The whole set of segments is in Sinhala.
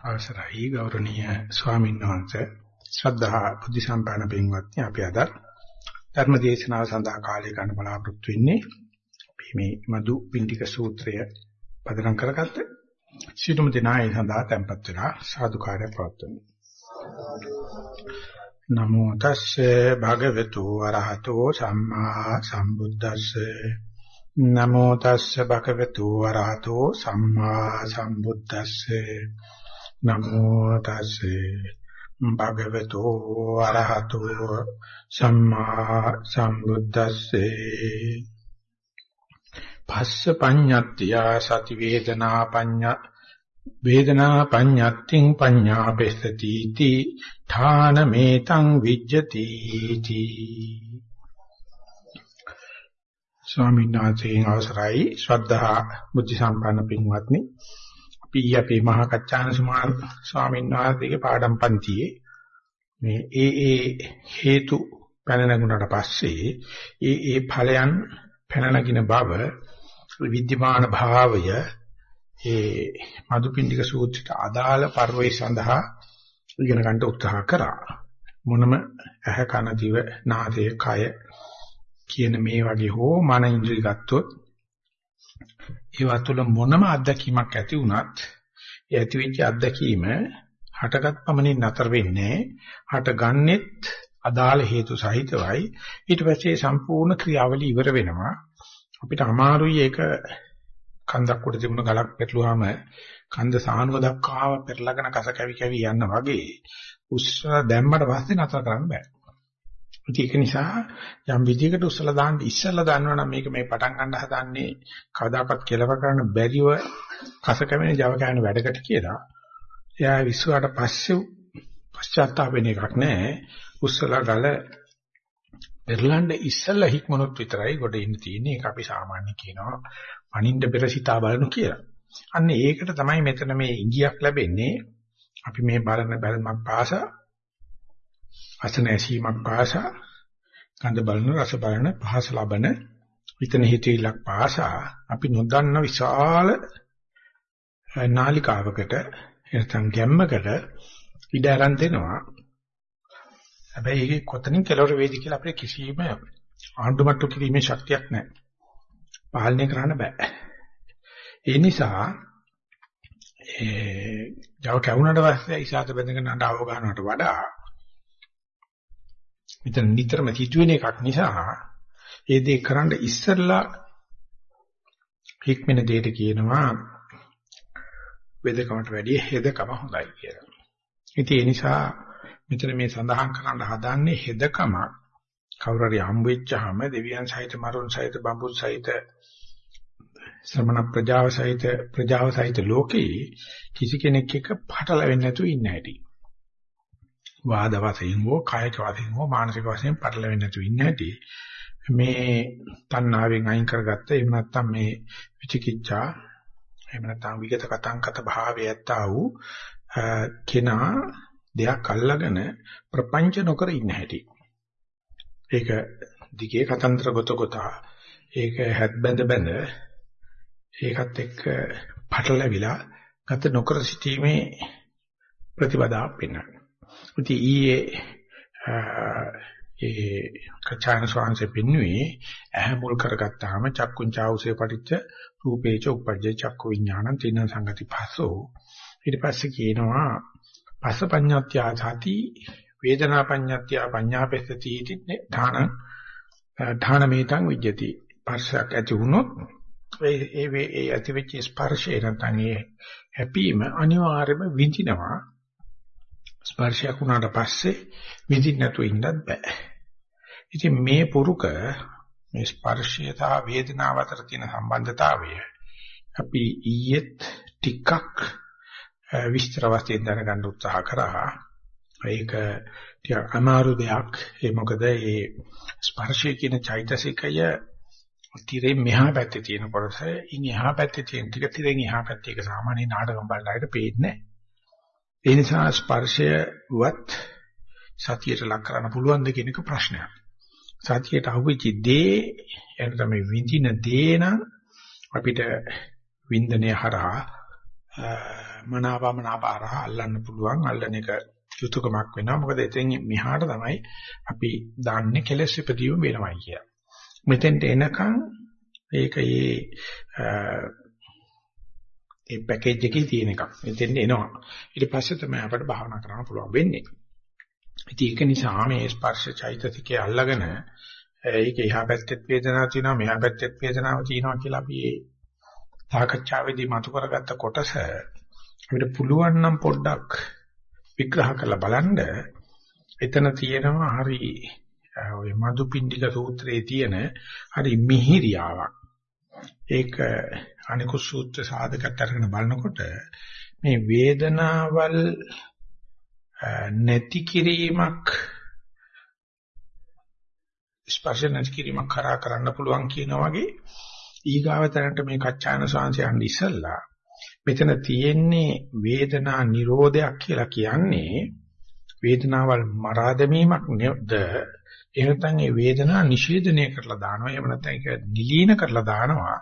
අවසරයි ගෞරවනීය ස්වාමීන් වහන්සේ. ශ්‍රද්ධා බුද්ධ සම්පන්න පින්වත්නි අපි අද ධර්ම දේශනාව සඳහා කාලය ගන්න බලාපොරොත්තු වෙන්නේ අපි මේ මදු පින්ඩික සූත්‍රය පදනම් කරගත්ත සියලුම දෙනා ඒ සඳහා tempත් වෙලා සාදුකාරය පවත්වමු. නමෝ තස්සේ භගවතු වරහතෝ සම්මා සම්බුද්දස්සේ. නමෝ තස්සේ භගවතු වරහතෝ සම්මා සම්බුද්දස්සේ. නමෝ තස්සේ. භගවතු අරහතු සම්මා සම්බුද්දස්සේ. පස්ස පඤ්ඤත්ත්‍ය සති වේදනා පඤ්ඤා වේදනා පඤ්ඤත්තිං පඤ්ඤා පෙස්සති තී. ථානමේතං විජ්ජති තී. ස්වාමීන් වහන්සේගෙන් අවසරයි. ශ්‍රද්ධා බුද්ධ සම්පන්න පින්වත්නි. අපි අපේ මහා කච්චාන සුමාන ස්වාමීන් වහන්සේගේ පාඩම් පන්තියේ මේ ඒ ඒ හේතු පැන නැගුණාට පස්සේ ඒ ඒ ඵලයන් පැන නගින බව විද්‍යමාන භාවය ඒ මදුපිණ්ඩික සූත්‍රයට අදාළ පරිවේ සඳහා ඉගෙන ගන්න උත්සාහ කරා. මොනම ඇහ කන දිව නාසය කය කියන මේ වගේ හෝ මන ඉන්ද්‍රිය ගත්තොත් ඒවා තුළ මොනම අත්දැකීමක් ඇති වුණත් ඒ ඇති වෙච්ච අත්දැකීම හටගත් පමණින් නතර වෙන්නේ හටගන්නෙත් අදාළ හේතු සහිතවයි. ඊට පස්සේ සම්පූර්ණ ක්‍රියාවලිය ඉවර වෙනවා. අපිට අමාරුයි ඒක කන්දක් උඩ තිබුණ ගලක් පෙරළුවාම කන්ද සානුව දක්වාම පෙරලගෙන කස කැවි කැවි යන්න වගේ උස්සලා දැම්මට පස්සේ නතර කරන්න බෑ. ඒක නිසා යම් විදිහකට උස්සලා දාන්න ඉස්සලා දන්නවනම් මේක මේ පටන් ගන්න හදන්නේ කවදාකවත් කෙලව කරන්න බැරිව කස කැවෙන Java කෑන වැඩකට කියලා. එයා විශ්වාසයට පස්සේ පශ්චාත්තාප වෙන එකක් නැහැ. උස්සලා ගල පෙරලන්න ඉස්සලා හික්මනොත් විතරයි ගොඩ ඉන්න තියෙන්නේ. ඒක අපි සාමාන්‍ය කියනවා පණින්න පෙර සිතා බලනු කියලා. අන්න ඒකට තමයි මෙතන මේ ඉඟියක් ලැබෙන්නේ. අපි මේ බලන බැලමක් පාසා අසන ඇසීමක් පාසා ගඳ බලන රස බලන පහස ලබන විතන හිතවිලක් පාසා අපි නොදන්න විශාල නාලිකාවකට නැත්නම් ගැම්මකට ඉඩ අරන් දෙනවා. හැබැයි ඒක කොතනින් කෙලවර වේද කියලා අපිට කිසිම ආණ්ඩුමට්ටු කිරීමේ ශක්තියක් නැහැ. පාලනය කරන්න බෑ. ඒ නිසා ඒ ජව කැවුනට පස්සේ ඉසాత බඳගෙන අඬව ගන්නවට වඩා මෙතන නිතරම සිදුවෙන එකක් නිසා ඒ දේ කරන්න ඉස්සෙල්ලා හික්මන දෙයට කියනවා වෙදකමට වැඩිය හෙදකම හොඳයි කියලා. ඉතින් ඒ නිසා මෙතන මේ සඳහන් කරන්න හදාන්නේ හෙදකම කවුරු හරි හම් වෙච්චාම දෙවියන් සහිත මරුන් සහිත බඹුන් සහිත ශ්‍රමණ ප්‍රජාව සහිත ප්‍රජාව සහිත ලෝකේ කිසි කෙනෙක් එක්ක පටලවෙන්නේ නැතුව ඉන්න හැටි. වාද වශයෙන් හෝ කායික වශයෙන් හෝ මානසික වශයෙන් පටලවෙන්නේ නැතුව ඉන්න හැටි. මේ තණ්හාවෙන් අයින් කරගත්ත එහෙම නැත්නම් මේ විචිකිච්ඡා එහෙම නැත්නම් විගත කතංකත භාවය ඇත්තා වූ කෙනා දෙයක් අල්ලගෙන ප්‍රපංච නොකර ඉන්න හැටි. ඒක දිගේ කතන්ත්‍ර ගොත ගොතා ඒක හැත් බැඳ බැඳ ඒකත් එක්ක පටලැවිලා ගත නොකර සිටීමේ ප්‍රතිපදාවක් වෙනවා ඉතින් ඊයේ ඒ කචාන ස්වාංශේ පින්නුවේ ඇහැ මුල් කරගත්තාම චක්කුංචාවුසේ පටිච්ච රූපේච උපජ්ජ චක්කු විඥානං තින සංගති පස්සෝ. ඊට පස්සේ කියනවා පස්ස පඤ්ඤාත්‍යා සති වේදනා පඤ්ඤාත්‍යා පඤ්ඤාපෙස්සති इति ධාන ධානමේතං විජ්ජති. පස්සක් ඇති වුණොත් ඒ ඒ ඒ ඇති වෙච්ච ස්පර්ශය නැත්නම් ඒ හැපීම අනිවාර්යයෙන්ම විඳිනවා. ස්පර්ශයක් වුණාට පස්සේ විඳින්න නැතුව ඉන්නත් බෑ. ඉතින් මේ පුරුක මේ ස්පර්ශය සහ වේදනාව අතර තියෙන සම්බන්ධතාවය අපි ඊයේත් ටිකක් විස්තර වශයෙන් දැනගන්න උත්සාහ කරා. ඒක ටිකක් අමාරු දෙයක්. ඒ මොකද මේ ස්පර්ශය කියන චෛතසිකය තිරේ මෙහා පැත්තේ තියෙන කොටස ඉන් එහා පැත්තේ තියෙන ටික තිරෙන් එහා පැත්තේ ඒක සාමාන්‍ය නාටකම් බලලාට පේන්නේ නැහැ. ඒ නිසා ස්පර්ශයවත් සතියට ලක් කරන්න පුළුවන් ද කියන එක ප්‍රශ්නයක්. සතියට අහුවෙච්ච දේ එන තමයි විඳින දේ නම් අපිට වින්දනය හරහා මනාපමනාපාරහ අල්ලන්න පුළුවන් අල්ලන එක යුතුයකමක් වෙනවා. මොකද එතෙන් මෙහාට තමයි අපි දාන්නේ කෙලස් ඉපදීම වෙනවයි කියලා. මෙතෙන්ට එනකන් ඒක ඒ පැකේජ් එකේ තියෙන එකක්. මෙතෙන් එනවා. ඊට පස්සේ තමයි අපිට භාවනා කරන්න පුළුවන් වෙන්නේ. ඉතින් ඒක නිසා මේ ස්පර්ශ චෛතසිකය අල්ලගෙන ඒක එහා පැත්තෙත් වේදනාවක් තියෙනවා මෙහා පැත්තෙත් වේදනාවක් තියෙනවා කියලා අපි ඒ සාකච්ඡාවේදී මතු කරගත්ත කොටස අපිට පුළුවන් නම් පොඩ්ඩක් විග්‍රහ කරලා බලන්න එතන තියෙනවා හරි ඔය මදුපිණ්ඩික සූත්‍රයේ තියෙන හරි මිහිරියාවක් ඒක අනිකුත් සූත්‍ර සාධකත් අරගෙන බලනකොට මේ වේදනාවල් නැති කිරීමක් ස්පර්ශ නැති කිරීමක් කරා කරන්න පුළුවන් කියන වගේ ඊගාවතරන්ට මේ කච්චායන සංසයන් ඉස්සල්ලා මෙතන තියෙන්නේ වේදනා නිරෝධයක් කියලා කියන්නේ වේදනාවල් මරා දැමීමක් නේද එහෙම නැත්නම් ඒ වේදනා නිෂේධනය කරලා දානවා. එහෙම නැත්නම් ඒක නිලීන කරලා දානවා.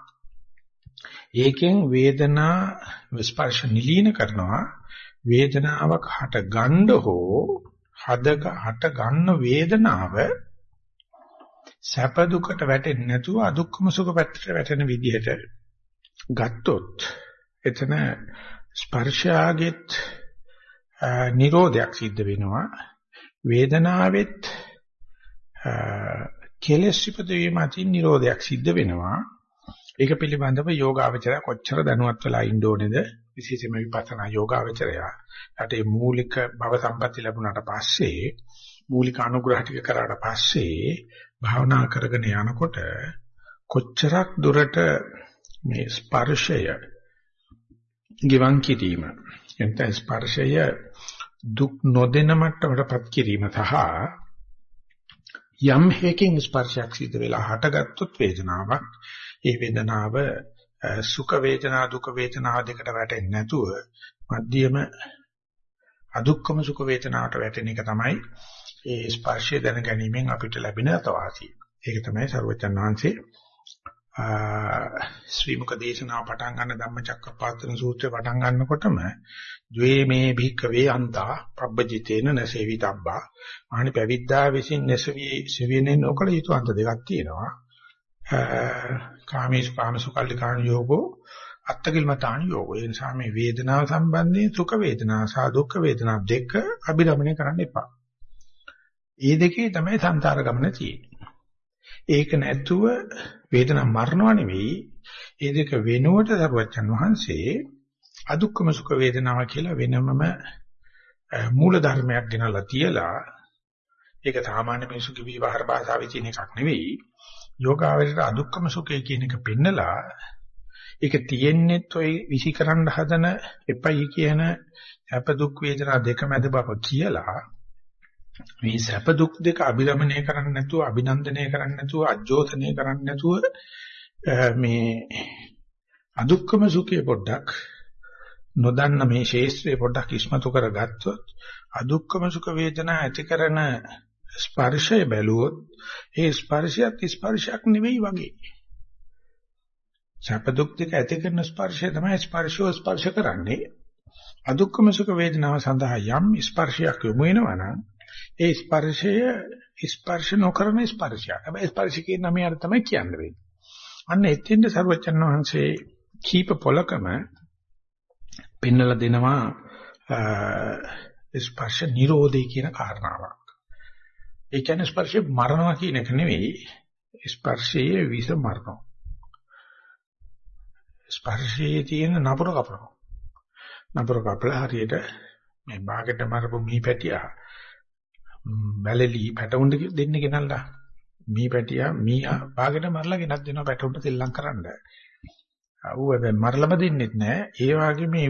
ඒකෙන් වේදනා ස්පර්ශ නිලීන කරනවා. වේදනාවක් හට ගන්න හෝ හදක හට ගන්න වේදනාව සැප දුකට වැටෙන්නේ නැතුව අදුක්කම සුඛ පැත්තට වැටෙන විදිහට ගත්තොත් එතන ස්පර්ශාගෙත් නිරෝධයක් සිද්ධ වෙනවා. වේදනාවෙත් කෙලෙස් ඉපදවීම අතින් නිරෝධයක් සිද්ධ වෙනවා. ඒක පිළිබඳව යෝගාවචරය කොච්චර දැනුවත් වෙලා ඉන්න ඕනේද විශේෂයෙන්ම විපස්සනා යෝගාවචරය. ඊට ඒ මූලික භව සම්පatti ලැබුණාට පස්සේ මූලික අනුග්‍රහ ටික කරාට පස්සේ භාවනා කරගෙන යනකොට කොච්චරක් දුරට මේ ස්පර්ශය ගිවන් කිරීම එතන ස්පර්ශය දුක් නොදෙන මට්ටමටපත් කිරීම සහ යම් හේකින් ස්පර්ශයක් සිද්ධ වෙලා හටගත්තොත් වේදනාවක් ඒ වේදනාව සුඛ වේදනා දුක වේදනා දෙකට වැටෙන්නේ නැතුව මධ්‍යම අදුක්කම සුඛ වේදනාවට වැටෙන එක තමයි ඒ ස්පර්ශය දැන ගැනීමෙන් අපිට ලැබෙන අතවාසිය. ඒක තමයි සර්වචන් වහන්සේ ශ්‍රී මුක දේශනාව පටන් ගන්න ධම්මචක්කප්පවත්තන සූත්‍රය පටන් ගන්නකොටම ද්වේ මේ භික්කවේ අන්තා පබ්බජිතේන නසේවිතබ්බා ආනි පැවිද්දා විසින් නැසවි සෙවිනේ නොකල යුතු අන්ත දෙකක් තියෙනවා කාමේසු කාමසු කල්ලිකාණ යෝගෝ අත්තකිලමතාණ යෝගෝ. ඒ නිසා මේ වේදනාව සම්බන්ධයෙන් සුඛ වේදනා සහ දුක්ඛ වේදනා දෙක අභිරමණය කරන්න එපා. මේ දෙකේ තමයි සංසාර ගමන තියෙන්නේ. ඒක නැතුව වේදනාව මරණව නෙවෙයි. මේ දෙක වෙනුවට සරුවච්චන් වහන්සේ අදුක්කම සුඛ වේදනාව කියලා වෙනමම මූල ධර්මයක් ගෙනල්ලා තියලා ඒක සාමාන්‍ය මිනිසුගේ විවහාර භාෂාවේ තියෙන එකක් නෙවෙයි. යෝගාවචරයට අදුක්කම සුඛය කියන එක පෙන්නලා ඒක තියෙන්නේත් ඔය විසිකරන්න හදන එපයි කියන සැප දුක් වේදනා දෙක මැද බව කියලා මේ සැප දුක් දෙක අභිරමණය කරන්නේ නැතුව අභිනන්දනය කරන්නේ නැතුව අජෝතනය කරන්නේ නැතුව මේ අදුක්කම සුඛය පොඩ්ඩක් නොදන්න මේ ශේස්ත්‍රය පොඩ්ඩක් ඉස්මතු කරගත්තොත් අදුක්කම සුඛ වේදනා ඇති කරන ස්පර්ශය බැලුවොත් ඒ ස්පර්ශයත් ස්පර්ශයක් නෙවෙයි වගේ. සැප දුක් දෙක ඇති කරන ස්පර්ශය තමයි ස්පර්ශෝ ස්පර්ශ කරන්නේ. අදුක්කම සුඛ වේදනාව සඳහා යම් ස්පර්ශයක් යොමු වෙනවා නම් ඒ ස්පර්ශය ස්පර්ශ නොකරන ස්පර්ශයක්. හැබැයි ස්පර්ශ කියන නම යාර තමයි කියන්න වෙන්නේ. අන්න එතෙන්ද සර්වචන් වහන්සේ කීප පොලකම පෙන්නලා දෙනවා ස්පර්ශ නිරෝධය කියන කාරණාවක්. ඒ කියන්නේ ස්පර්ශය මරනවා කියන එක නෙවෙයි ස්පර්ශයේ විස මරනවා. ස්පර්ශයේ තියෙන නපුර කපනවා. නපුර කපලා හරියට මේ බාගෙට මරපු මී පැටියා බැලලි පැටවුන්ට දෙන්න ගෙනල්ලා මී පැටියා මීයා බාගෙට මරලා ගෙනත් දෙනවා පැටවුන්ට සෙල්ලම් කරන්න. ඌ හැබැයි මරලම දෙන්නෙත් නෑ. ඒ වගේ මේ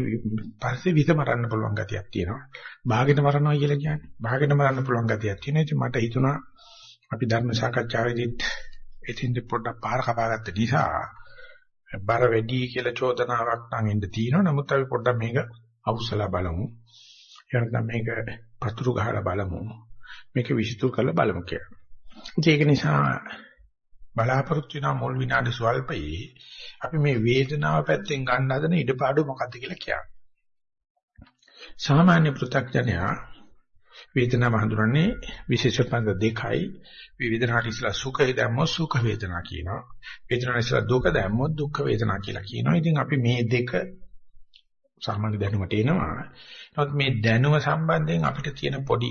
පස්සේ විස මරන්න පුළුවන් ගතියක් තියෙනවා. භාගෙට මරනවා කියලා කියන්නේ. භාගෙට මරන්න පුළුවන් ගතියක් තියෙනවා. ඉතින් මට හිතුණා අපි ධර්ම සාකච්ඡාවේදීත් එතින්ද පොඩ්ඩක් පාර කපාගත්ත නිසා බර වැඩි කියලා චෝදනාවක් නම් එන්න තියෙනවා. නමුත් අපි පොඩ්ඩක් මේක අවුස්සලා බලමු. එහෙනම් මේක පතුරු ගහලා බලමු. මේක විසිතුරු කරලා බලමු කියලා. ඒක නිසා බලාපොරොත්තු වෙන මුල් විනාඩි ස්වල්පයේ අපි මේ වේදනාව පැත්තෙන් ගන්න හදන ඉඩපාඩු මොකක්ද කියලා කියනවා. සාමාන්‍ය පෘථග්ජනයා වේදනාව හඳුනන්නේ විශේෂ පද දෙකයි. වේදනාවට ඉස්සලා සුඛය දැම්මොත් සුඛ වේදනා කියනවා. වේදනාවට ඉස්සලා දුක දැම්මොත් දුක්ඛ වේදනා කියලා කියනවා. ඉතින් අපි මේ දෙක සාමාන්‍ය දැනුමට එනවා. නමුත් මේ දැනුම සම්බන්ධයෙන් අපිට තියෙන පොඩි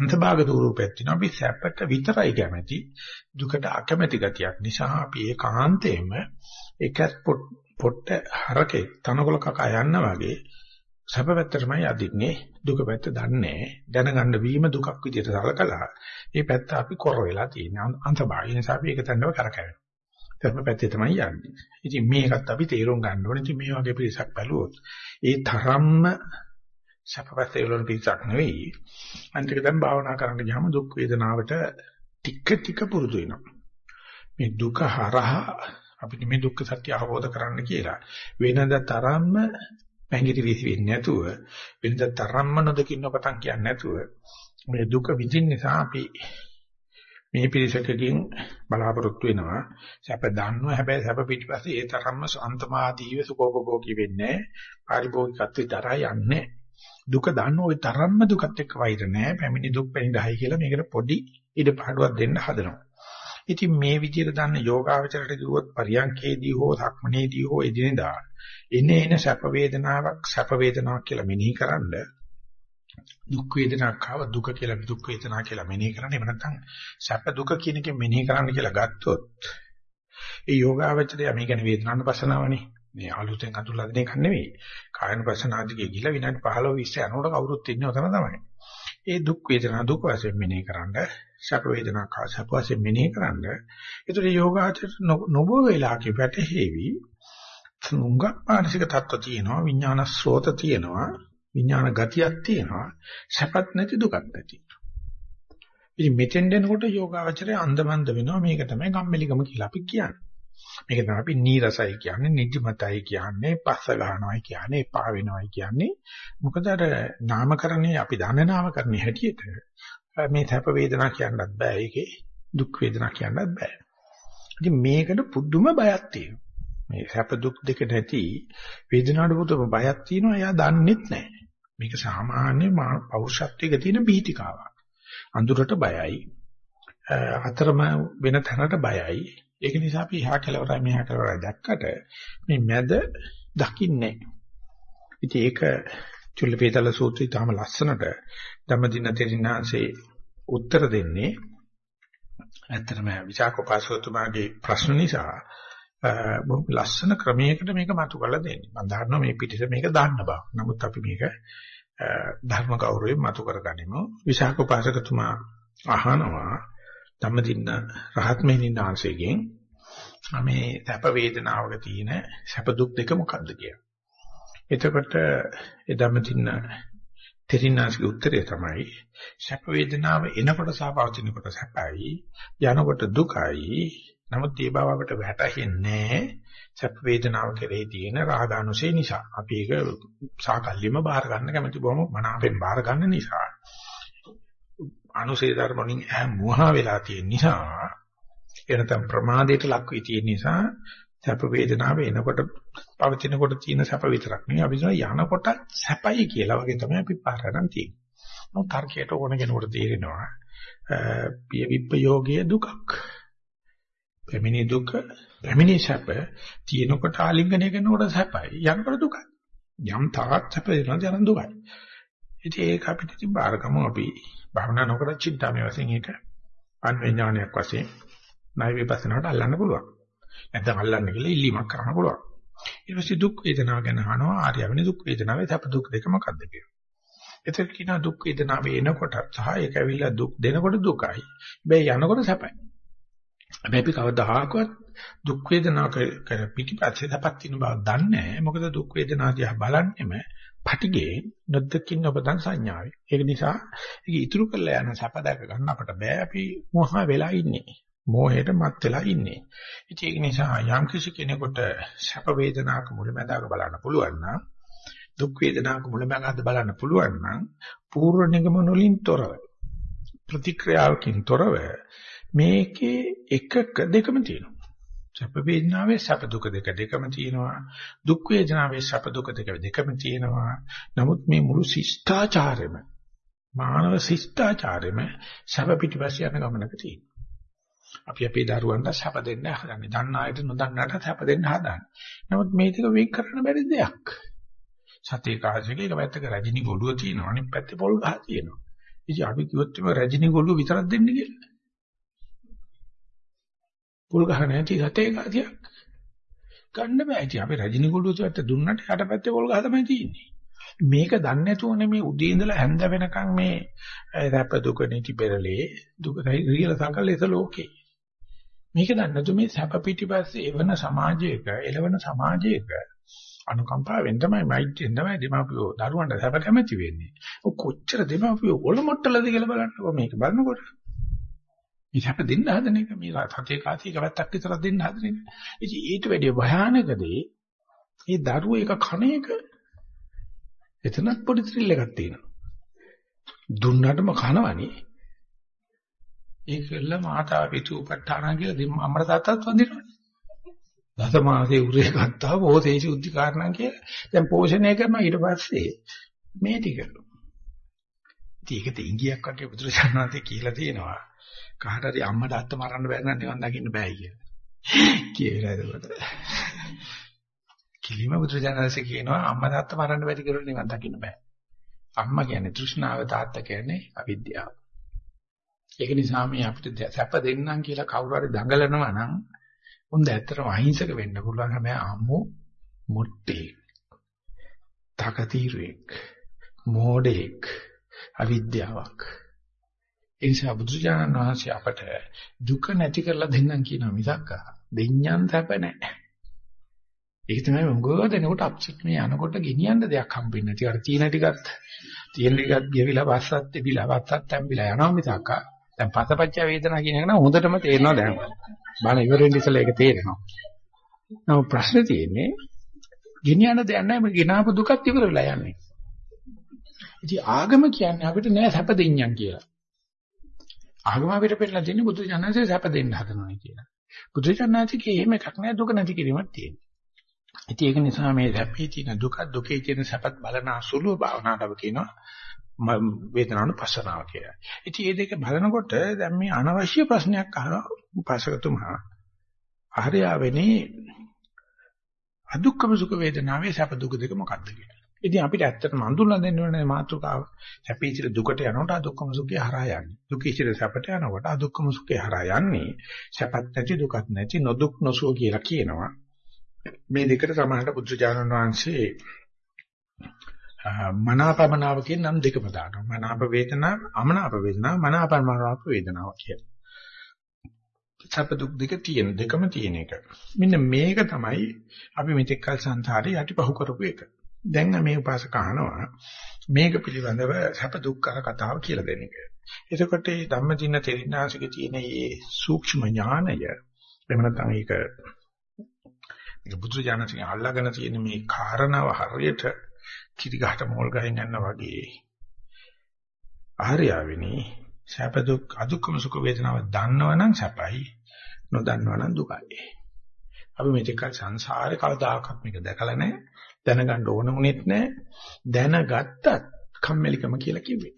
අන්තභාග ස්වරූපයක් තියෙනවා. අපි සැපට විතරයි කැමති. දුකට අකමැති ගතියක් නිසා අපි ඒකාන්තයෙන්ම එක පොට්ට හරකේ තනකොළ කකා යන්න වගේ සැප පැත්තටමයි අදින්නේ දුක පැත්ත දන්නේ දැනගන්න වීම දුකක් විදිහට සලකලා මේ පැත්ත අපි කොර වෙලා තියෙන අන්තභාගය නිසා අපි ඒක තැන්නව කරකැවෙනවා. සැප පැත්තේ තමයි යන්නේ. ඉතින් මේකත් අපි තේරුම් ගන්න ඕනේ. ඉතින් මේ වගේ පිරිසක් බැලුවොත් ඒ තරම්ම සැප පැත්තේ වල පිරිසක් නෙවෙයි. අන්තික දැන් භාවනා කරන්න ගියාම දුක් වේදනාවට ටික ටික පුරුදු වෙනවා. මේ දුක හරහා අපිට මේ දුක්ඛ සත්‍ය අවබෝධ කරන්න කියලා. වෙනද තරම්ම පැංගිරි විසි වෙන්නේ නැතුව වෙනද තරම්ම නොදකින්න පතන් කියන්නේ නැතුව මේ දුක විඳින්න නිසා අපි මේ පිරිසකකින් බලාපොරොත්තු වෙනවා. සැප දන්නවා. හැබැයි සැප පිටිපස්සේ ඒ තරම්ම සාන්තමාදීව සුඛෝපභෝගී වෙන්නේ පාරිභෝගිකත්වයට තරහා යන්නේ දුක දන්න ওই තරම්ම දුකත් එක්ක වෛර නැහැ පැමිණි දුක් පැනිරහයි කියලා මේකට පොඩි ඉඩ පාඩුවක් දෙන්න හදනවා. ඉතින් මේ විදිහට දන්න යෝගාවචරයට කිව්වොත් පරියන්කේදී හෝ සක්මනේදී හෝ එදිනෙදා එන එන සැප වේදනාවක් සැප වේදනාවක් කියලා මෙනෙහි කරන්න දුක් වේදනාවක් ආව දුක කියලා දුක් වේදනා කියලා මෙනෙහි කරන්න. එහෙම නැත්නම් සැප දුක කියන එක මෙනෙහි කරන්න කියලා ගත්තොත් ඒ යෝගාවචරය මේ කියන්නේ වේදනාන පසනාවනේ මේ අලුතෙන් අඳුල්ලා දෙන එකක් නෙවෙයි. කායන පසනාදිගේ ගිහිලා විනාඩි 15 20 යනකොට කවුරුත් ඉන්නව තමයි ඒ දුක් වේදනා දුක වශයෙන් මෙනෙහි කරන්න සැප වේදනා කා සැප වශයෙන් මෙනෙහි කරන්න. ඒතර යෝගාචර නොබෝ වෙලාවක වැටහෙවි තුංග මානසික තත්ත්ව තියෙනවා විඥාන ස්රෝත තියෙනවා විඥාන ගතියක් තියෙනවා සැපත් නැති දුකත් නැති. ඉතින් මෙතෙන් දෙනකොට යෝගාචරයේ අන්දමන්ද වෙනවා. මේක තමයි ගම්මැලිකම කියලා අපි කියන්නේ. මේක තමයි අපි නීරසයි කියන්නේ, නිදිමතයි කියන්නේ, පස්ස ගන්නවයි කියන්නේ, එපා වෙනවයි කියන්නේ. මොකද අර නාමකරණේ අපි දන්න නාමකරණේ හැටියට මේ සැප වේදනා කියන්නත් බෑ. ඒකේ දුක් වේදනා කියන්නත් බෑ. ඉතින් මේකට පුදුම බයක් තියෙනවා. මේ සැප දුක් දෙක නැති වේදනාවට පුදුම බයක් තියෙනවා. එයා දන්නෙත් නැහැ. මේක සාමාන්‍ය පෞරුෂත්වයක තියෙන බීතිකාවක්. අඳුරට බයයි. අතරම වෙන තැනට බයයි. ඒක නිසා අපි එහා කෙලවරයි මෙහා කෙලවරයි දැක්කට මේ මැද දකින්නේ ඉතින් ඒක චුල්ලපේතල සූත්‍රය තාම ලස්සනට ධම්මදින තෙරිනාංශේ උත්තර දෙන්නේ ඇත්තටම විචාකෝපාසෝතුමාගේ ප්‍රශ්න නිසා බොහොම ලස්සන ක්‍රමයකට මේක මතු කරලා දෙන්නේ. මම දන්නවා මේ පිටිස මේක දාන්න බා. නමුත් අපි මේක ධර්ම ගෞරවයෙන් මතු කරගනිමු. විශාකෝපාසකතුමා අහනවා ධම්මදින්න රහත් මෙහිණින් ආංශයෙන් මේ සැප වේදනාවක තියෙන සැප දුක් දෙක මොකක්ද කියලා. එතකොට ඒ ධම්මදින්න තෙරින්නාස්ගේ උත්තරය තමයි සැප වේදනාව එනකොට සහ පවතිනකොට සැපයි යනකොට දුකයි. නමුත් ඒ බව අපට වැටහෙන්නේ සැප වේදනාව කෙරෙහි තියෙන රාගානුසය නිසා. අපි ඒක සාකල්යෙම බාර ගන්න කැමති බොහොම මනාවෙන් බාර ගන්න නිසා. අනුසේ ධර්ම වලින් ඈ මුවා වෙලා තියෙන නිසා එනතම් ප්‍රමාදයට ලක් වෙී තියෙන නිසා සැප වේදනාව එනකොට පවතිනකොට තියෙන සැප විතරක් නෙවෙයි අපි කියන යනකොට සැපයි කියලා වගේ තමයි අපි පාරණන් තියෙන්නේ. මොකද තර්කයට ඕන කෙනෙකුට තේරෙනවා පිය විප්පයෝගයේ දුකක්. පැමිණි දුක, පැමිණි සැප තියෙනකොට ආලිංගනය කරනකොට සැපයි. යනකොට දුකයි. යම් තාක් සැප දෙනවා යන දුකයි. ඉතින් ඒක අපිට ඉතින් බාරගමු අපි භවනා නොකර චින්තාමය වශයෙන් ඒක අන්වේඥානයක් වශයෙන් ණය විපස්සනාට අල්ලන්න පුළුවන්. නැත්නම් අල්ලන්න කියලා ඉල්ලීමක් කරන්න පුළුවන්. ඊට පස්සේ දුක් වේදනාව ගැන අහනවා ආර්යවෙනි දුක් වේදනාවේ සැප දුක් දෙක මොකක්ද කියලා. එතකොට කියනවා දුක් වේදනාව එනකොට සහ ඒක ඇවිල්ලා දුක් දෙනකොට දුකයි. හැබැයි යනකොට සැපයි. හැබැයි අපි කවදාහකවත් දුක් වේදනාව කර පිටිපස්සේ සැපක් තියෙන බව දන්නේ නැහැ. මොකද දුක් වේදනාව දිහා බලන්නෙම පටිගේ නොදකින් ඔබදන් සංඥාවේ. ඒක නිසා ඒක ඉතුරු කරලා යන සැප දැක ගන්න අපට බෑ. අපි මොහ වෙලා ඉන්නේ. මෝහයට මත් වෙලා ඉන්නේ. ඉතින් ඒක නිසා යම් කිසි කෙනෙකුට සැප වේදනාක මුලැමැදාක බලන්න පුළුවන් නම් දුක් වේදනාක මුලැමැදාක බලන්න පුළුවන් නම් පූර්ව නිගමන වලින් තොරව ප්‍රතික්‍රියාවකින් තොරව මේකේ එකක දෙකම තියෙනවා. සැප වේදනාවේ සැප දුක දෙක දෙකම තියෙනවා. දුක් වේදනාවේ සැප දුක දෙක දෙකම තියෙනවා. නමුත් මේ මුළු ශිෂ්ටාචාරෙම මානව ශිෂ්ටාචාරෙම සැප පිටිපස්ස යන ගමනක තියෙනවා. අපි අපේ දරුවන්ට සැප දෙන්න හදන්නේ. දන්න අයට නොදන්නාට සැප දෙන්න හදන්නේ. නමුත් මේ ටික වෙන් කරන්න බැරි දෙයක්. සතේ කාසියක එක පැත්තක රජිනි ගොළුව තියෙනවා අනිත් පැත්තේ පොල් ගහ තියෙනවා. ඉතින් අපි කිව්වොත් මේ රජිනි ගොළුව විතරක් දෙන්න කියලා. පොල් ගහ නැති සතේ කාසියක් ගන්න බෑ. ඉතින් අපි රජිනි ගොළුව තුවට දුන්නට යට පැත්තේ පොල් ගහ තමයි තියෙන්නේ. මේක දන්නේ නැතුවනේ මේ උදේ ඉඳලා හැන්ද වෙනකන් මේ රැප දුක නිති පෙරලේ දුක රියල සකලෙස ලෝකේ මේක දන්නේ නැතු මේ සැප පිටිපස්සේ එවන සමාජයක එළවන සමාජයක අනුකම්පාවෙන් තමයි මෛත්‍රියෙන් තමයි දෙමාපියෝ දරුවන්ට සැප කැමති වෙන්නේ. ඔය කොච්චර දෙමාපියෝ ඔලොමොට්ටලද කියලා බලන්නකො මේක බලනකොට. මේ සැප දෙන්න හදන එක මේ සතේ කාසියක වැත්තක් විතර දෙන්න හදන එක. ඉතින් ඊට වැඩිය භයානක දේ මේ දරුවෝ එක කණ එක එතනත් පොඩි ත්‍රිල් එකක් තියෙනවා. දුන්නටම කනවනේ. ඒකෙල්ල මාතා පිතු උපට්ඨාන කියලා දෙම්ම අම්මර තාත්තත් වඳිනවනේ. දස මාසේ උරේ ගත්තා පොතේ සුද්ධි කාරණා කියලා. දැන් පෝෂණය කරනවා ඊට පස්සේ මේ ටික. ඉතින් ඒකත් ඉංගියක් වගේ බුදුරජාණන්සේ කියලා තියෙනවා. කාට හරි අම්මට අත්ත මරන්න බැරි නම් නිවන් දකින්න බෑ කියලා. කියලා එතකොට. කිලිම බුදුරජාණන්සේ කියනවා අම්මා තාත්තා මරන්න බැරි කියලා නිවන් දකින්න බෑ. අම්මා කියන්නේ තෘෂ්ණාව තාත්තා කියන්නේ අවිද්‍යාව. ඒක නිසා මේ අපිට සැප දෙන්නම් කියලා කවුරු හරි දඟලනවා නම් උන්ද ඇත්තටම අහිංසක වෙන්න පුළුවන් හැබැයි අම්මු මුට්ටේ. තකතිරෙක් මෝඩෙක් අවිද්‍යාවක්. ඒ නිසා බුදුජානන වහන්සේ අපට දුක නැති කරලා දෙන්නම් කියනවා මිසක් දෙඤ්ඤන් සැප නැහැ. ඒක තමයි මොංගෝ දෙනකොට අප්සෙට් මේ යනකොට ගෙනියන්න දෙයක් හම්බෙන්නේ නැති. අර තියෙන ටිකත් තියෙන ටිකත් ගෙවිලා පස්සත් තිබිලා වත්තත් තැම්බිලා යනවා මිසක් දැන් පසපච්ච වේදනා කියන එක නම් හොඳටම තේරෙනවා දැන්. බාන ඉවරෙන් ඉස්සලා ඒක තේරෙනවා. නමුත් ප්‍රශ්නේ තියෙන්නේ ගෙනියන්න දෙයක් නැහැ මේ ගෙනාපු දුකත් ඉවර වෙලා යන්නේ. ඉතින් ආගම කියන්නේ අපිට නෑ සැප දෙඤ්ඤම් කියලා. ආගම අපිට පෙන්නලා දෙන්නේ බුදු ජානකසේ සැප දෙන්න හදනවා කියලා. බුදු ජානකසේ එහෙම එකක් නෑ දුක නැති කිරීමක් තියෙනවා. ඉතින් ඒක නිසා මේ සැපේ තියෙන දුක දුකේ තියෙන සැපත් බලන අසුලුව භාවනාවට කියනවා වේදනානුපස්සනාව කියලා. ඉතින් මේ දෙක බලනකොට දැන් මේ අනවශ්‍ය ප්‍රශ්නයක් අහනවා උපාසකතුමා. ආර්යාවෙනේ අදුක්කම සුඛ වේදනාවේ සැප දුක දෙක මොකක්ද කියලා. ඉතින් අපිට ඇත්තටම අඳුරලා දෙන්න ඕනේ මාතෘකාව. සැපේ ඉතිර දුකට යනකොට අදුක්කම සුඛය හරහා යන්නේ. දුකේ ඉතිර සැපට යනකොට අදුක්කම සුඛය හරහා යන්නේ. සැපත් නැති දුකත් නැති නොදුක් නොසුව කියලා කියනවා. මේ දෙකට සමානට බුදුජානන වහන්සේ මනාපමනාව කියන නම් දෙකම දානවා. මනාප වේදනා, අමනාප වේදනා, මනාපමනාප වේදනාව කියලා. සැප දුක් දෙක තියෙන දෙකම තියෙන එක. මෙන්න මේක තමයි අපි මෙතෙක් කල සංසාරේ යටිපහුව කරපු එක. දැන් මේ උපාසක අහනවා මේක පිළිබඳව සැප දුක් කර කතාව කියලා දෙන එක. එතකොට මේ ධම්මදින තෙරිනාසිකේ තියෙන මේ සූක්ෂම ඥානය එහෙම නැත්නම් ඒක මේක බුදු දානසිකෙන් අල්ලාගෙන තියෙන මේ කාරණාව හරියට කිරි ගහට මෝල් ගහින් යනවා වගේ ආර්යාවිනි සැප දුක් අදුක්කම සුඛ වේදනාව දන්නවනම් සැපයි නොදන්නවනම් දුකයි අපි මේක සංසාරේ කවදාකවත් මේක දැකලා නැහැ දැනගන්න ඕන උනේත් නැහැ දැනගත්තත් කම්මැලිකම කියලා කිව්වේ.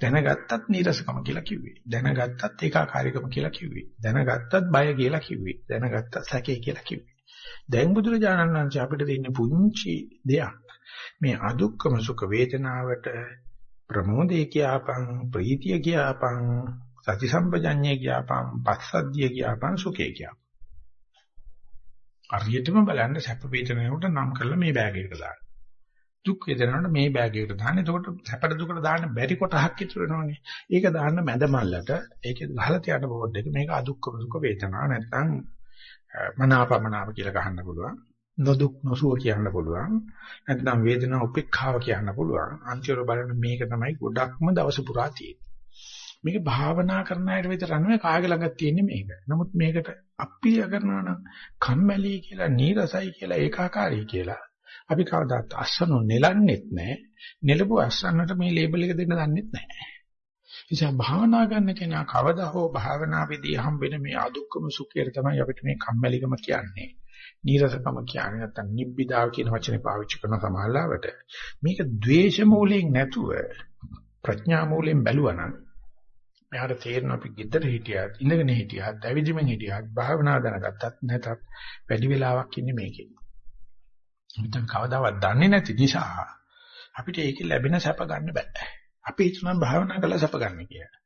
දැනගත්තත් නීරසකම කියලා කිව්වේ. දැනගත්තත් ඒකාකාරීකම කියලා කිව්වේ. දැනගත්තත් බය කියලා කිව්වේ. දැනගත්තත් සැකේ කියලා කිව්වේ. දැන් බුදුරජාණන් වහන්සේ අපිට දෙන්නේ පුංචි දෙයක්. මේ අදුක්කම සුඛ වේදනාවට ප්‍රමෝදේ කියාපං ප්‍රීතිය කියාපං සති සම්පජඤ්ඤේ කියාපං පස්සද්ධිය කියාපං සුඛේ කියාපං. හරියටම බලන්න සැප වේදනාවට නම් කරලා මේ බෑග් එකට දාන්න. දුක් වේදනාවට මේ බෑග් එකට දාන්න. එතකොට සැපට දුකට දාන්න බැරි කොටහක් ඉතුරු වෙනවනේ. ඒක දාන්න මැද මල්ලට ඒකේ ගහලා තියන්න බෝඩ් එක මේක අදුක්කම සුඛ වේදනාව නැත්නම් මනාපමනාප කියලා ගහන්න පුළුවන්. නොදුක් නොසුව කියන්න පුළුවන්. නැත්නම් වේදනා උපේක්ඛාව කියන්න පුළුවන්. අන්තිමට බලන්න මේක තමයි ගොඩක්ම දවස පුරා තියෙන්නේ. මේක භාවනා කරන අයට විතර නෙවෙයි කාගේ ළඟ තියෙන්නේ මේක. නමුත් මේකට අප්පිය කරනවා නම් කම්මැලි කියලා, නීරසයි කියලා, ඒකාකාරී කියලා අපි කවදාත් අස්සනෝ නෙලන්නෙත් නැහැ. නෙලපු අස්සන්නට මේ ලේබල් එක දෙන්න දන්නෙත් නැහැ. නිසා භාවනා කරන කෙනා කවදා හෝ භාවනාවේදී හම්බෙන මේ අදුක්කම සුඛයට තමයි අපිට මේ කම්මැලිකම කියන්නේ. නීරසකම කියන්නේ නැත්තම් නිබ්බිදාව කියන වචනේ පාවිච්චි කරන සමහරවට මේක ද්වේෂ මූලයෙන් නැතුව ප්‍රඥා මූලයෙන් බැලුවා නම් මෙයාට තේරෙන අපි ගෙදර හිටියත් ඉඳගෙන හිටියත් ඇවිදින්මින් හිටියත් භාවනා දැනගත්තත් නැතත් වැඩි වෙලාවක් ඉන්නේ මේකේ. අපිට කවදාවත් දන්නේ නැති නිසා අපිට ඒකේ ලැබෙන සැප ගන්න බෑ. අපි හිතනවා භාවනා කරලා සැප ගන්න කියලා.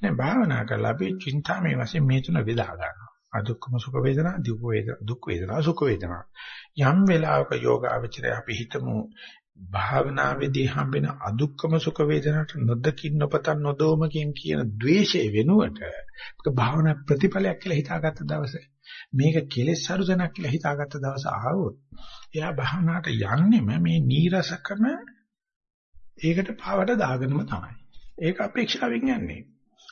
නෑ භාවනා කරලා අපි චින්තාමේ වශයෙන් මේ තුන බෙදා ගන්නවා. අදුක්කම සුඛ වේදනා, දුක් වේදනා, දුක් වේදනා, සුඛ වේදනා. යම් වෙලාවක යෝගාවචරය අපි හිතමු භාවනාවේදී හම්බෙන අදුක්කම සුඛ වේදනාට නොදකින් නොපතන් නොදෝමකින් කියන द्वේෂය වෙනුවට ඒක භාවනා ප්‍රතිඵලයක් කියලා හිතාගත්ත දවසේ මේක කෙලෙස් සරුදනක් කියලා හිතාගත්ත දවස ආවොත් එයා භාවනාවට යන්නෙම මේ නීරසකම ඒකට පාවට දාගෙනම තමයි. ඒක අපේක්ෂාවෙන් යන්නේ.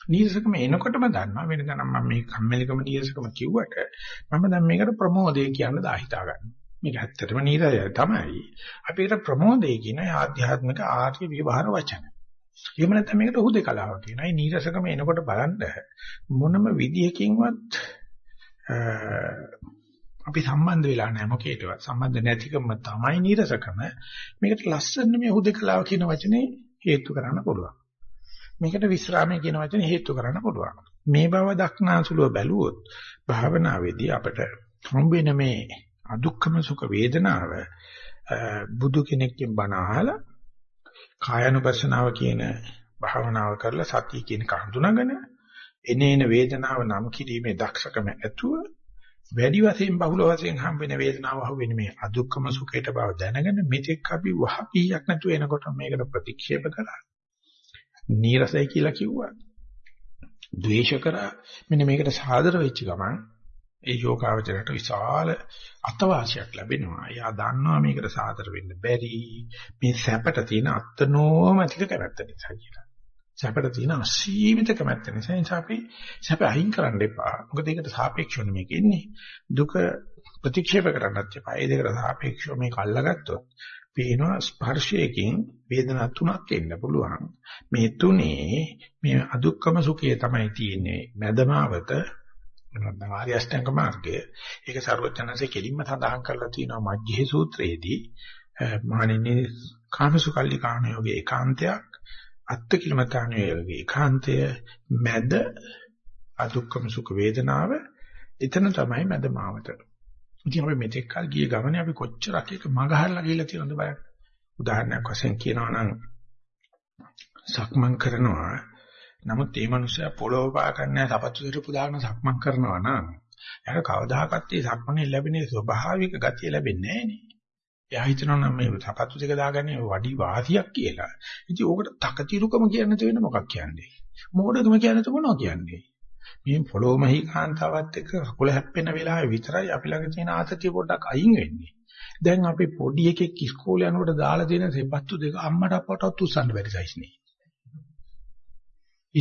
නීරසකම එනකොටම දන්නවා වෙනදා නම් මම මේ කම්මැලිකම නීරසකම කිව්වට මම දැන් මේකට ප්‍රමෝදය කියන දා හිතා ගන්නවා. මේක ඇත්තටම නීරසය තමයි. අපි ඒකට ප්‍රමෝදය කියන ආධ්‍යාත්මික ආර්ය විවහාර වචන. එහෙම නැත්නම් මේකට හුදේකලාව කියනවා. මේ නීරසකම එනකොට බලන්න මොනම විදියකින්වත් අපි සම්බන්ධ වෙලා නැහැ මොකේටවත්. සම්බන්ධ නැතිකම තමයි නීරසකම. මේකට ලස්සන මේ හුදකලාව කියන වචනේ හේතු කරන්න පුළුවන්. මේකට විස්රාමය කියන වචනේ හේතු කරන්න පුළුවන්. මේ බව දක්නාසුලව බැලුවොත් භාවනාවේදී අපට හම්බෙන මේ අදුක්කම සුඛ වේදනාව බුදු කෙනෙක්ගෙන් බණ අහලා කායනුපස්සනාව කියන භාවනාව කරලා සතිය කියන කඳුනගෙන එනේන වේදනාව නම් කිරීමේ දක්ෂකම ඇතුව වැඩි වශයෙන් බහුල වශයෙන් හම්බෙන වේදනාව අහුවෙන මේ අදුක්කම සුඛයට බව දැනගෙන මෙතෙක් අපි වහපීයක් නැතුව එනකොට මේකට ප්‍රතික්ෂේප කරා. නීරසයි කියලා කිව්වා. ද්වේෂ කරා. මෙන්න මේකට සාදර වෙච්ච ගමන් ඒ යෝගාවචරයට විශාල අතවාසියක් ලැබෙනවා. එයා දන්නවා මේකට සාදර වෙන්න බැරි. මේ සැපට තියෙන අත්නෝමතික කැමැත්ත නිසා කියලා. සැපට තියෙන අසීමිත කැමැත්ත නිසා නිසා අපි සැප අයින් කරන්න එපා. මොකද ඒකට සාපේක්ෂව මේක ඉන්නේ. දුක ප්‍රතික්ෂේප කරන්නත් එපා. ඒ දෙකට සාපේක්ෂව මේක අල්ලගත්තොත් පේනවා ස්පර්ශයකින් වේදනා තුනක් එන්න පුළුවන්. මේ තුනේ මේ අදුක්කම සුඛය තමයි තියෙන්නේ. මදමාවත නැත්නම් ආර්ය අෂ්ටාංග මාර්ගය. ඒක ਸਰවඥාන්සේ කෙලින්ම සඳහන් කරලා තියෙනවා මජ්ජේ සූත්‍රයේදී. මහණෙනි කාමසුකල්ලි කාණ යෝගේ ඒකාන්තයක් අත්ති කිලමතාණයේ ඒකාන්තය මැද අදුක්කම සුඛ වේදනාව එතන තමයි මැද මාවත. ඉතින් අපි මෙතෙක් කල් ගිය ගමනේ අපි කොච්චරක් එක මගහරලා ගිහලා තියෙනවද බලන්න. උදාහරණයක් වශයෙන් කියනවා නම් සක්මන් කරනවා නමුත් මේ මිනිස්සයා පොළොව පා ගන්න සපත්තු දෙක දාගෙන සක්මන් කරනවා නම් එයාට කවදාකවත් මේ සක්මනේ ලැබෙන ස්වභාවික ගතිය ලැබෙන්නේ නැහැ නේ. එයා හිතනවා නම් මේ සපත්තු දෙක දාගන්නේ වඩි වාසියක් කියලා. ඉතින් ඕකට තකතිරුකම කියන්න තියෙන මොකක් කියන්නේ? මෝඩකම කියන්න තු මොනවා කියන්නේ? මේ පොළොමහි කාන්තාවත් එක්ක කකුල හැප්පෙන වෙලාවේ විතරයි අපි ළඟ තියෙන ආතතිය පොඩ්ඩක් අයින් වෙන්නේ. දැන් අපි පොඩි එකෙක් ඉස්කෝලේ යනකොට දාලා දෙන සෙපත්තු දෙක අම්මට අපටත් උස්සන්න බැරි සයිස් නේ.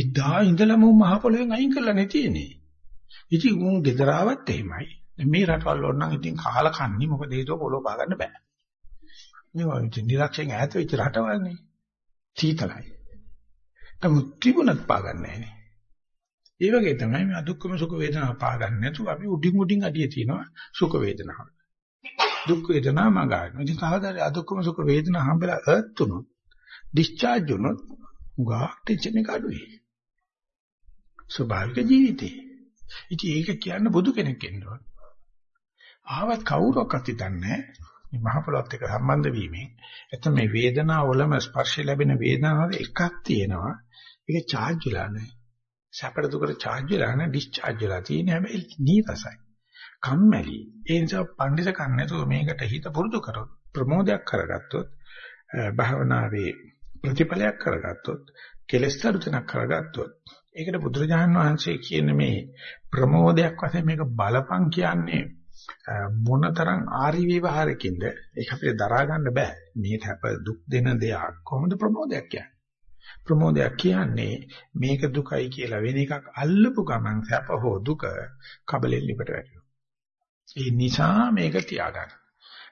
ඉදා ඉඳලම මහ පොළොවෙන් අයින් කරලා නැතිනේ. ඉතින් උන් ගෙදරාවත් එහෙමයි. මේ රටවල් වල නම් ඉතින් කහලා කන්නේ මොකද හේතුව පොළොව පා ගන්න බෑ. මේවා ඉතින් නිරක්ෂයෙන් ඈත වෙච්ච රටවල්නේ. සීතලයි. නමුත් ත්‍රිගුණත් පාගන්නේ නැහනේ. ඒ වගේ තමයි මේ අදුක්කම සුඛ වේදනාව පාගන්නේ නැතුව අපි උඩින් උඩින් අඩිය තියනවා සුඛ වේදනාව. දුක් වේදනාව මගහරිනවා. ඉතින් කවදාද අදුක්කම සුඛ වේදනාව හම්බෙලා අර්ත් උනොත් ඩිස්චාර්ජ් උනොත් උගා ටෙන්ෂන් එක අඩුයි. ස්වභාවික ජීවිතේ. ඉතින් ඒක කියන්න බුදු කෙනෙක් ඉන්න ඕන. ආවත් කවුරක්වත් හිතන්නේ නැහැ. මේ මහ පොළොත් එක්ක සම්බන්ධ වීමෙන් එතන මේ වේදනාවලම ස්පර්ශ ලැබෙන වේදනාවල එකක් තියෙනවා ඒක charge වෙලා නැහැ සැපට දුකට charge වෙලා නැහැ discharge වෙලා තියෙන හැබැයි නීරසයි කම්මැලි ඒ නිසා පඬිස කන්නේතෝ මේකට හිත පුරුදු කරොත් ප්‍රමෝදයක් කරගත්තොත් භාවනාවේ ප්‍රතිඵලයක් කරගත්තොත් කෙලස් තරුතනක් කරගත්තොත් ඒකට බුදුරජාණන් වහන්සේ කියන මේ ප්‍රමෝදයක් වශයෙන් මේක බලපං කියන්නේ මොනතරම් ආරි විවහාරකින්ද? ඒක අපිට දරා ගන්න බෑ. මේ තැප දුක් දෙන දෙයක් කොහොමද ප්‍රමෝදයක් කියන්නේ? ප්‍රමෝදයක් කියන්නේ මේක දුකයි කියලා වෙන එකක් අල්ලපු ගමන් සැප හෝ දුක කබලෙන් ලිපට වැටෙනවා. ඒ නිසා මේක තියාගන්න.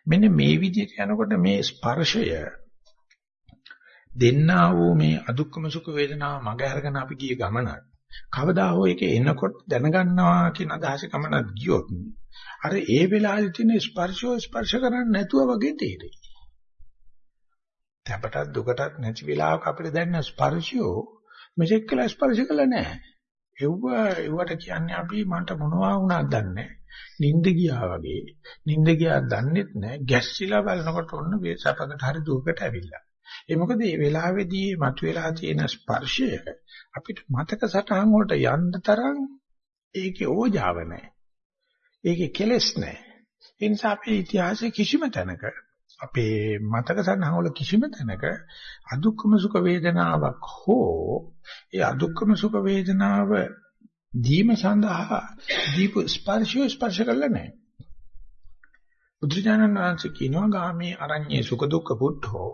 මෙන්න මේ විදිහට යනකොට මේ ස්පර්ශය දෙන්නා වූ මේ අදුක්කම සුඛ වේදනාව මග අරගෙන අපි ගිය ගමනක් කවදා හෝ ඒක එනකොට දැනගන්නවා කියන අදහස ගමනක් ගියොත් අර ඒ වෙලාවේ තියෙන ස්පර්ශෝ ස්පර්ශ කරන්නේ නැතුව වගේ තේරෙයි. තැපටත් දුකටත් නැති වෙලාවක අපිට දැනෙන ස්පර්ශයෝ මෙසෙක් කියලා ස්පර්ශ කළා නැහැ. එව්ව එව්වට කියන්නේ අපි මන්ට මොනවා වුණාද දන්නේ නිින්ද ගියා වගේ. නිින්ද ගියා දන්නෙත් නැහැ. ගැස්සිලා බලනකොට ඔන්න වේසපකට හරි දුකකට ඇවිල්ලා. ඒ මොකද මේ වෙලාවේදී මතුවලා තියෙන ස්පර්ශය අපිට මතක සටහන් වලට යන්න තරම් ඒකේ ඕජාව නැහැ. ඒකේ කෙලෙස් නැහැ. ඒ නිසා අපේ ඉතිහාසයේ කිසිම තැනක අපේ මතක සටහන් වල කිසිම තැනක අදුක්කම සුඛ වේදනාවක් හෝ ඒ අදුක්කම සුඛ වේදනාව දීම සඳහා දීප ස්පර්ශය ස්පර්ශ කරලා නැහැ. බුදුජානන වහන්සේ කියනවා ගාමී අරඤ්ඤේ සුඛ දුක්ඛ පුද්ධෝ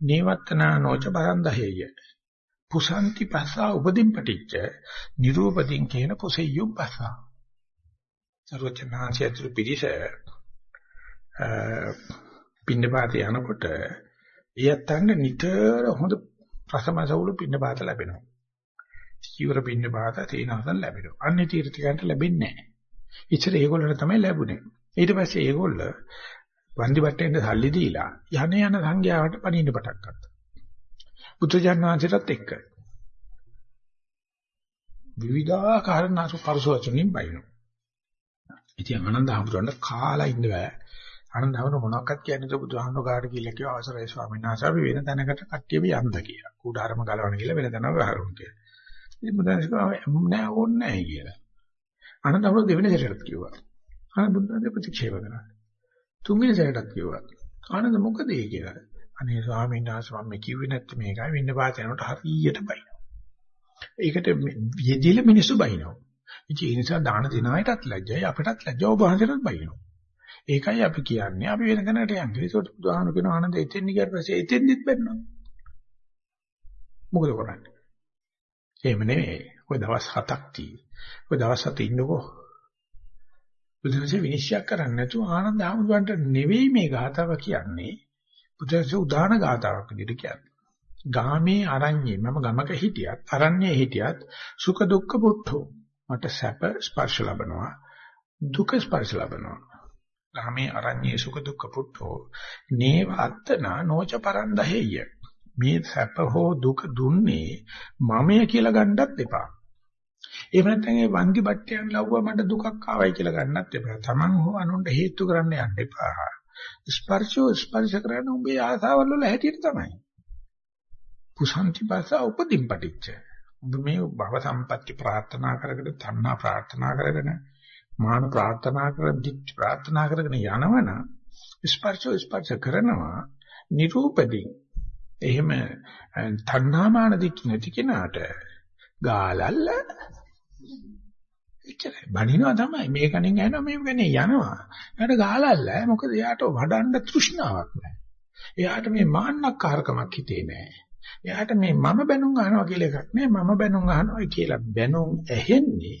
නේවත්තනා නොච බරන්දහෙය. පුසන්ති පස්සා උපදින් පටිච්ච නිරූපදින් කියන පුසෙය්‍යුම් පස්සා. සර්වචනාංශය ඇතුළු පිරිස පින්නපාත යනකොට එයත්න්න නිතර හොඳ ප්‍රසමසවුළු පින්නපාත ලැබෙනවා. චීවර පින්නපාත තේනහසන් ලැබෙනවා. අන්නේ තීර්ථකයන්ට ලැබෙන්නේ නැහැ. ඉතින් ඒගොල්ලන්ට තමයි ලැබුණේ. ඊට පස්සේ ඒගොල්ල වන්දි බට්ටෙන්ද සල්ලි දීලා යන යන සංඝයාට පණින්න පටන් ගත්තා. බුදුජාන විශ්වසිතත් එක්ක. විවිධාකාර නාසු පරිසවචනින් බයිනෝ. ඉතින් ආනන්ද හඳුරන්න කාලා ඉන්න බෑ. ආනන්ද හඳුර මොනවක්වත් කියන්නේ නැතුව බුදුහාමුදුර කාට කියලා කිව්වා අවසරයි ස්වාමීන් වහන්සේ අපි වෙන තැනකට කට්ටියව යන්න කියලා. කුඩාරම ගලවන්න කියලා වෙන තැනක ගහරුම් කියලා. ඉතින් බුදුහාමුදුර කිව්වා නෑ ඕනේ නෑ කියලා. ආනන්ද හඳුර දෙවෙනි සැරේට කිව්වා. ආනන්ද බුදුහාමුදුර ප්‍රතික්ෂේප කරා. තුන්වෙනි සැරේටත් කිව්වා. ආනන්ද මොකද ඒ කියලා. අනේ ස්වාමීන් වහන්සේ මම කිව්වේ නැත්නම් මේකයි වෙන්න පාත යනකොට හරියට බයිනවා. ඒකට යෙදිලා මිනිස්සු බයිනවා. ඉතින් ඒ නිසා දාන දෙන අයටත් ලැජ්ජයි අපටත් ලැජ්ජා ඔබ වහන්සේටත් බයිනවා. ඒකයි අපි කියන්නේ අපි වෙන කෙනාට යන්නේ. ඒකට බුදුහාම කියන ආනන්ද එතෙන් ගියාට පස්සේ එතෙන්දිත් බැන්නා. මොකද කරන්නේ? එහෙම නෙමෙයි. ඔය දවස් හතක් තියෙයි. ඔය දවස් හත ඉන්නකෝ. බුදුන්සේ විනිශ්චය කරන්නේ නැතුව ආනන්ද ආමුදුන්ට නෙවෙයි මේ ගාතාව කියන්නේ. බුදුන්සේ උදාන ගාතාවක් විදිහට කියන්නේ. ගාමේ අරඤ්ඤේ මම ගමක හිටියත් අරඤ්ඤේ හිටියත් සුඛ දුක්ඛ පුට්ඨෝ මට සැප ස්පර්ශ ලබනවා දුක ස්පර්ශ ලබනවා. ගාමේ අරඤ්ඤේ සුඛ දුක්ඛ පුට්ඨෝ නේව අත්තනා නොච පරන්දහෙය මේ සැප හෝ දුක දුන්නේ මමය කියලා ගන්නත් එපා. එහෙම නැත්නම් ඒ වන්දි බට්ටයන් ලව්වා මට දුකක් ආවයි කියලා ගන්නත් එපා තමන් හෝ අනුන්ට හේතු කරන්න යන්න එපා ස්පර්ශෝ ස්පර්ශ කරන උඹේ ආසාවල් වල හැටියට තමයි කුසන්ති භාෂ උපදීන් පටිච්ච. ඔබ මේ භව සම්පatti ප්‍රාර්ථනා කරගෙන තණ්හා ප්‍රාර්ථනා කරගෙන මාන ප්‍රාර්ථනා කරගෙන දික් ප්‍රාර්ථනා කරගෙන යනවනම් ස්පර්ශෝ ස්පර්ශ කරනවා නිරූපදී. එහෙම තණ්හා මාන දික් නැති කෙනාට ගාලල්ල එච්චරයි. බණිනවා තමයි. මේ කණින් ඇහෙනවා මේ කණින් යනවා. එයාට ගාලල්ල. මොකද එයාට වඩන්න තෘෂ්ණාවක් නැහැ. එයාට මේ මාන්නක්කාරකමක් හිතේ නැහැ. එයාට මේ මම බැනුම් අහනවා කියලා එකක් නෑ මම බැනුම් අහනවා කියලා බැනුම් ඇහෙන්නේ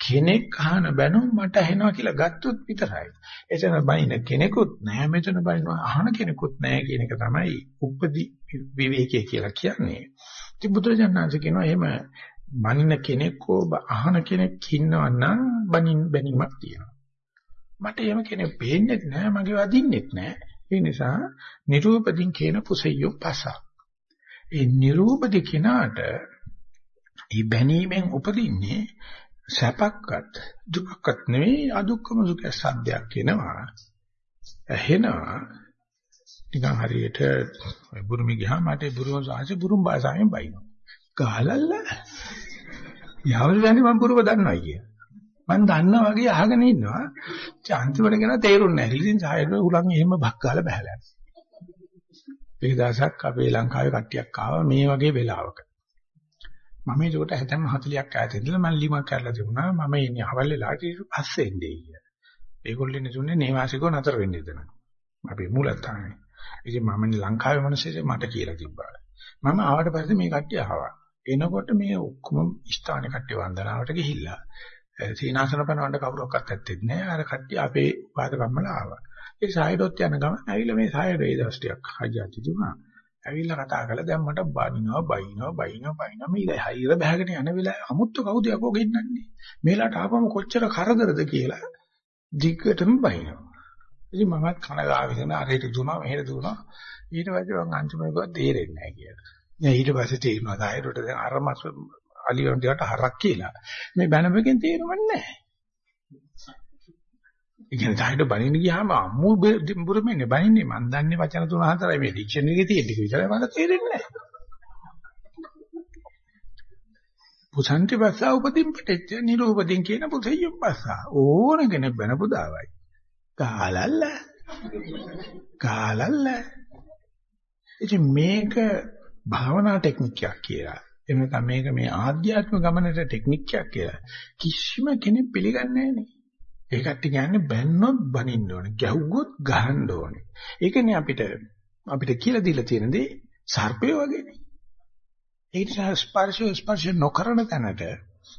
කෙනෙක් අහන බැනුම් මට ඇහෙනවා කියලා ගත්තොත් විතරයි. එතන බයින කෙනෙකුත් නෑ මෙතන බයින අහන කෙනෙකුත් නෑ කියන එක තමයි උපදි විවේකයේ කියලා කියන්නේ. ඉතින් බුදුරජාණන්සේ කියනවා එහෙම මනින කෙනෙක් හෝ අහන කෙනෙක් ඉන්නවා නම් බනින් බැනීමක් තියෙනවා. මට එහෙම කෙනෙක් පේන්නේ නැහැ මගේ වදින්නෙත් නැහැ. ඒ නිසා නිරූපදින් කියන පුසෙය්‍යෝ පසා ඒ නිරූපදි කිනාට ඒ බැනීමෙන් උපදින්නේ සැපක්වත් දුකක්වත් නෙවෙයි අදුක්කම සුඛ සද්දයක් එනවා ඇහෙනවා නිකන් හරියට බුරුමි ගියාම මට බුරුම සාහසේ බුරුම් භාෂාවෙන් බයිනවා ගහලල්ල යවල් යන්නේ මම බුරුම දන්නවා කිය. මම දන්නා වගේ අහගෙන ඉන්නවා. අන්තිමට කියන තේරුන්නේ නැහැ. ඉතින් සායර උලන් එහෙම බක් ගාලා බහැලා යනවා. එක දවසක් අපේ ලංකාවේ කට්ටියක් ආවා මේ වගේ වෙලාවක. මම ඒකට හැතැම් 40ක් ඈත ඉඳලා මම ලිමක් කරලා තිබුණා. මම ඉන්නේ අවල් වෙලාවට ඊට පස්සේ එන්නේ කියලා. ඒගොල්ලෝ ඉන්නේ තුනේ නේවාසිකව නතර වෙන්න ඉදන. අපේ මූලස්ථානේ. ඉතින් මම ලංකාවේ මිනිස්සුන්ට මට කියලා තිබ්බා. මම ආවට පස්සේ මේ කට්ටිය ආවා. එනකොට මේ ඔක්කොම ස්ථානේ කට්ටිය වන්දනාවට ගිහිල්ලා සීනාසන පනවන්න කවුරක්වත් ඇත්තෙත් නෑ. අර කට්ටිය අපේ වාදකම්මල ආවා. ඒ සායඩොත් යන ගමන් ඇවිල්ලා මේ සායඩෝ ඒ දවස් ටිකක් හයියත් තිබුණා. ඇවිල්ලා කතා කළා දැන් මට බනිනවා බයිනවා බයිනවා බයිනවා මේ හයිර බහගෙන යන වෙලාවේ අමුත්තු කවුද යකෝ ගෙන්නන්නේ මේලාට ආපම කොච්චර කරදරද කියලා දිග්ගටම බයිනවා ඉතින් මමත් කන ගාවිගෙන අරයට දුවනවා මෙහෙට දුවනවා ඊට පස්සේ මං අන්තිමට ගියා තේරෙන්නේ නැහැ කියලා දැන් ඊට පස්සේ තේරෙනවා තායරට දැන් අර මස් අලියන් දෙකට හරක් කියලා මේ බැනපෙකින් තේරෙන්නේ නැහැ ඉතින් තායිට බණින්න ගියාම අම්මු බුරුමෙන්නේ බණින්නේ මන් දන්නේ වචන තුන හතරයි මේ ඩික්ෂනරි එකේ තියෙන ටික විතරයි මට තේරෙන්නේ නැහැ. පුසන්ති භාෂා උපදින් පිටෙච්ච නිරූපදින් කියන පුසෙයිය භාෂා ඕන කෙනෙක් බණ පුදාවයි. කාලල්ල. කාලල්ල. ඉතින් මේක භාවනා ටෙක්නික්යක් කියලා. එහෙම නැත්නම් මේක මේ ආධ්‍යාත්මික ගමනට ටෙක්නික්යක් කියලා කිසිම කෙනෙක් පිළිගන්නේ නැහැ ඒකට කියන්නේ බැන්නොත් බනින්න ඕනේ. ගැහුවොත් ගහන්න ඕනේ. ඒකනේ අපිට අපිට කියලා දීලා තියෙන දේ සර්පය වගේනේ. ඒ නිසා ස්පර්ශ ස්පර්ශ නොකරන තැනට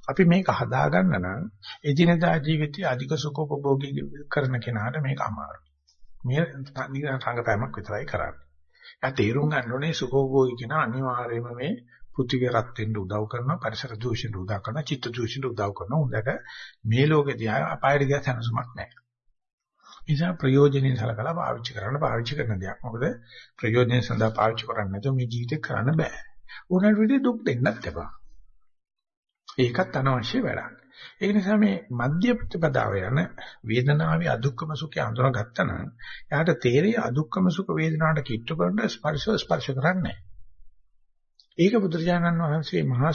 අපි මේක හදාගන්න නම් එදිනදා ජීවිතයේ අධික සුඛෝපභෝගී කරන කෙනාට මේක අමාරුයි. මේ සංගතයමක් විතරයි කරන්නේ. ඒ තේරුම් ගන්න ඕනේ සුඛෝපභෝගී කෙනා අනිවාර්යයෙන්ම මේ පෘථිවිය රත් වෙන්න උදව් කරනවා පරිසර දූෂණයට උදව් කරනවා චිත්ත දූෂණයට උදව් කරනවා උන්දට මේ ලෝකෙදී අපායට ගිය සැනසුමක් නැහැ. නිසා ප්‍රයෝජනෙන් සලකලා පාවිච්චි කරන්න පාවිච්චි කරන දෙයක්. මොකද ප්‍රයෝජනෙන් සඳහා පාවිච්චි කරන්නේ නැතුව මේ ජීවිතේ කරන්න බෑ. උනට විදිහ දුක් දෙන්නත් එපා. ඒකත් අනවශ්‍ය වැඩක්. ඒ නිසා මේ මධ්‍ය ප්‍රතිපදාව යන වේදනාවේ අදුක්කම සුඛය අඳුනගත්තා නම් එයාට තේරෙයි අදුක්කම සුඛ වේදනාවට කිට්ටු කරන ස්පර්ශ ස්පර්ශ කරන්නේ නැහැ. ඒක බුදුරජාණන් වහන්සේ මහා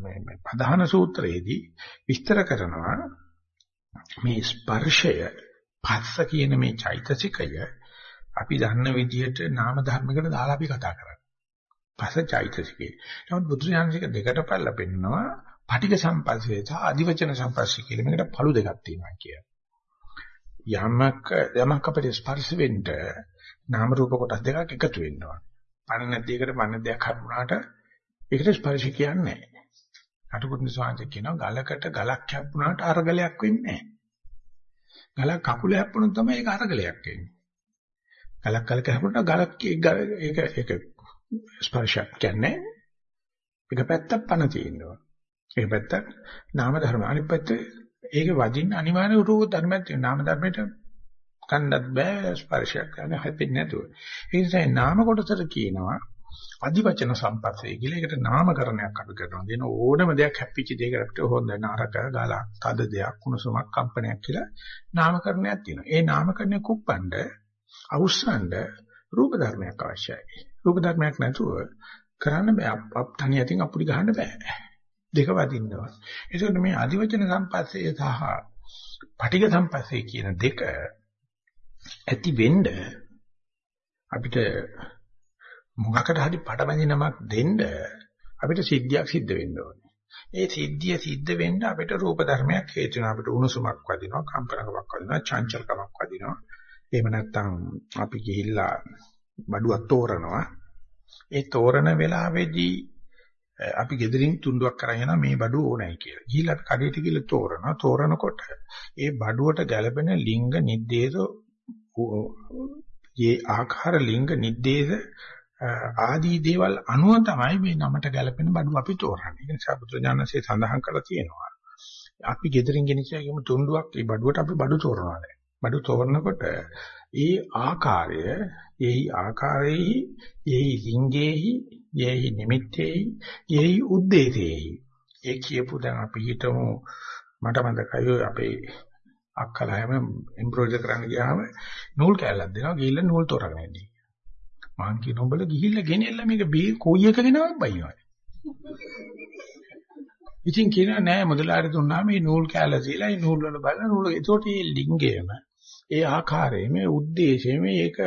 මේ ප්‍රධාන සූත්‍රයේදී විස්තර කරනවා මේ ස්පර්ශය පස්ස කියන මේ චෛතසිකය අපි දන්න විදිහට නාම ධර්මයකට දාලා අපි කතා කරන්නේ. පස්ස චෛතසිකේ. නමුත් බුදුරජාණන්සික දෙකට පල්ලා පෙන්නනවා පටික සම්පස්සේ සහ අධිවචන සම්පස්සේ කියලා මේකට පළු දෙකක් තියෙනවා කිය. යමක යමක අපිට ස්පර්ශ වෙන්න නාම රූප කොටස් දෙකක් එකතු වෙනවා. පණ නැතිකට පණ දෙයක් හම්බුනාට ඒකට ස්පර්ශ කියන්නේ නැහැ. අටුකුරුනි ස්වාමීන් කියනවා ගලකට ගලක් හැප්පුණාට අරගලයක් වෙන්නේ නැහැ. ගලක් කකුල හැප්පුණොත් තමයි ඒක අරගලයක් වෙන්නේ. ගලක් ගලක හැප්පුණා ගලක් ඒක ඒක ස්පර්ශයක් කියන්නේ. එක පැත්තක් පණ තියෙනවා. ඒක පැත්තක් නාම ධර්ම අනිත් පැත්ත ඒක වදින්න අනිවාර්ය රූප ධර්මයක් තියෙනවා. නාම ධර්මයට කන්නත් බෑ ස්පර්ශයක් කරන්න හැපෙන්නේ නැතුව. ඒ නිසා නාම කොටසට කියනවා අධිවචන සම්පස්සේ කියලා. ඒකට නාමකරණයක් අපි කරනවා. දෙන ඕනම දෙයක් හැප්පිච්ච දෙයකට අපිට හොඳ නරක ගලක්, තද දෙයක්, කුණුසුමක්, කම්පනයක් කියලා නාමකරණයක් තියෙනවා. ඒ නාමකරණය කුප්පණ්ඩ අවුස්සන්න රූප ධර්මයක් අවශ්‍යයි. රූප ධර්මයක් නැතුව කරන්න බෑ. අප තනිය අතින් අපුඩි ගහන්න බෑ. දෙක වදින්නවා. ඒකෝට මේ අධිවචන සම්පස්සේ සහ පටිඝ සම්පස්සේ කියන දෙක ඇති වෙන්න අපිට මොකකට හරි පටබැඳි නමක් දෙන්න අපිට සිද්ධියක් සිද්ධ වෙන්න ඕනේ. ඒ සිද්ධිය සිද්ධ වෙන්න අපිට රූප ධර්මයක් හේතු වෙනවා. අපිට උණුසුමක් වදිනවා, කම්පනකමක් වදිනවා, චංචලකමක් වදිනවා. එහෙම නැත්නම් අපි ගිහිල්ලා බඩුවක් තෝරනවා. ඒ තෝරන වෙලාවේදී අපි gederin තුන්ඩුවක් කරන් යනවා මේ බඩුව ඕනයි කියලා. ගිහිල්ලා අපි කඩේට ගිහිල්ලා තෝරනවා. තෝරනකොට ඒ බඩුවට ගැළපෙන ලිංග නිද්දේශ ඒ ආකාර ලිංග නිද්දේශ ආදී දේවල් අනුව තමයි මේ නමට ගැළපෙන බඩුව අපි තෝරන්නේ. ඒ නිසා බුදුජානසයේ සඳහන් කරලා තියෙනවා. අපි gederin ගෙනිච්ච එකම තුන්ඩුවක් ඒ බඩුවට අපි බඩු තෝරනවා. බඩු තෝරනකොට ඒ ආකාරය, එහි ආකාරයේහි, එහි ලිංගයේහි, එහි නිමිත්තේහි, එහි උද්දේශයේහි. ඒ කියපු දැන් අපි හිතමු මට මතකයි අපේ අක්කලා හැම එම්බ්‍රොයිඩර් කරන්න ගියාම නූල් කෑල්ලක් දෙනවා ගිහිල්ලා නූල් තෝරගෙන ඉන්නේ. මං කියන උඹල ගිහිල්ලා ගෙනෙල්ල මේක බී කොයි එක ගෙනවත් බයිනවා. ඉතින් කියනවා නෑ මුදලාරි දුන්නා මේ නූල් කැල සීලා මේ නූල් වල බලන නූල් ඒතකොට මේ ලිංගයම ඒ ආකාරයේ මේ ಉದ್ದೇಶයේ මේක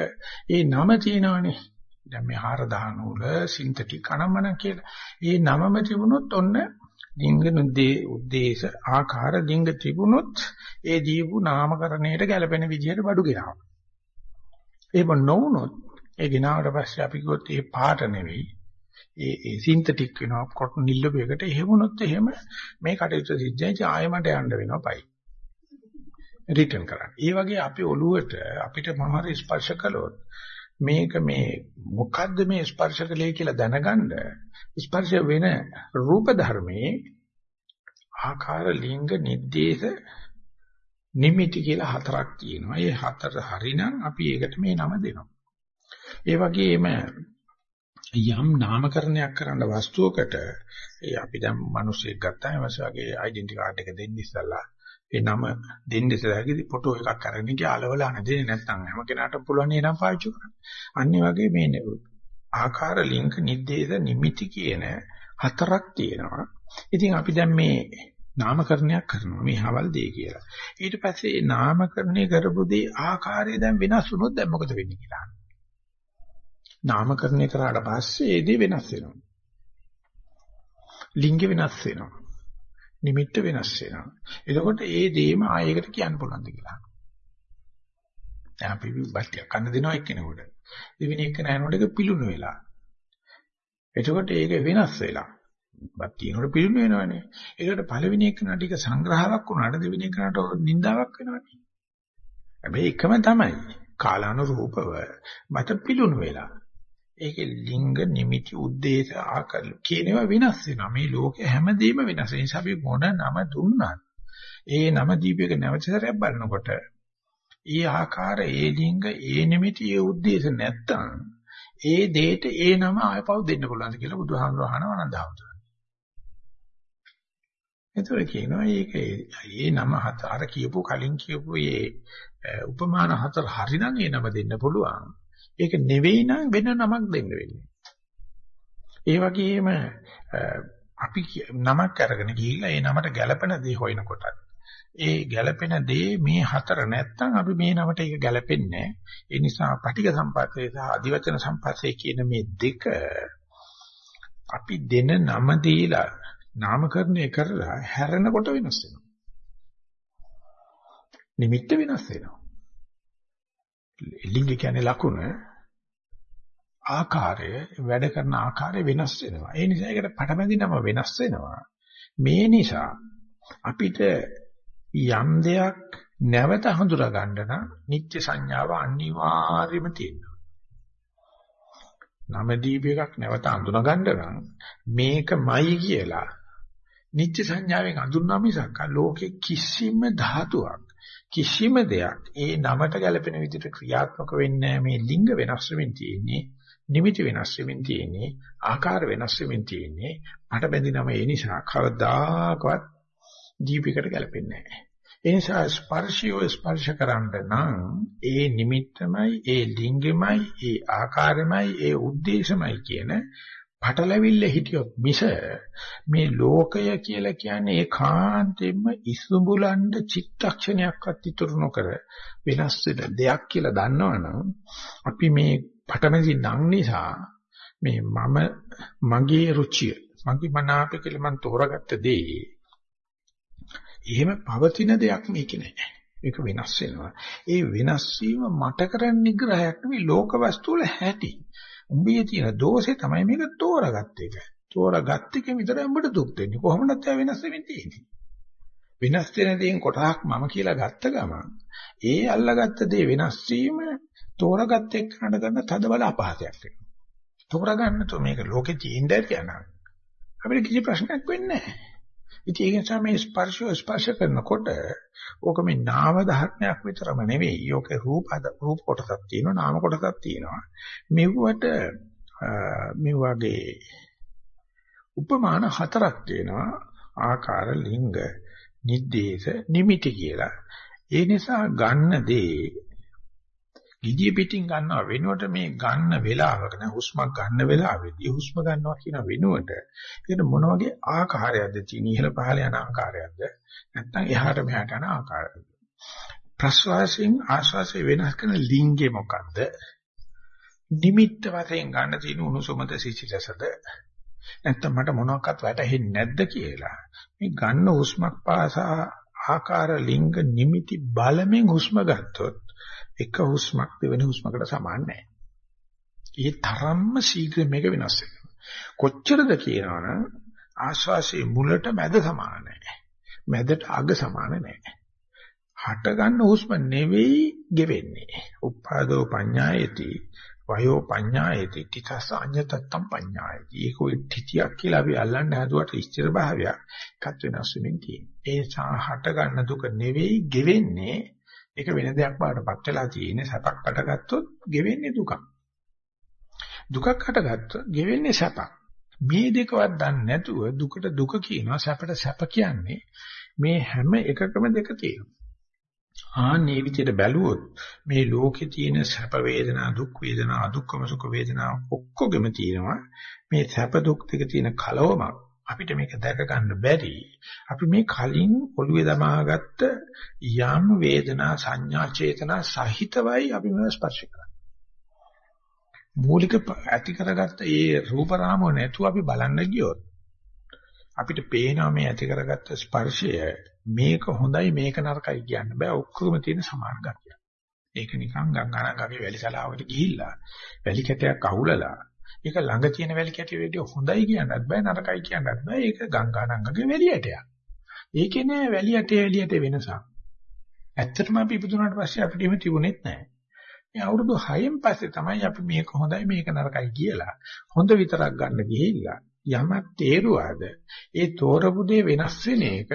ඒ නම තියෙනවනේ. දැන් මේ හාර දහන උල සින්තටික් අනම්මන කියලා. ඒ නමම තිබුණොත් ඔන්න ඩිංගනුදී ಉದ್ದೇಶ ආකාර ඩිංග තිබුණොත් ඒ ජීවු නාමකරණයට ගැලපෙන විදිහට බඩු ගෙනාවා. එහෙම නොවුනොත් ඒ ගිනාවට පස්සේ අපි කිව්වොත් ඒ පාට නෙවෙයි ඒ ඒ සින්තටික් වෙනවා කොටන් නිල්ලපු එකට එහෙම වුණොත් එහෙම මේ කටයුතු සිද්ධයි ආයෙ මට යන්න වෙනවා පයි. රිටර්න් කරන්න. ඒ වගේ අපි ඔළුවට අපිට මොනවාර ස්පර්ශ කළොත් මේක මේ මොකද්ද මේ ස්පර්ශ කලේ කියලා දැනගන්න ස්පර්ශ වෙන රූප ධර්මයේ ආකාර ලිංග නිर्देश නිමිති කියලා හතරක් තියෙනවා. මේ හතර හරිනම් අපි ඒකට මේ නම දෙනවා. ඒ වගේම යම් නාමකරණයක් කරන්න වස්තුවකට අපි දැන් මිනිස්සෙක් ගත්තාම එයාගේ ඩෙන්ටි කාඩ් එක දෙන්න ඉස්සලා ඒ නම දෙන්න ඉස්සරහදී ෆොටෝ එකක් අරගෙන ගියාලවල අනදේ නැත්නම් හැම කෙනාටම පුළුවන් ඒ නම පාවිච්චි කරන්න. අන්න වගේ මේ ආකාර ලින්ක නිද්දේශ නිමිති කියන හතරක් තියෙනවා. ඉතින් අපි දැන් මේ නාමකරණයක් කරනවා මේ හවල් දෙය කියලා. ඊට පස්සේ නාමකරණය කරපු දේ ආකාරය දැන් වෙනස් වුණොත් දැන් මොකද වෙන්නේ කියලා. නාමකරණය කරාට පස්සේ ඒ දේ වෙනස් වෙනවා. ලිංග වෙනස් වෙනවා. නිමිත්ත වෙනස් වෙනවා. එතකොට ඒ දේම ආයෙකට කියන්න පුළුවන්ද කියලා. දැන් අපි බට්ටියක් කන්න දෙනවා එක්කෙනෙකුට. දෙවෙනි එක නෑනොට ඒක පිලුණු වෙලා. එතකොට ඒක වෙනස් වෙලා. බට්ටියනොට පිලුණු වෙනවනේ. ඒකට පළවෙනි එක නටික සංග්‍රහයක් වුණාට දෙවෙනි එක නට නින්දාවක් වෙනවනේ. හැබැයි එකම තමයි. කාලානුරූපව මට පිලුණු වෙලා. ඒකේ ලිංග නිමිති උද්දේශ ආකල් කියනවා වෙනස් වෙනවා. මේ ලෝකේ හැමදේම වෙනස්. ඒ නිසා අපි මොන නම දුන්නත් ඒ නම දීපයක නැවතසරයක් බලනකොට ඒ ආකාර ඒ ලිංග ඒ නිමිති ඒ උද්දේශ නැත්තම් ඒ දෙයට ඒ නම ආයපව දෙන්න පුළුවන්ද කියලා බුදුහාමුදුරුවෝ අහනවා නන්දහාමුදුරුවෝ. ඒතර කියනවා මේක ඒ නම හතර කියපු කලින් කියපු ඒ උපමාන හතර හරිනම් ඒ නම දෙන්න පුළුවන්. ඒක නෙවෙයි නම් වෙන නමක් දෙන්න වෙන්නේ. ඒ වගේම අපි නමක් අරගෙන ගිහිල්ලා ඒ නමට ගැළපෙන දේ හොයනකොට ඒ ගැළපෙන දේ මේ හතර නැත්තම් අපි මේ නමට ඒක ගැළපෙන්නේ ඒ නිසා පටික සම්පස්සේ සහ අධිවචන සම්පස්සේ කියන මේ දෙක අපි දෙන නම දීලා නාමකරණය කරලා හැරෙනකොට වෙනස් වෙනවා. නිමිත්ත වෙනස් වෙනවා. ලිංග කියන්නේ ලකුණ ආකාරය වැඩ කරන ආකාරය වෙනස් වෙනවා. ඒ නිසා ඒකට පටබැඳිනම වෙනස් වෙනවා. මේ නිසා අපිට යම් දෙයක් නැවත හඳුනා ගන්න නම් නිත්‍ය සංඥාව අනිවාර්යයෙන්ම තියෙනවා. නම දීප එකක් නැවත හඳුනා ගන්න නම් මේකමයි කියලා නිත්‍ය සංඥාවෙන් හඳුන්නා මිසක් ලෝකේ කිසිම ධාතුවක් කිසිම දෙයක් ඒ නමට ගැලපෙන විදිහට ක්‍රියාත්මක වෙන්නේ මේ ලිංග වෙනස් වෙමින් තියෙන්නේ නිමිති වෙනස් වෙමින් තියෙන්නේ ආකාර වෙනස් වෙමින් තියෙන්නේ මට බැඳිනම ඒ නිසා කවදාකවත් දීපිකට ගැලපෙන්නේ නැහැ. ඒ නිසා ස්පර්ශියෝ ස්පර්ශ කරන්න නම් ඒ නිමිත්තමයි ඒ ලිංගෙමයි ඒ ආකාරෙමයි ඒ ಉದ್ದೇಶමයි කියන පටලැවිල්ල හිටියොත් මිස මේ ලෝකය කියලා කියන්නේ ඒකාන්තයෙන්ම ඉසුඹුලන්ඩ චිත්තක්ෂණයක්වත් ඉතුරු නොකර වෙනස් වෙන දෙයක් කියලා දන්නවනම් අපි මේ පටමැසි නම් නිසා මේ මම මගේ රුචිය මගේ මනාප කියලා මම තෝරාගත්ත දේ එහෙම පවතින දෙයක් මේක නෑ. ඒක වෙනස් වෙනවා. ඒ වෙනස් වීම මට කරන්න නිග්‍රහයක් නෙවෙයි ලෝක වස්තු වල හැටි. උඹේ තියෙන දෝෂේ තමයි මේක තෝරාගත්ත එක. තෝරාගත්ත එක විතරයි උඹට දුක් දෙන්නේ. කොහොමදත් ඒ වෙනස් වෙමින් තියෙන්නේ. වෙනස් වෙන දේෙන් කොටහක් මම කියලා ගත්ත ගමන් ඒ අල්ලගත්ත දේ වෙනස් වීම තෝරාගත්ත එක්කනට ගන්න තද බල අපහසයක් වෙනවා. තෝරාගන්න તો මේක ලෝකේ තියෙන්න ඇති අනං. අපිට කිසි ප්‍රශ්නයක් වෙන්නේ නැහැ. ඉතින් ඒ නිසා මේ ස්පර්ශය ස්පර්ශ කරනකොට ඕක මේ නාම ධර්මයක් විතරම නෙවෙයි. ඕකේ රූප රූප කොටසක් තියෙනවා, නාම කොටසක් තියෙනවා. මෙව්වට මේ වගේ උපමාන හතරක් තියෙනවා. ආකාර, ලිංග, නිද්දේශ, නිමිති කියලා. ඒ නිසා ගන්න දේ ගිජිය පිටින් ගන්නව වෙනුවට මේ ගන්න වෙලාවක නේ හුස්මක් ගන්න වෙලාවේදී හුස්ම ගන්නවා කියන වෙනුවට ඒකට මොන වගේ ආකාරයක්ද තියෙන ඉහළ පහළ යන ආකාරයක්ද? නැත්නම් එහාට මෙහාට යන ආකාරයක්ද? ප්‍රස්වාසයෙන් ආශ්වාසය වෙනස් කරන ලිංගේ මොකද්ද? නිමිත්ත වශයෙන් ගන්න තියෙන උණුසුමද සිසිලසද? නැත්නම් මට මොනවාක්වත් වැටහෙන්නේ නැද්ද කියලා? මේ ගන්න හුස්මක් පාසා ආකාර ලිංග නිමිති බලමින් හුස්ම ගත්තොත් එක හුස්මක් දෙවෙනි හුස්මකට සමාන නැහැ. ඒ තරම්ම ශීඝ්‍ර මේක වෙනස් වෙනවා. කොච්චරද කියනවනම් ආශ්වාසයේ මුලට මැද සමාන නැහැ. මැදට අග සමාන නැහැ. හට ගන්න හුස්ම නෙවෙයි ගෙවෙන්නේ. උපාදෝ පඤ්ඤායති වයෝ පඤ්ඤායති තිතස අඤ්ඤතත්තම් පඤ්ඤායති. ඒක ඔය තිතියක් කියලා අපි අල්ලන්න හදුවට ස්ථිර භාවයක් එකත් වෙනස් වෙමින් තියෙනවා. ඒ සාහට ගන්න දුක නෙවෙයි ගෙවෙන්නේ ඒක වෙන දෙයක් බාටපත් වෙලා තියෙන්නේ සැපක් අටගත්තොත් ගෙවෙන්නේ දුකක්. දුකක් අටගත්තොත් ගෙවෙන්නේ සැපක්. මේ දෙකවත් දන්නේ නැතුව දුකට දුක කියනවා සැපට සැප කියන්නේ මේ හැම එකකම දෙක තියෙනවා. ආන්නේ විදිහට බැලුවොත් මේ ලෝකේ තියෙන සැප වේදනා දුක් වේදනා අදුක්කම සුඛ වේදනා ඔක්කොගෙම තියෙනවා මේ සැප දුක් දෙක තියෙන කලවමක් අපිට මේක දැක ගන්න බැරි අපි මේ කලින් ඔළුවේ දමාගත්ත යම් වේදනා සංඥා චේතනා සහිතවයි අපි මේව ස්පර්ශ කරන්නේ මූලික ඇති කරගත්ත ඒ රූප රාමෝ නැතුව අපි බලන්න ගියොත් අපිට පේනවා මේ ඇති කරගත්ත ස්පර්ශය මේක හොඳයි මේක නරකයි කියන්න බෑ ඔක්කොම තියෙන සමාන ගතිය. ඒක නිකන් ගංගානගගේ වැලිසලාවට ගිහිල්ලා වැලි කැටයක් අහුලලා ඒක ළඟ තියෙන වැලි කැටිය වේදී හොඳයි කියන්නත් බෑ නරකයි කියන්නත් බෑ ඒක ගංගානගගේ වැලි ඇටයක්. ඒකේ නෑ වැලි ඇටේ වැලි ඇටේ වෙනසක්. ඇත්තටම අපි ඉපදුනාට පස්සේ අපිට එහෙම තිබුණෙත් නෑ. මේ අවුරුදු 6න් පස්සේ තමයි අපි මේක හොඳයි මේක නරකයි කියලා හොඳ විතරක් ගන්න ගිහිල්ලා යමක් තේරුවාද ඒ තෝරපු දේ වෙනස් වෙන එක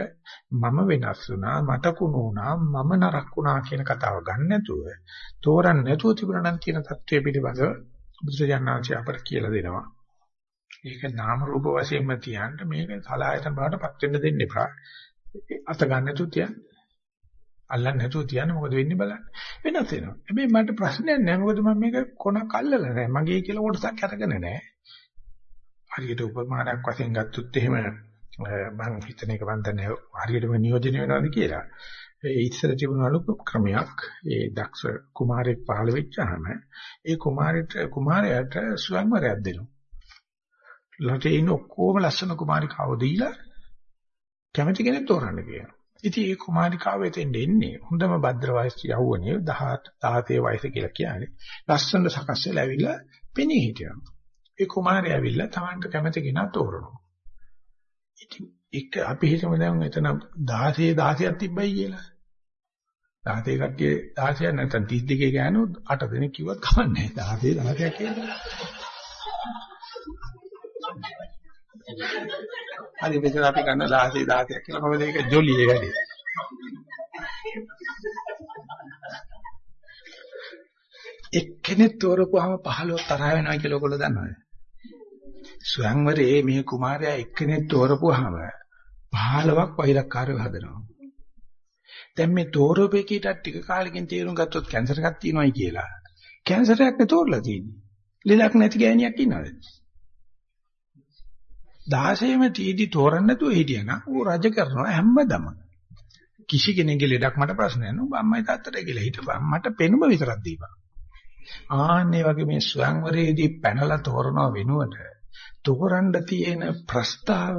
මම වෙනස් වුණා මට කුණු වුණා මම නරක වුණා කියන කතාව ගන්න නැතුව තෝරන්න නැතුව තිබුණා නම් කියන தත්ත්වය පිළිබඳව බුදුසජාණන්සේ අපට කියලා දෙනවා. ඒක නාම රූප වශයෙන්ම තියන්න මේක සලායතන බවටපත් වෙන්න දෙන්න එපා. අත ගන්න නැතුව තියන්න. අල්ලන්න නැතුව තියන්න මොකද වෙන්නේ බලන්න. වෙනස් වෙනවා. හැබැයි මට ප්‍රශ්නයක් නැහැ. මොකද මම මේක කොනක් අල්ලලා නැහැ. මගේ කියලා කොටසක් අරගෙන නැහැ. හරියට උපමානක් වශයෙන් ගත්තොත් එහෙම මම හිතන එක මන් දන්නේ හරියටම නියෝජනය වෙනවද කියලා. ඒ ඉස්සර තිබුණලු ක්‍රමයක් ඒ දක්ෂ කුමාරයෙක් පහළ වෙච්චාම ඒ කුමාරයට කුමාරයාට ස්වයංවරයක් දෙනවා. ලෝකේ ඉන්න ඔක්කොම ලස්සන කුමාරිකාව දීලා කැමති කෙනෙක් තෝරන්න කියනවා. ඉතින් ඒ කුමාරිකාව එතෙන් එන්නේ හොඳම භද්‍ර වයස යවුවනේ 17 17 වයස කියලා කියන්නේ. ලස්සන සකස් වෙලා ඇවිල්ලා පෙනී හිටියා. ඒ කුමාරයා ඇවිල්ලා Tamanට කැමති කෙනා තෝරනවා. ඉතින් එක අපි හිතමු දැන් එතන 16 16ක් තිබ්බයි කියලා. 16 කට්ටිය 16ක් නැත්නම් 32 ගෑනු 8 දෙනෙක් කිව්වත් කමන්නේ 16 16ක් කියලා. හරි මෙතන අපි ගන්න 16 16ක් කියලා මොකද ඒක ජොලියේ වැඩි. එක්කෙනෙක් තෝරපුවාම 15 තරහ වෙනවා කියලා ඔයගොල්ලෝ දන්නවද? ස්වයංවරයේ මේ කුමාරයා එක්කෙනෙක් තෝරපුවාම 15ක් වෛරක්කාරයව හදනවා. දැන් මේ තෝරපේකීට ටික කාලෙකින් තේරුම් ගත්තොත් කැන්සර් එකක් තියෙනවායි කියලා. කැන්සර් එකක් නේ තෝරලා තියෙන්නේ. ලෙඩක් නැති ගෑණියක් ඉන්නවද? 16ම තීදි තෝරන්න නැතුව හිටියනම් ඌ රජ කරනවා හැමදම. කිසි කෙනෙක්ගේ ලෙඩක් මට ප්‍රශ්නයක් නෑ. ඔබ අම්මයි තාත්තට කියලා හිටපන්. මට පෙනුම විතරක් දීපන්. ආන්නේ වගේ මේ ස්වයංවරයේදී පැනලා තෝරනව වෙනුවට තෝරන්න තියෙන ප්‍රස්තාව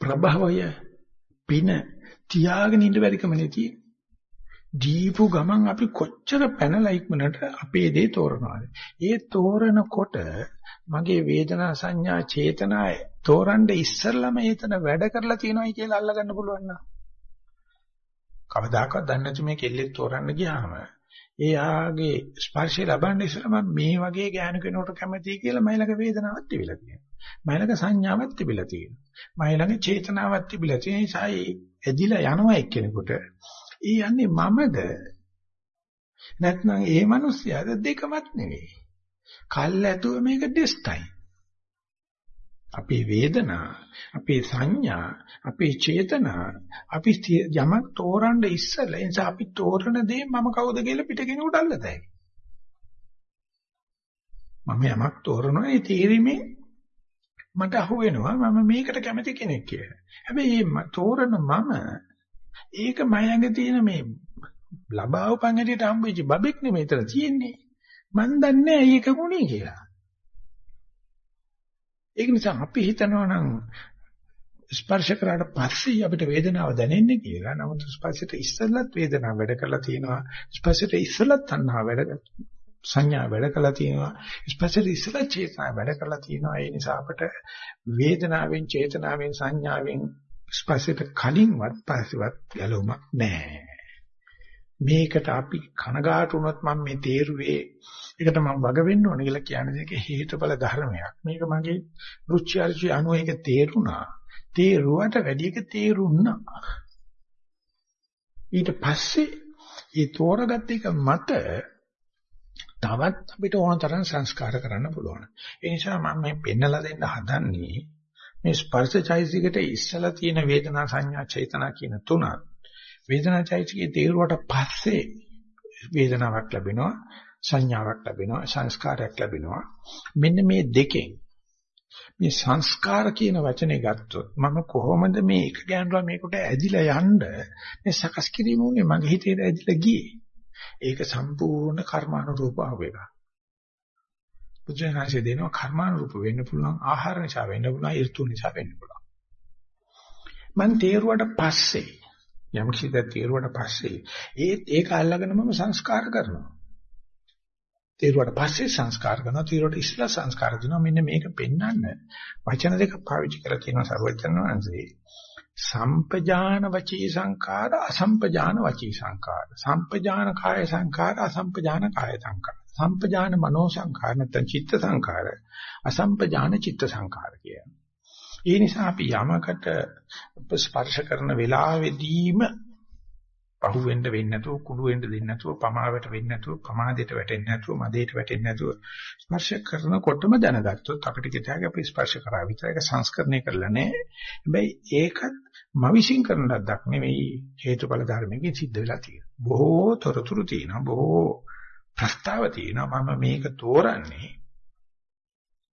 ප්‍රභවය පින තියාගෙන ඉන්න බැරිකමනේ තියෙන්නේ. දීපු ගමන් අපි කොච්චර පැනලා ඉක්මනට අපේ දේ තෝරනවාද? ඒ තෝරනකොට මගේ වේදනා සංඥා චේතනා තෝරන්න ඉස්සෙල්ලම ඒතන වැඩ කරලා තියෙනවයි කියලා අල්ලගන්න පුළුවන් නේද? කවදාකවත් දන්නේ නැති මේ කෙල්ලෙක් තෝරන්න ගියාම එයාගේ ස්පර්ශය ලබන්න ඉස්සෙල්ලා මම මේ වගේ ගෑනු කෙනෙකුට කැමතියි කියලා මයිලක වේදනාවක් තිබිලා තියෙනවා. මයිලක සංඥාවක් තිබිලා තියෙනවා. මයිලක චේතනාවක් තිබිලා තියෙන නිසා එදිලා යනවා එක්කෙනෙකුට. ඒ යන්නේ මමද නැත්නම් ඒ මිනිස්යාද දෙකමත් නෙවෙයි. කල් ඇතුව මේක ඩෙස්ටයි. අපේ වේදනා, අපේ සංඥා, අපේ චේතනා, අපි යමක් තෝරන්න ඉස්සෙල්ලා ඒ නිසා අපි තෝරන දේ මම කවුද කියලා පිටකෙනෙකුට අල්ලතයි. මම යමක් තෝරනවා ඒ තීරීමේ මට අහු වෙනවා මම මේකට කැමති කෙනෙක් කියලා. හැබැයි මේ තෝරන මම ඒක මයඟ තියෙන මේ ලබාව පංගඩියට හම්බෙච්ච බබෙක් නෙමෙයි එතන තියෙන්නේ. මන් දන්නේ ඒක මොනේ කියලා. ඒක නිසා අපි හිතනවා නම් ස්පර්ශ කරාට පස්සේ අපිට වේදනාව දැනෙන්නේ කියලා. නමුත් ස්පර්ශයට ඉස්සෙල්ලත් වේදනාව වැඩ කරලා තියෙනවා. ස්පර්ශයට ඉස්සෙල්ලත් තණ්හා වැඩ සංඥා වැඩ කරලා තියෙනවා. ස්පර්ශයට ඉස්සෙල්ලත් චේතනා වැඩ කරලා තියෙනවා. ඒ නිසා අපිට වේදනාවෙන් චේතනාවෙන් සංඥාවෙන් ස්පර්ශයට කලින්වත් පස්සෙවත් ගැලවුමක් නැහැ. මේකට අපි කනගාටු වුණොත් මම මේ තේරුවේ ඒකට මම වග වෙන්න ඕන කියලා කියන්නේ ඒක හේතුඵල ධර්මයක්. මේක මගේ රුචි අරුචි අනුව ඒක තේරුණා. තේරුවට වැඩි එක තේරුණා. ඊට පස්සේ ඒ තෝරගත්ත එක මත තවත් අපිට ඕන තරම් සංස්කාර කරන්න පුළුවන්. ඒ නිසා මම මේ පෙන්නලා දෙන්න හදන්නේ මේ ස්පර්ශචෛසිකට ඉස්සලා තියෙන වේදනා සංඥා චේතනා කියන තුනක් වේදනාචෛසිකේ තේරුවට පස්සේ වේදනාවක් ලැබෙනවා සංඥාවක් ලැබෙනවා සංස්කාරයක් ලැබෙනවා. මෙන්න මේ දෙකෙන් මේ සංස්කාර කියන වචනේ ගත්තොත් මම කොහොමද මේ එක ගෑනුලා මේකට ඇදිලා යන්න? මේ සකස් කිරීම උනේ මගේ හිතේ ඇදිලා ගියේ. ඒක සම්පූර්ණ කර්මානුරූප ආවෙක බුදුරජාණන්සේ දෙනවා කර්මානුරූප වෙන්න පුළුවන් ආහාර නිසා වෙන්න පුළුවන් ඍතු නිසා වෙන්න පුළුවන්. මන් තේරුවට පස්සේ යම් කිසි දෙයක් තේරුවට පස්සේ ඒත් ඒක අල්ලගෙන මම සංස්කාර කරනවා. තේරුවට පස්සේ සංස්කාර කරනවා තේරුවට ඉස්සලා සංස්කාර දෙනවා. මෙන්න මේක පෙන්වන්න වචන දෙක පාවිච්චි කරලා තියෙනවා සර්වජන වහන්සේ. සම්පජාන වචී සංකාර අසම්පජාන වචී සංකාර සම්පජාන කාය සංකාර අසම්පජාන කාය සංකාර සම්පජාන මනෝ සංකාර නැත්නම් චිත්ත සංකාර අසම්පජාන චිත්ත සංකාර කියන. ඒ නිසා අපි යමකට ස්පර්ශ කරන වෙලාවෙදීම පහු වෙන්න වෙන්නේ නැතුව කුඩු වෙන්න දෙන්නේ නැතුව පමාවට වෙන්නේ නැතුව පමාදයට වැටෙන්නේ නැතුව මදයට වැටෙන්නේ නැතුව ස්පර්ශ කරනකොටම දැනගත්තොත් අපිට කිතාගේ අපි ස්පර්ශ කරා විතර ඒක සංස්කරණය කරලා නැහැ. හැබැයි ඒකත් මවිසින් කරන ලද්දක් නෙවෙයි හේතුඵල ධර්මයෙන් සිද්ධ වෙලා තියෙනවා. බොහෝ තොරතුරු තියෙනවා. බොහෝ ප්‍රස්තාව තියෙනවා. මම මේක තෝරන්නේ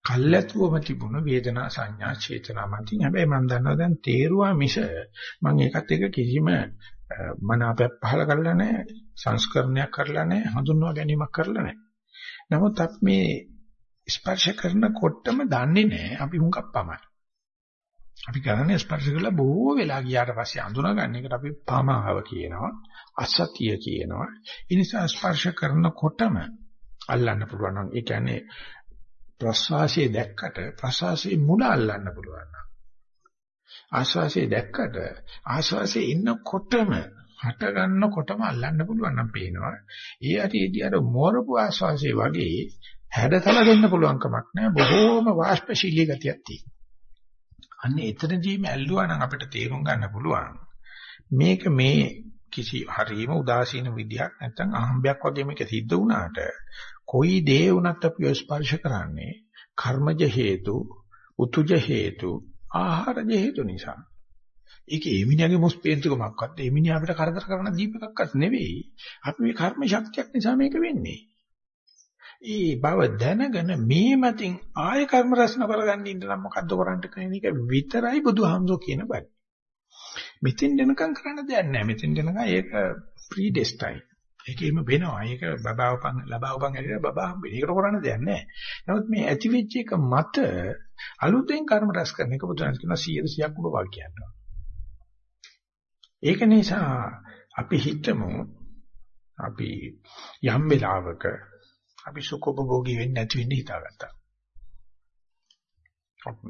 කල්ැතුවම තිබුණු වේදනා සංඥා චේතනා මතින්. හැබැයි මම දන්නවා දැන් තේරුවා මිස මම ඒකත් එක කිසිම මනාපයක් පහල කරලා නැහැ සංස්කරණයක් කරලා නැහැ හඳුන්වා ගැනීමක් කරලා නැහැ. නමුත් අපි මේ ස්පර්ශ කරනකොටම දන්නේ නැහැ. අපි හුඟක් පමයි. අපි කරන්නේ ස්පර්ශ කරලා බොහෝ වෙලා ගියාට පස්සේ අඳුනගන්න එකට අපි පමාව කියනවා අසතිය කියනවා. ඒ නිසා ස්පර්ශ කරනකොටම අල්ලන්න පුළුවන් නම් ඒ කියන්නේ ප්‍රස්වාසයේ දැක්කට ප්‍රස්වාසයේ මුල අල්ලන්න පුළුවන් ආශ්වාසයේ දැක්කට ආශ්වාසයේ ඉන්නකොටම හට ගන්නකොටම අල්ලන්න පුළුවන් නම් පේනවා. ඒ හරියදී අර මෝරපු ආශ්වාසයේ වගේ හැඩතල දෙන්න පුළුවන් කමක් නැහැ. බොහෝම වාෂ්පශීලී ගතියක් තියෙනවා. අන්න එතනදීම ඇල්ලුවා නම් අපිට තේරුම් ගන්න පුළුවන්. මේක මේ කිසි හරීම උදාසීන විදියක් නැත්නම් අහම්බයක් වගේ මේක සිද්ධ වුණාට කොයි දේ වුණත් අපි ස්පර්ශ කරන්නේ කර්මජ හේතු, උතුජ හේතු, ආහාරජ හේතු නිසා. ඒක එමිණියාගේ මොස්පේන්තුකමක්වත් එමිණියා අපිට කරදර කරන දීපකක්වත් නෙවෙයි. අපි මේ කර්ම ශක්තියක් නිසා මේක වෙන්නේ. ඒ බව දැනගෙන මේ මතින් ආය කර්ම රැස්න කරගන්න ඉන්න නම් මොකද්ද කරන්න කියන එක විතරයි බුදුහාමුදුෝ කියන බයි. මෙතෙන් දෙනකම් කරන්න දෙයක් නැහැ. මෙතෙන් දෙනකම් ඒක ප්‍රීඩෙස්ටයින්. ඒකෙම වෙනවා. ඒක බබාවපන් ලබාවපන් ඇරිලා බබා හම්බෙන්නේ. ඒකට කරන්න දෙයක් නැහැ. නමුත් මේ ඇති වෙච්ච එක මත අලුතෙන් කර්ම රැස් කරන එක බුදුන් කියනවා 100 100ක් ඔබ වාක්‍යයක්. ඒක නිසා අපි හිතමු අපි යම් වෙලාවක අපි සුඛෝපභෝගී වෙන්නේ නැති වෙන්න හිතාගත්තා.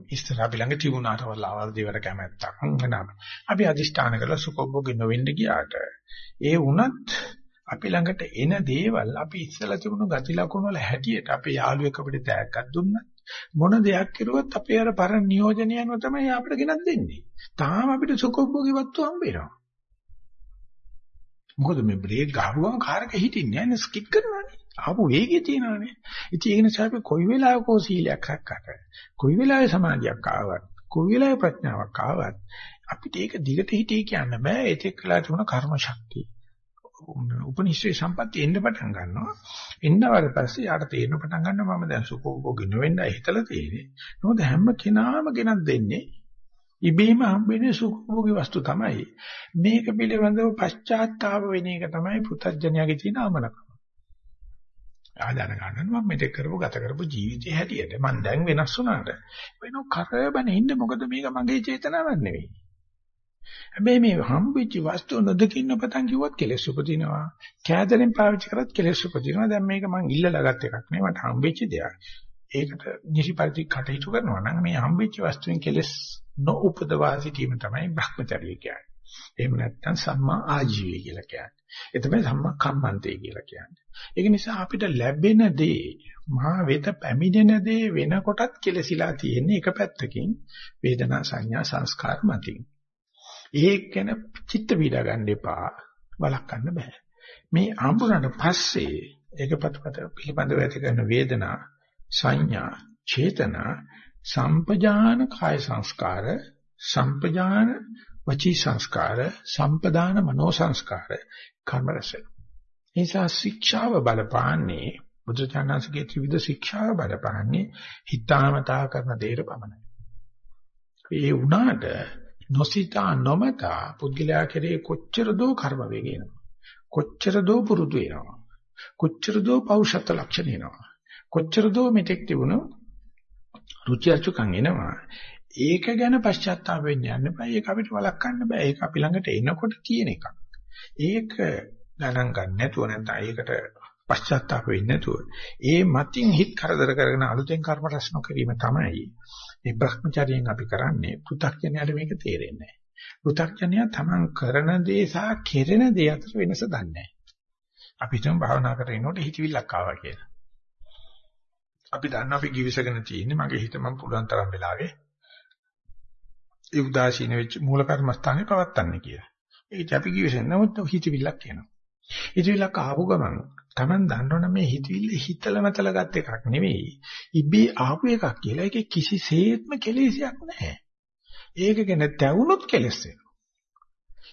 ඉස්සර අපි ළඟ තිබුණාට වලවල් දේවර කැමැත්තක් නෑ. අපි අදිෂ්ඨාන කරලා සුඛෝපභෝගී නොවෙන්න ගියාට ඒ වුණත් අපි ළඟට එන දේවල් අපි ඉස්සලා තිබුණු ගති ලක්ෂණ වල හැටියට අපේ යාළුවෙක් අපිට තෑග්ගක් දුන්නත් මොන දෙයක් කරුවත් අපේ අර පරණ නියෝජනය අනුව තමයි අපිට ගෙනත් දෙන්නේ. තාම අපිට සුඛෝපභෝගී වස්තු හම්බ වෙනවා. මොකද මේ බ්‍රේක් ගහුවම කාර් එක හිටින්නේ නැහැ නේ ස්කිප් කරනවානේ. ආපු වේගය තියෙනවානේ. ඉතින් ඒක නිසා අපි කොයි වෙලාවක සීලයක් රැක්කට කොයි වෙලාවේ සමාධියක් ආවත් කොයි වෙලාවේ ප්‍රඥාවක් ආවත් අපිට ඒක දිගට හිතේ කියන්න බෑ ඒක එක්කලා තිබුණ කර්ම ශක්තිය. උපනිශ්‍රේ සම්පatti එන්න පටන් ගන්නවා. එන්නවට පස්සේ යාට තේරෙන පටන් ගන්නවා මම දැන් සුඛෝභෝගී නොවෙන්නයි හිතලා තියෙන්නේ. මොකද හැම කෙනාම ගෙනත් දෙන්නේ ඉබේම හම්බෙන්නේ සුඛෝභෝගී වස්තු තමයි. මේක පිළිබඳව පශ්චාත්තාප වෙන එක තමයි පුතඥයාගේ තියෙන අමනකම. ආදාන ගන්න මම මෙතෙක් කරපු ගත කරපු ජීවිතය හැටියට මම දැන් වෙනස් වුණාට වෙන කරබන ඉන්න මොකද මේක මගේ චේතනාවක් නෙවෙයි. හැබැයි මේ හම්බෙච්ච වස්තු නොදකින්න පතන් කිව්වත් කෙලෙස් උපදිනවා. කෑදරෙන් පාවිච්චි කරත් කෙලෙස් උපදිනවා. දැන් මේක මං ඉල්ලලා ගත් එකක් නේ මට හම්බෙච්ච දෙයක්. ඒකට නිසිපරිදි කටයුතු කරනවා නම් මේ හම්බෙච්ච වස්තුවෙන් කෙලෙස් නොඋපදවා සිටීම තමයි භ්‍රමචර්යය කියන්නේ. එහෙම නැත්නම් සම්මා ආජීවය කියලා කියන්නේ. ඒ තමයි සම්මක්ඛම්මන්තේ කියලා කියන්නේ. ඒක නිසා අපිට ලැබෙන දේ මහා වෙත පැමිණෙන දේ වෙනකොටත් කෙලසිලා තියෙන්නේ එක පැත්තකින් වේදනා සංඥා සංස්කාර මතින්. ඒක ගැන චිත්ත පීඩා ගන්න එපා. වළක්වන්න බෑ. මේ ආඹුරට පස්සේ ඒකපත් පිළිබඳව ඇති කරන වේදනා සංඥා චේතනා සම්පජාන කාය සංස්කාර සම්පජාන වචී සංස්කාර සම්පදාන මනෝ සංස්කාර කර්ම රස නිසා ශික්ෂාව බලපාන්නේ බුදුචානන්සේගේ ත්‍රිවිධ ශික්ෂාව බලපාන්නේ හිතාමතා කරන දේර පමණයි. ඒ වුණාට නොසිතා නොමතා පුද්ගලයා කෙරේ කොච්චර දෝ කර්ම වේගෙනවා. කොච්චර දෝ පුරුදු වෙනවා. කොච්චර දෝ පෞෂත්ව ලක්ෂණ එනවා. කොච්චර දෝ මෙතෙක් තිබුණු රුචි අරුචිකම් එනවා. ඒක ගැන පශ්චාත්තාප වෙන්න යන්න බෑ. ඒක අපිට වළක්වන්න බෑ. ඒක අපි ළඟට එනකොට තියෙන එකක්. ඒක ගණන් ගන්න නැතුව නැත්නම් ඒකට පශ්චාත්තාප වෙන්නේ නැතුව ඒ මතින් හිත කරදර කරගෙන අලුතෙන් කර්ම රැස් නොකිරීම තමයි මේ භ්‍රමචාරියෙන් අපි කරන්නේ. පෘථග්ජනයාට මේක තේරෙන්නේ නැහැ. පෘථග්ජනයා තමන් කරන දේ සහ කෙරෙන දේ අතර වෙනස දන්නේ නැහැ. අපි හිතමු භාවනා කරගෙන ඉනකොට හිතවිල්ලක් ආවා කියලා. අපි දන්නවා අපි givisගෙන තියෙන්නේ මගේ හිත මම පුළුවන් තරම් වෙලාවේ ඒ උදාසීන වෙච්ච මූල කර්මස්ථානේ පවත්තන්නේ කියලා. ඒක අපි givisෙන් නමුත් හිතවිල්ලක් කියනවා. හිතවිල්ලක් ආපු ගමන් Taman දන්නවනේ මේ හිතවිල්ල හිතල මතල ගත් එකක් නෙවෙයි. ඉබේ ආපු එකක් කියලා. ඒකේ කිසිසේත්ම කෙලෙසයක් නැහැ. ඒක ගැන තැවුනොත් කෙලස් වෙනවා.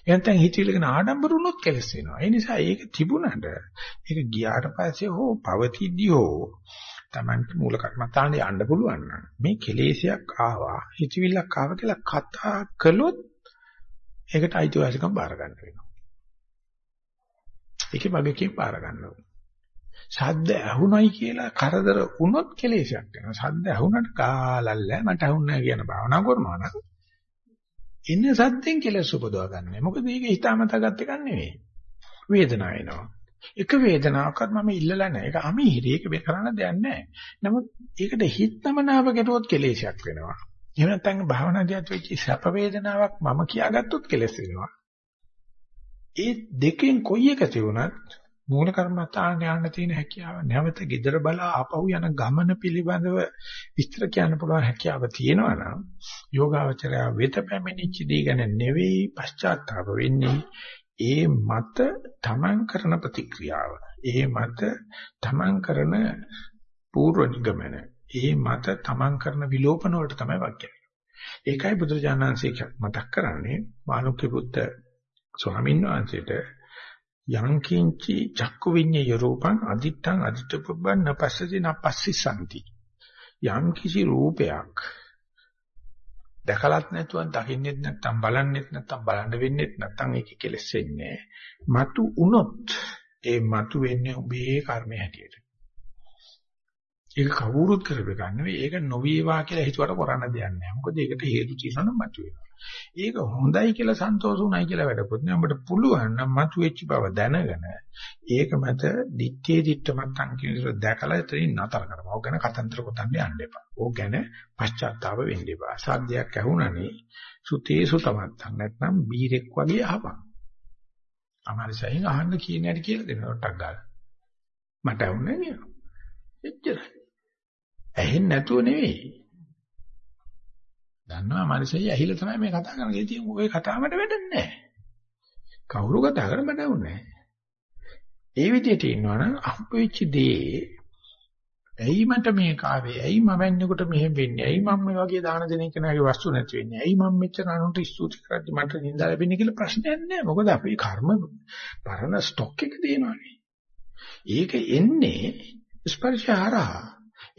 එහෙනම් හිතවිල්ලගෙන ආඩම්බර වුණොත් කෙලස් වෙනවා. ඒ නිසා ඒක තිබුණාට ඒක ගියාට පස්සේ හෝ පවතිද්දී හෝ Tamanට මූල කර්මත්තානේ යන්න පුළුවන් නම් මේ කෙලෙසයක් ආවා හිතවිල්ලක් ආවා කියලා කතා කළොත් ඒකට අයිතිවාසිකම් බාර ගන්න වෙනවා. ඒකේ වගකීම් බාර ගන්න ඕනේ. ශබ්ද ඇහුණයි කියලා කරදර වුණොත් කෙලෙසයක් වෙනවා. ශබ්ද ඇහුණට කාලල්ල මට ඇහුන්නේ නැහැ කියන භාවනා කරනවා නම් ඉන්නේ සද්දෙන් කෙලස් උපදවා ගන්න. මොකද මේක හිතාමතා ගත්ත එකක් නෙවෙයි. වේදනාව එනවා. එක වේදනාවක්වත් මම ඉල්ලලා නැහැ. ඒක අමීහිරි. ඒක මේ කරන්න දෙයක් නැහැ. නමුත් ඒකට හිතමනාව කෙරුවොත් කෙලෙසයක් වෙනවා. එහෙම නැත්නම් භාවනාදියත් වෙච්ච සැප වේදනාවක් මම කියාගත්තොත් කෙලස් වෙනවා. ඒ දෙකෙන් කොයි එක තිබුණත් මූල කර්මස්ථාන යන්න තියෙන හැකියාව. නැවත gedara බලා ආපහු යන ගමන පිළිබඳව විස්තර කියන්න පුළුවන් හැකියාව තියෙනවා නම් යෝගාවචරය වෙත පැමිණිච්ච දී ගැන නෙවෙයි පශ්චාත්තාප වෙන්නේ. ඒ මත තමන් කරන ප්‍රතික්‍රියාව. ඒ මත තමන් කරන පූර්ව නිගමන. ඒ මත තමන් කරන විලෝපන වලට තමයි වාක්‍යය. ඒකයි බුදුරජාණන්සේ මතක් කරන්නේ මානුක්‍ය පුත්ත ස්වාමීන් වහන්සේට යං කිංචි චක්කු විඤ්ඤය රූපං අදිත්තං අදිත්තපබ්බන් නපස්සති නපස්සිසanti යම් කිසි රූපයක් දැකලත් නැතුව දකින්නෙත් නැත්නම් බලන්නෙත් නැත්නම් බලන්න වෙන්නෙත් නැත්නම් ඒක කෙලස් වෙන්නේ මතු උනොත් ඒ මතු වෙන්නේ ඔබේ කර්මය හැටියට. ඒක කවුරුත් කරපෙන්නේ නෙවෙයි. ඒක නොවේවා කියලා හිතුවට කරන්න දෙයක් නැහැ. මොකද ඒකට හේතු තියෙනවා නම් මතු වෙනවා ඒක හොඳයි කියලා සන්තෝෂුණයි කියලා වැඩකුත් නෑ. උඹට පුළුවන් නම් මතුවෙච්ච බව දැනගෙන ඒක මත දිත්තේ දිට්ඨමත් අංකිනතර දැකලා එතනින් නතර කරපුවා. ඕක ගැන කතන්දර කොතන්න යන්න එපා. ඕක ගැන පශ්චාත්තාප වෙන්න එපා. සාධ්‍යයක් ඇහුණනේ සුතේ සුතමත් නැත්නම් බීරෙක් වගේ අහපන්. අමාරුසයෙන් අහන්න කියන හැටි කියලා දෙනවා ටක් ගාලා. මට ඇහුන්නේ නෑ. එච්චරයි. ඇහෙන්නේ නැතුව නෙවෙයි. දන්නවා මනසයි ඇහිලා තමයි මේ කතා කරන්නේ. ඉතින් ওই කතාවට වැඩක් නැහැ. කවුරු කතා කරන්නේ මට වුනේ ඒ විදිහට ඉන්නවනම් අහුවෙච්ච දේ ඇයි මට මේ කාවේ ඇයි මම එන්නකොට මෙහෙම වෙන්නේ? ඇයි මම මේ වගේ දාන දෙන කෙනාගේ වස්තු නැති වෙන්නේ? ඇයි මම මෙච්චර අනුන්ට ස්තුති කරද්දි මට නිඳා ලැබෙන්නේ කියලා ප්‍රශ්නයක් නැහැ. මොකද අපේ කර්ම පරණ ස්ටොක් එක තියෙනවානේ. ඒක එන්නේ ස්පර්ශ හරහා.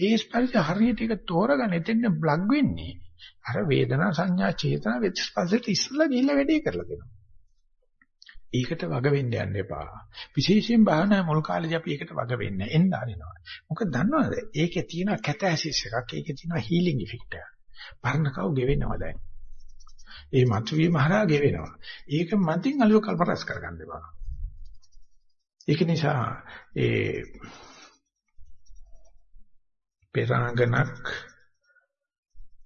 ඒ ස්පර්ශ හරියට ඒක තෝරගන්න එතෙන් ප්ලග් වෙන්නේ අර වේදනා සංඥා චේතනා වෙච්චපස්සේ ඉස්සලා ගිහිල්ලා වැඩේ කරලා දෙනවා. ඒකට වග වෙන්න යන්න එපා. විශේෂයෙන් භාවනා මුල් කාලේදී අපි ඒකට වග වෙන්න එන්න ආරිනවා. මොකද දන්නවද? ඒකේ තියෙන කැටැසිස් එකක්, ඒකේ තියෙන හීලින් ඉෆෙක්ට් එකක්. පරණකව ගෙවෙනවා දැන්. ඒ මතුවීම හරහා ගෙවෙනවා. ඒක මතින් අලුව කල්පරස් කරගන්න එපා. ඒක නිසා ඒ පෙරාංගනක්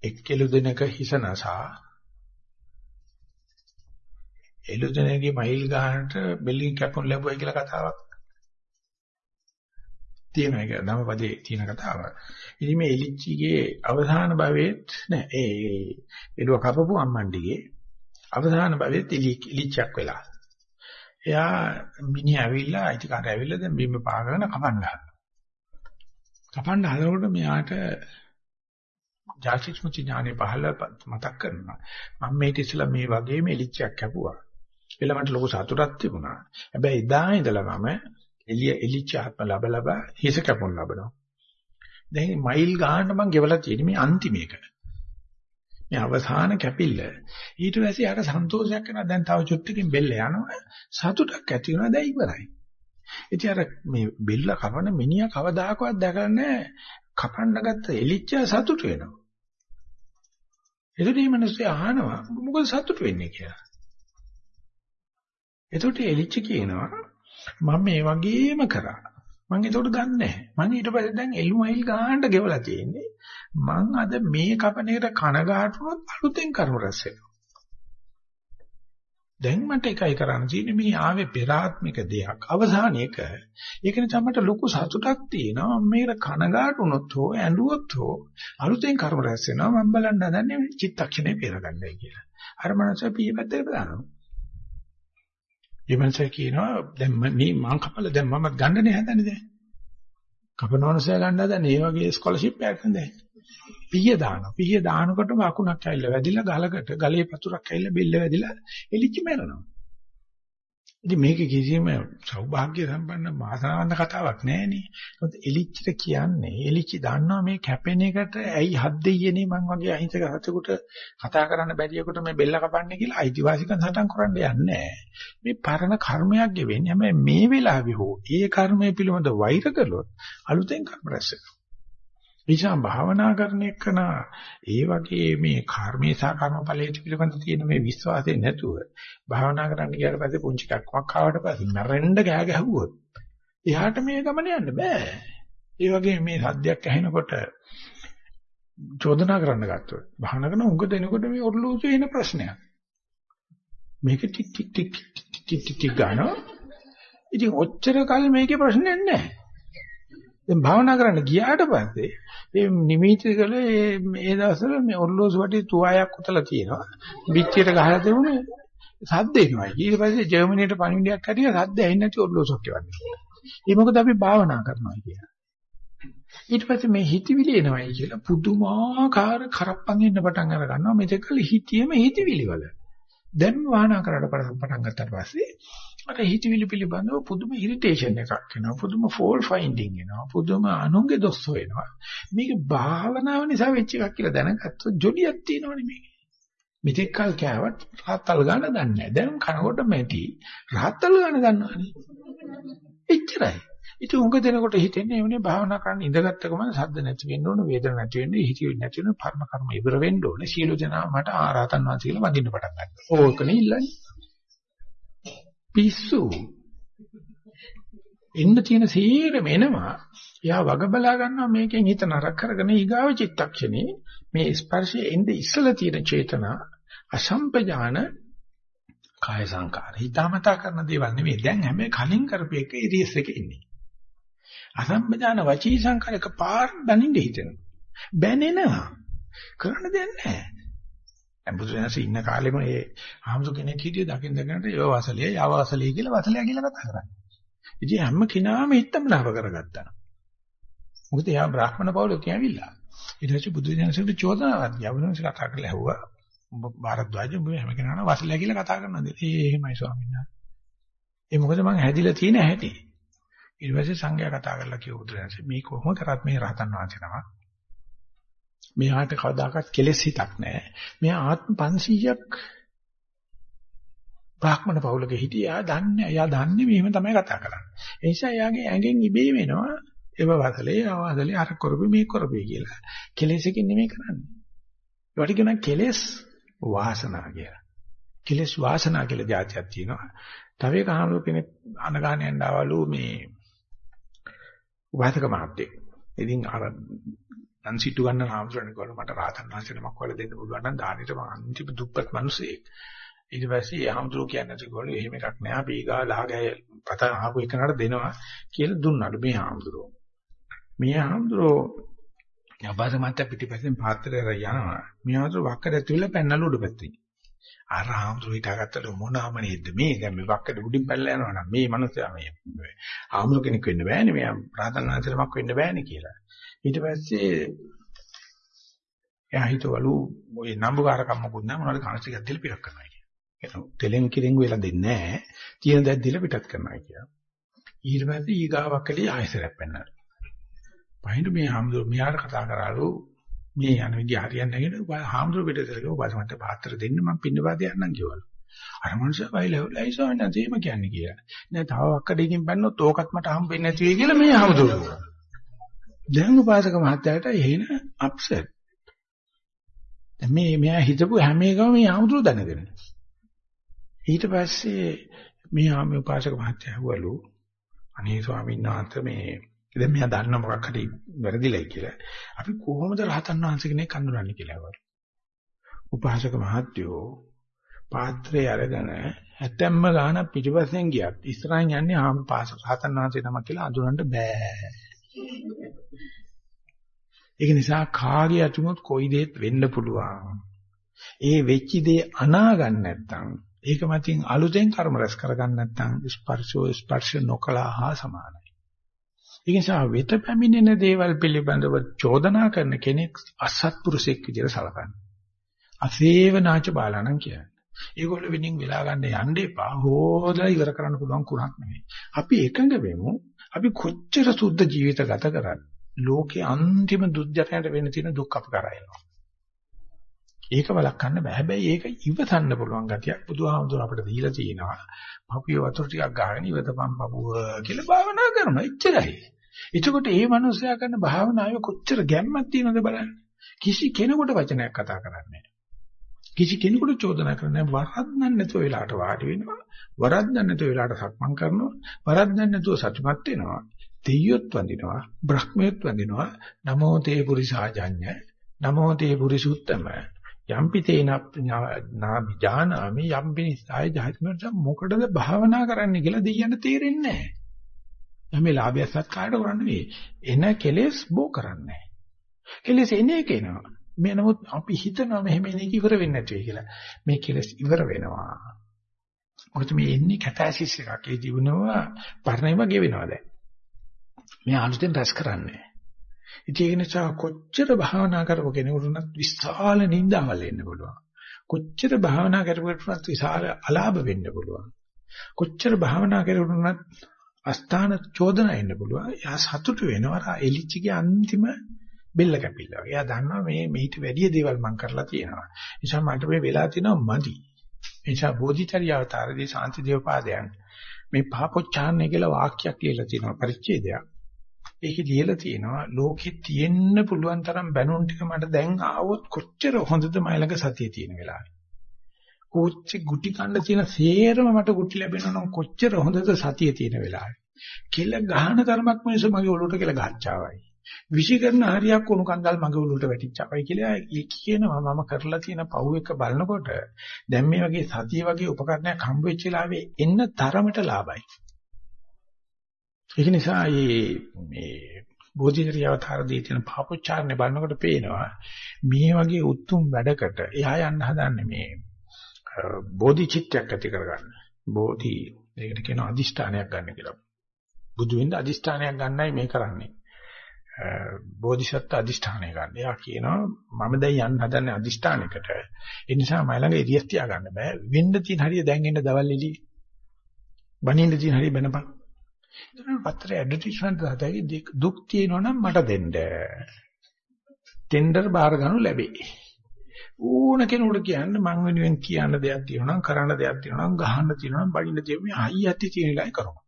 එක්කෙලු දෙනක හිස නසා එළුදෙනේදී මයිල් ගන්නට බෙල්ලින් කැපුම් ලැබුවයි කියලා කතාවක් තියෙනවා ඒක ධම්මපදයේ තියෙන කතාවක්. ඉතින් මේ එලිච්චිගේ අවසාන භවයේත් නෑ ඒ එළුව කපපු අම්මණ්ඩිගේ අවසාන භවයේත් එලිච්චක් වෙලා. එයා මිනිහ ඇවිල්ලා අයිතිකාර ඇවිල්ලා දැන් බිම පාගගෙන කපන්න හදනවා. කපන්න හදනකොට මෙයාට ජාතිස්මුති ඥානෙ පහළ මතක් කරනවා. මම මේක ඉස්සලා මේ වගේම එලිච්චයක් කැපුවා. එළ මට ලොකු සතුටක් තිබුණා. හැබැයි එදා ඉඳලා මම එළිය එලිච්ච ආත්ම ලැබ ලබ හිස කැපුම් ලබනවා. දැන් මයිල් ගන්න මම ගෙවලා තියෙන්නේ මේ අන්තිමේක. මේ අවසාන කැපිල්ල. ඊට පස්සේ යාට සන්තෝෂයක් වෙනවා. දැන් තව චුට්ටකින් බෙල්ල යනවා. සතුටක් ඇති වෙනවා. දැන් ඉවරයි. ඉතින් අර මේ බෙල්ල කපන මිනිහා කවදාකවත් දැකලා නැහැ. කපන්න ගත්ත එලිච්ච සතුට වෙනවා. එතකොට මේ මිනිස්සු අහනවා මොකද සතුට වෙන්නේ කියලා. එතකොට එලිච්ච කියනවා මම මේ වගේම කරා. මම ඒකට ගන්න නැහැ. මම ඊට පස්සේ දැන් එළුමයිල් ගන්නට ගෙවලා තියෙන්නේ. මම අද මේ කපන එකට කනගාටුනොත් අලුතෙන් කර්ම රැස් වෙනවා. දැන් මට එකයි කරන්න තියෙන්නේ මේ ආවේ පෙරාත්මික දෙයක් අවසානයේක. ඒක නිසා මට ලොකු සතුටක් තියෙනවා. මේකට කනගාටුනොත් හෝ ඇඬුවොත් හෝ අලුතෙන් කර්ම රැස් වෙනවා. මම බලන්න හදන්නේ චිත්තක්ෂණේ පෙරගන්නයි කියලා. අර මනස පියපැත්තකට දානවා. ඊමණස කියනවා දැන් මේ මං කපලා දැන් මමත් ගන්නනේ හදන්නේ දැන්. කපනවනසය ගන්න හදන්නේ ඒ වගේ ස්කෝලර්ෂිප් එකක් නේද? පිය දානවා. පිය දානකොටම අකුණක් ඇවිල්ලා වැදිලා ගලකට ගලේ පතුරක් ඇවිල්ලා බෙල්ල වැදිලා එලිච්ච මැරෙනවා. ඉතින් මේක කිසිම සෞභාග්‍ය සම්පන්න මාසනාවන්ත කතාවක් නෑනේ. මොකද එලිච්චට කියන්නේ එලිච්ච දන්නවා මේ කැපෙන එකට ඇයි හත් දෙයියනේ මං වගේ අහිංසක හතෙකුට කතා කරන්න බැරියෙකුට මේ බෙල්ල කපන්නේ කියලා අයිතිවාසිකම් සටන් කරන්න යන්නේ මේ පරණ කර්මයක් ගෙවෙන්නේ. හැබැයි මේ වෙලාවේ හෝ ඒ කර්මය පිළිබඳ වෛර කළොත් අලුතෙන් කර්ම රැස් වෙනවා. නිසා භාවනා කරන එකන ඒ වගේ මේ කර්මේ සහ කර්මඵලයේ පිළිබඳ තියෙන මේ විශ්වාසය නැතුව භාවනා කරන්න ගියාට පස්සේ පුංචි කක්මක් ආවට පස්සේ මැරෙන්න ගෑ ගැහුවොත් එහාට මේ ගමන යන්න බෑ. ඒ වගේ මේ සද්දයක් ඇහෙනකොට චෝදනා කරන්න ගත්තොත් භාවනා කරන උඟ දෙනකොට මේ ඔරලෝසු එන ප්‍රශ්නයක්. මේක ටික් ටික් ටික් ටික් ටික් ටික් ගන්නවා. ඉතින් ඔච්චර කල් මේකේ ප්‍රශ්නයක් නැහැ. දැන් භාවනා කරන්න ගියාට පස්සේ මේ නිමිති කළ මේ දවස්වල මේ ඔර්ලෝසු වටේ තුවායක් උතලා තියෙනවා. පිටියට ගහලා තිබුණේ සද්ද එනවා. ඊට පස්සේ ජර්මනියට පණිවිඩයක් හරිය සද්ද ඇහෙන්නේ නැති ඔර්ලෝසුවක් කියවන්නේ. ඒ මොකද අපි භාවනා කරනවා කියලා. ඊට පස්සේ මේ හිතවිලි එනවයි කියලා පුදුමාකාර කරප්පන් එන්න පටන් අර ගන්නවා. මෙතකල් හිතියෙම හිතවිලි වල. දැන් වාහනා කරලා පටන් ගත්තට පස්සේ අර හිතවිලි පිළිබඳව පුදුම ඉරිටේෂන් එකක් එනවා පුදුම ෆෝල් ෆයින්ඩින් එනවා පුදුම අනුන්ගේ දොස් හොයනවා. මේක භාවනාව නිසා වෙච්ච එකක් කියලා දැනගත්තොත් ජොලියක් තියෙනවනේ මේකේ. මෙතෙක් කල් කෑවත් රහත්තල් ගන්න දන්නේ නැහැ. දැන් කනකොට මැටි රහත්තල් ගන්න දන්නවනේ. එච්චරයි. ඉතින් උඟ දෙනකොට හිතෙන්නේ එවනේ භාවනා කරන්න ඉඳගත්ත ගමන් සද්ද නැති වෙන්න ඕන වේදන නැති වෙන්න හිතිවිලි නැති වෙන්න පර්ම කර්ම ඉවර වෙන්න ඕනේ. සියලු දෙනා මට ආරහතන් වහන්සේ කියලා වඳින්න පටන් ගන්නවා ඕකනේ ඉල්ලන්නේ. පිස්සු එන්න තියෙන සීරම එනවා එයා වග බලා ගන්නවා මේකෙන් හිත නරක කරගෙන ඊගාව චිත්තක්ෂණේ මේ ස්පර්ශයේ එnde ඉස්සලා තියෙන චේතනා අසම්පජාන කාය සංකාර හිතාමතා කරන දේවල් නෙවෙයි දැන් හැම කලින් කරපේක ඉරියස් එක ඉන්නේ අසම්පජාන වචී සංකාරක පාර දනින්න හිතෙනවා. බැනෙනවා. කරන්න දෙයක් නැහැ. දැන් බුදුරජාණන්සේ ඉන්න කාලෙම ඒ ආම්සු කෙනෙක් හිටිය දකින් දකින්නට යව වසලිය යව වසලිය කියලා වසලිය කියලා කතා කරන්නේ. ඉතින් හැම කෙනාම හිතමනාව කරගත්තා. මොකද එයා බ්‍රාහ්මණ පවුලක ඇවිල්ලා. ඊට පස්සේ බුදුරජාණන්සේට චෝදනාවක් යවනවාසේ කතා කරලා ඇහුවා. භාරද්වාජ උඹ හැම කෙනාම වසලිය කියලා කතා කරනවාද? ඒ එහෙමයි ස්වාමීන් වහන්සේ. ඒ මොකද මං හැදිලා තියෙන හැටි. ඊට පස්සේ සංඝයා කතා කරලා කිව්ව බුදුරජාණන් මේ කොහොම කරත් මේ රහතන් වහන්සේ නම මෙයාට කවදාකවත් කෙලෙස් හිතක් නැහැ. මෙයා ආත්ම 500ක් බ්‍රාහ්මණ පවුලක හිටියා දන්නේ එයා දන්නේ මෙහෙම තමයි කතා කරන්නේ. ඒ නිසා එයාගේ ඇඟෙන් ඉබේ වෙනවා ඒව වසලේ ආවසලේ අර කරපු මේ කරපේ කියලා. කෙලෙසකින් නෙමෙයි කරන්නේ. ඒවට කියන කෙලෙස් වාසනා කියලා. කෙලෙස් වාසනා කියලා જાතියක් තියෙනවා. තව එක ආමලු කෙනෙක් අනගාන යන්න ආවලු මේ උපාසක මහත්තයෙක්. ඉතින් අර දැන් සිටු ගන්න ආම්සරණ කවල මට රාතන් වහන්සේ නමක් වල දෙන්න පුළුවන් නම් දානෙට මම අන්තිම දුප්පත් මිනිසෙක්. ඊට පස්සේ හාමුදුරු කියන්නේ ඒගොල්ලෝ එහෙම එකක් නෑ අපි ඊගා ලහගය පත ආපු එකනට දෙනවා කියලා දුන්නාලු මේ හාමුදුරුවෝ. මේ හාමුදුරුවෝ යබාද මත පිටිපස්සෙන් පාත්‍රය යනවා. මේ හාමුදුරුවෝ වක්කඩ ඇතුළේ පැන්නලු උඩ පැත්තේ. අර හාමුදුරුවෝ හිතාගත්තලු මොනවාම නේද මේ දැන් මේ වක්කඩ උඩින් පැනලා යනවා නම් මේ මනුස්සයා මේ හාමුදුරුවෝ කෙනෙක් වෙන්න බෑනේ මෙයා රහතන් වහන්සේලමක් වෙන්න බෑනේ කියලා. ඊට පස්සේ එයා හිතවලු ඔය නම්බුකාරකම් මොකුත් නැහැ මොනවද කනසිකක් දෙල පිටක් කරනවා කියලා. ඒක තෙලෙන් කිරින්ගු වෙලා දෙන්නේ නැහැ. තියෙන දේ දිල පිටත් කරනවා කියලා. ඊට පස්සේ ඊගාවක්කලී ආයසරයක් පෙන්නනවා. පහින්දු මේ හාමුදුරු මෙයාට කතා කරාලු මේ යන විදිහ හරියන්නේ නැහැ හාමුදුරු පිටතට ඔබසමට පාත්‍ර දෙන්න මම පින්නපාත යන්නම් කිව්වලු. අර මනුස්සයා වයිලයි සෝන්න තේම කියන්නේ කියලා. නෑ තව වක්කඩකින් බැන්නොත් ඕකත් මට හම්බෙන්නේ නැති වෙයි කියලා මේ හාමුදුරු. දැන් උපාසක මහත්තයාට එහෙන අප්සෙට්. මේ මෙයා හිතපු හැම එකම මේ ආමුදුර දැනගෙන. ඊට පස්සේ මේ ආමි උපාසක මහත්තයා ඇහුවලු අනේ ස්වාමීන් වහන්සේ මේ දැන් මෙයා දන්න මොකක් හරි වැරදිලයි කියලා. අපි කොහොමද රහතන් වහන්සේ කෙනෙක් අඳුරන්නේ කියලා ඇහුවලු. උපාසක මහත්තයෝ පාත්‍රය අරගෙන හැතැම්ම ගාන පිටිපස්සෙන් ගියත් ඉස්සරහින් යන්නේ ආම පාසක රහතන් වහන්සේ නමක් කියලා අඳුරන්න බෑ. ඒක නිසා කාගේ අතුමුත් කොයි දෙයක් වෙන්න පුළුවන්. ඒ වෙච්ච දේ අනා ගන්න නැත්නම් ඒක මතින් අලුතෙන් කර්ම රැස් කරගන්න නැත්නම් ස්පර්ශෝ ස්පර්ශ නොකලා හා සමානයි. ඒ නිසා වෙත පැමිණෙන දේවල් පිළිබඳව චෝදනා කරන කෙනෙක් අසත්පුරුෂෙක් විදිහට සලකන්නේ. අසේවනාච බාලණන් කියන්නේ. ඒගොල්ලෝ විනින් වෙලා ගන්න යන්න එපා. හොදලා ඉවර කරන්න පුළුවන් කුණක් නෙවෙයි. අපි එකඟ වෙමු. අපි කොච්චර සුද්ධ ජීවිත ගත කරත් ලෝකේ අන්තිම දුක්ජනයට වෙන්න තියෙන දුක් අප කරා එනවා. ඒක වළක්වන්න බෑ. හැබැයි ඒක ඉවසන්න පුළුවන් ගතියක් බුදුහාමුදුර අපිට දීලා තියෙනවා. පපුවේ වතුර ටිකක් ගහගෙන ඉවතපම් පපුව කියලා භාවනා කරනවා. එච්චරයි. එතකොට මේ මනුස්සයා කරන භාවනාවේ කොච්චර ගැම්මක් තියෙනවද බලන්න. කිසි කෙනෙකුට වචනයක් කතා කරන්නේ කිසි කෙනෙකුට චෝදනා කරන්නේ වරද්දන්න නැතුව වෙලාවට වාඩි වෙනවා. වරද්දන්න නැතුව වෙලාවට සක්මන් කරනවා. වරද්දන්න නැතුව සතුටුමත් වෙනවා. දෙයියොත් වඳිනවා බ්‍රහ්මයොත් වඳිනවා නමෝ තේ පුරිසාජඤ්ඤ නමෝ තේ පුරිසුත්තම යම්පි තේන නාමි ඥානාමි යම්පි නිසාය ජාතිමට මොකටද භාවනා කරන්න කියලා දෙයියන්ට තේරෙන්නේ නැහැ. මේ ලාභය සත්කාරයට කරන්නේ එන කෙලෙස් බෝ කරන්නේ කෙලෙස් එන්නේ කෙනා. මේ නමුත් අපි හිතනවා මෙහෙම එන එක ඉවර වෙන්නේ නැති වෙයි කියලා. මේ කෙලෙස් ඉවර වෙනවා. මොකද මේ එන්නේ කැටැසිස් එකක්. ඒ ජීවනවා පරණේම ගෙවෙනවා දැන්. මේ අලුතෙන් රැස් කරන්නේ. ඉතින් ඒක නිසා කොච්චර භාවනා කරපු කෙනෙකුට උනත් විශාල නිന്ദාවල් එන්න පුළුවන්. කොච්චර භාවනා කරපුවට උනත් විශාල අලාභ වෙන්න පුළුවන්. කොච්චර භාවනා කරුණත් උනත් අස්ථාන චෝදනා එන්න පුළුවන්. එයා සතුටු වෙනවා එලිච්චගේ අන්තිම බෙල්ල කැපිල්ල වගේ. එයා දන්නවා මේ මේිට වැඩිය දේවල් මම කරලා තියෙනවා. ඒ නිසා මට මේ වෙලා තියෙනවා මදි. ඒ නිසා බෝධිචර්ය අවතාරදී සාන්ති දේවපාදයන් මේ පහපොච්චාන්නේ කියලා වාක්‍යයක් ලියලා තියෙනවා පරිච්ඡේදයක්. ඒකේ ලියලා තියෙනවා ලෝකෙ තියෙන්න පුළුවන් තරම් බැනුම් ටික මට දැන් ආවොත් කොච්චර හොඳද මයිලක සතිය තියෙන වෙලාවේ. කොච්චි ගුටි කන්න තියෙන සේරම මට ගුටි ලැබෙනවා නම් කොච්චර හොඳද සතිය තියෙන වෙලාවේ. කෙල ගහන තරමක් මිනිස්සු මගේ ඔලුවට කෙල ගහච්චාවයි. විශි කරන හරියක් උණු කන්දල් මගේ ඔලුවට වැටිච්චාවයි කියලා කියනවා මම කරලා තියෙන පව් එක බලනකොට දැන් මේ වගේ සතිය වගේ උපකරණයක් හම්බ වෙච්ච වෙලාවේ එන්න තරමට ලාභයි. ඒක නිසා මේ බෝධිචර්ය අවතාරදී තියෙන පාපොච්චාරණය බලනකොට පේනවා මේ වගේ උතුම් වැඩකට එහා යන්න හදන්නේ මේ බෝධිචිත්තයක් ඇති කරගන්න. බෝධි ඒකට කියන අදිෂ්ඨානයක් ගන්න කියලා. බුදු වෙන්න අදිෂ්ඨානයක් ගන්නයි මේ කරන්නේ. බෝධිසත්ත්ව අදිෂ්ඨානය ගන්න. එයා කියනවා මම දැන් යන්න හදන්නේ අදිෂ්ඨානයකට. ඒ නිසා මම ළඟ එරියස් තියා ගන්න බෑ. වෙන්න තියෙන හරිය දැන් එන්න දවල් එළි. බණින්න තියෙන හරිය බැනපන්. පත්‍රයේ ඇඩ්වර්ටයිස්මන්ට් දාතයි දුක් තියෙනවා නම් මට දෙන්න. ටෙන්ඩර් බාර ගන්නු ලැබේ. ඕන කෙනෙකුට කියන්න මං වෙනුවෙන් කියන්න දෙයක් තියෙනවා නම් කරන්න දෙයක් තියෙනවා නම් ගහන්න තියෙනවා නම් බඩින්න තියෙනවා මේ අයියත් තියෙන ඉලයි කරනවා.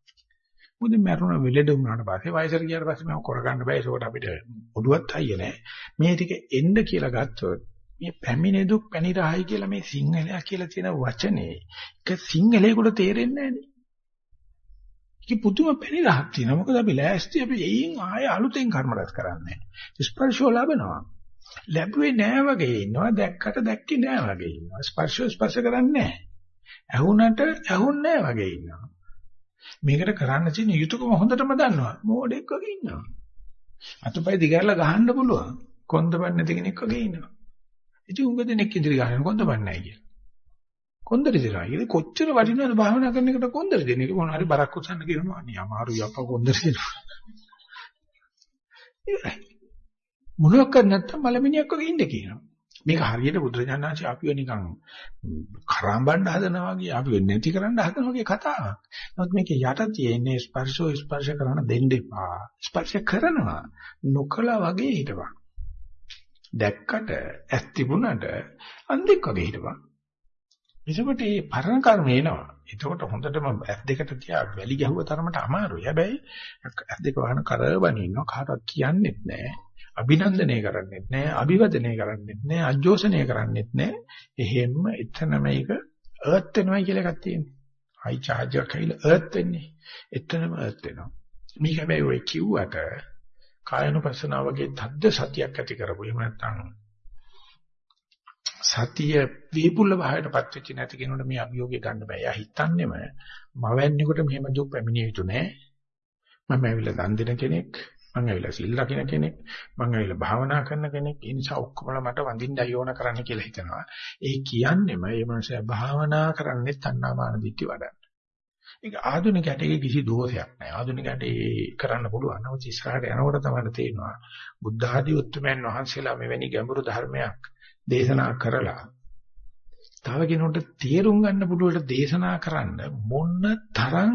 මොකද මරුණ වෙලෙඩ වුණාට පස්සේ වයසට ගියාට පස්සේ මම කරගන්න බෑ ඒකට අපිට ඔළුවත් අයිය නෑ. මේ ටික එන්න කියලා ගත්තොත් මේ පැමිණි දුක් පැනිරහයි කියලා මේ සිංහලයා කියලා තියෙන වචනේ ඒක සිංහලයකට තේරෙන්නේ නෑනේ. ඒක පුදුම පෙරහක් තියෙනවා. මොකද අපි ලෑස්ති අපි එයින් ආය අලුතෙන් කර්ම රැස් කරන්නේ. ස්පර්ශෝ ලැබෙනවා. ලැබුවේ නෑ වගේ ඉන්නවා. දැක්කට දැක්කේ නෑ වගේ ඉන්නවා. ස්පර්ශෝ ස්පර්ශ කරන්නේ නෑ. ඇහුණට ඇහුන්නේ වගේ ඉන්නවා. මේකට කරන්න තියෙන යුතුයකම හොඳටම දන්නවා. මෝඩෙක් වගේ ඉන්නවා. අතපය දිගහැරලා ගහන්න පුළුවන්. කොන්දපන් නැති කෙනෙක් වගේ ඉන්නවා. ඉතින් උඹ දෙනෙක් ඉදිරි ගහන කොන්දපන් නැහැ කියලා. කොන්දරි දෙනවා. ඒක කොච්චර වටිනවද භාවනා කරන එකට කොන්දරි දෙන එක මොන හරි බරක් උස්සන්න කියනවා. අනේ අමාරුයි අප්පා කොන්දරි දෙනවා. මොනවක් කර නැත්තම් මලමිනියක් වගේ ඉන්න කියනවා. මේක හරියට බුදුරජාණන්සේ අපිව නිකන් කරාඹන්න හදනවා වගේ අපිව නැති කරන්න හදනවා වගේ කතාවක්. නමුත් මේක යට තියෙන්නේ ස්පර්ශෝ ස්පර්ශ කරන දෙන්න එපා. ස්පර්ශ කරනවා නොකලා වගේ හිටපන්. දැක්කට ඇස් තිබුණට අන්ධෙක් වගේ හිටපන්. එසකොට මේ පරණ කර්ම එනවා. එතකොට හොඳටම ඇස් දෙකට තියා වැලි ගැහුව තරමට අමාරුයි. හැබැයි ඇස් දෙක වහන කරවගෙන ඉන්නවා කාටවත් කියන්නෙත් නැහැ. අභිනන්දනය කරන්නෙත් නැහැ. අභිවදනය කරන්නෙත් නැහැ. අජෝසනය කරන්නෙත් නැහැ. එහෙම එතන මේක අර්ත් වෙනවා කියලා එකක් තියෙනවා. හයි charge එකක් ඇවිල්ලා අර්ත් වෙන්නේ. එතනම අර්ත් වෙනවා. මේක හැබැයි ඔය කිව්වට කායනුපස්සනාව වගේ තද්ද සතියක් ඇති කරපො. එහෙම නැත්නම් සතිය වේපුල්ල භාවයටපත් වෙච්ච නැති කෙනෙකුට මේ අභියෝගය ගන්න බෑ. එයා හිතන්නේම මවන්නේකොට මෙහෙම දුක් පැමිණිය යුතු නෑ. මම ඇවිල්ලා දන් දෙන කෙනෙක්, මම ඇවිල්ලා සිල් රකින්න කෙනෙක්, මම ඇවිල්ලා භාවනා කරන කෙනෙක්. ඒ නිසා ඔක්කොමලා මට වඳින්නයි ඕන කරන්න කියලා හිතනවා. ඒ කියන්නේම මේ මනුස්සයා භාවනා කරන්නේ තණ්හාමාන දිට්ඨි වඩන්න. ඒක ආධුනිකයට ඒක කිසි දෝෂයක් නෑ. ආධුනිකයට ඒ කරන්න පුළුවන්. නමුත් ඉස්සරහට යනකොට තමයි තේරෙනවා බුද්ධ ආදී උත්තරමයන් වහන්සේලා මෙවැනි ගැඹුරු ධර්මයක් දේශනා කරලා තව කෙනෙකුට තේරුම් ගන්න පුළුවට දේශනා කරන්න මොන තරම්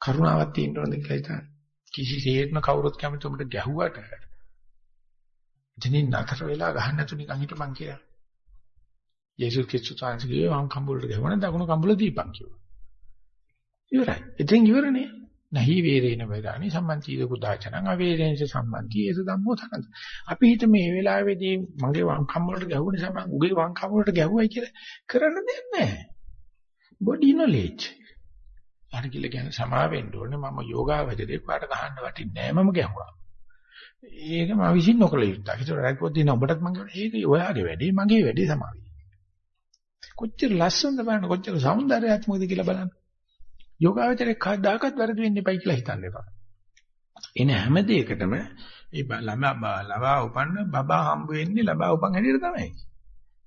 කරුණාවක් තියෙනවද කියලා හිතන්න. කිසිසේත්ම කවුරුත් කැමති උඹට ගැහුවට එතනින් නතර වෙලා ගහන්න නැතු නිකන් හිටපන් කියලා. යේසුස් ක්‍රිස්තුස් වහන්සේ වම් කම්බුලට ගැහුවා දකුණු කම්බුල දීපන් කිව්වා. ඉවරයි. ඉතින් ඉවරනේ. නහි වේරේන වේදානි සම්මන්තිද කුදාචනං අවේරේනස සම්මන්ති ඒස ධම්මෝ තනද අපි හිත මේ වෙලාවේදී මගේ වංකම් වලට ගැහුවනේ සමන් උගේ වංකම් වලට ගැහුවයි කියලා කරන්න දෙයක් නැහැ. බොඩි නොලෙජ් අර කිල ගැන සමා වෙන්න ඕනේ. මම යෝගාවචරේ පාට ගහන්න වටින්නේ නැහැ. මම ගැහුවා. ඒක මම විසින් නොකළ යුත්තක්. ඒක රැක්කොත් දින ඔබටත් මම ඒක ඔයාගේ වැඩේ මගේ වැඩේ සමාවි කොච්චර ලස්සනද බලන්න කොච්චර సౌందర్యයක් මොකද කියලා බලන්න. යෝගාවචරේ කවදාකවත් වැරදි වෙන්න එපයි කියලා හිතන්න එපා. එන හැම දෙයකටම ඒ ළමා ලබා උපන්න බබා හම්බ වෙන්නේ ලබා උපන් හැටියට තමයි.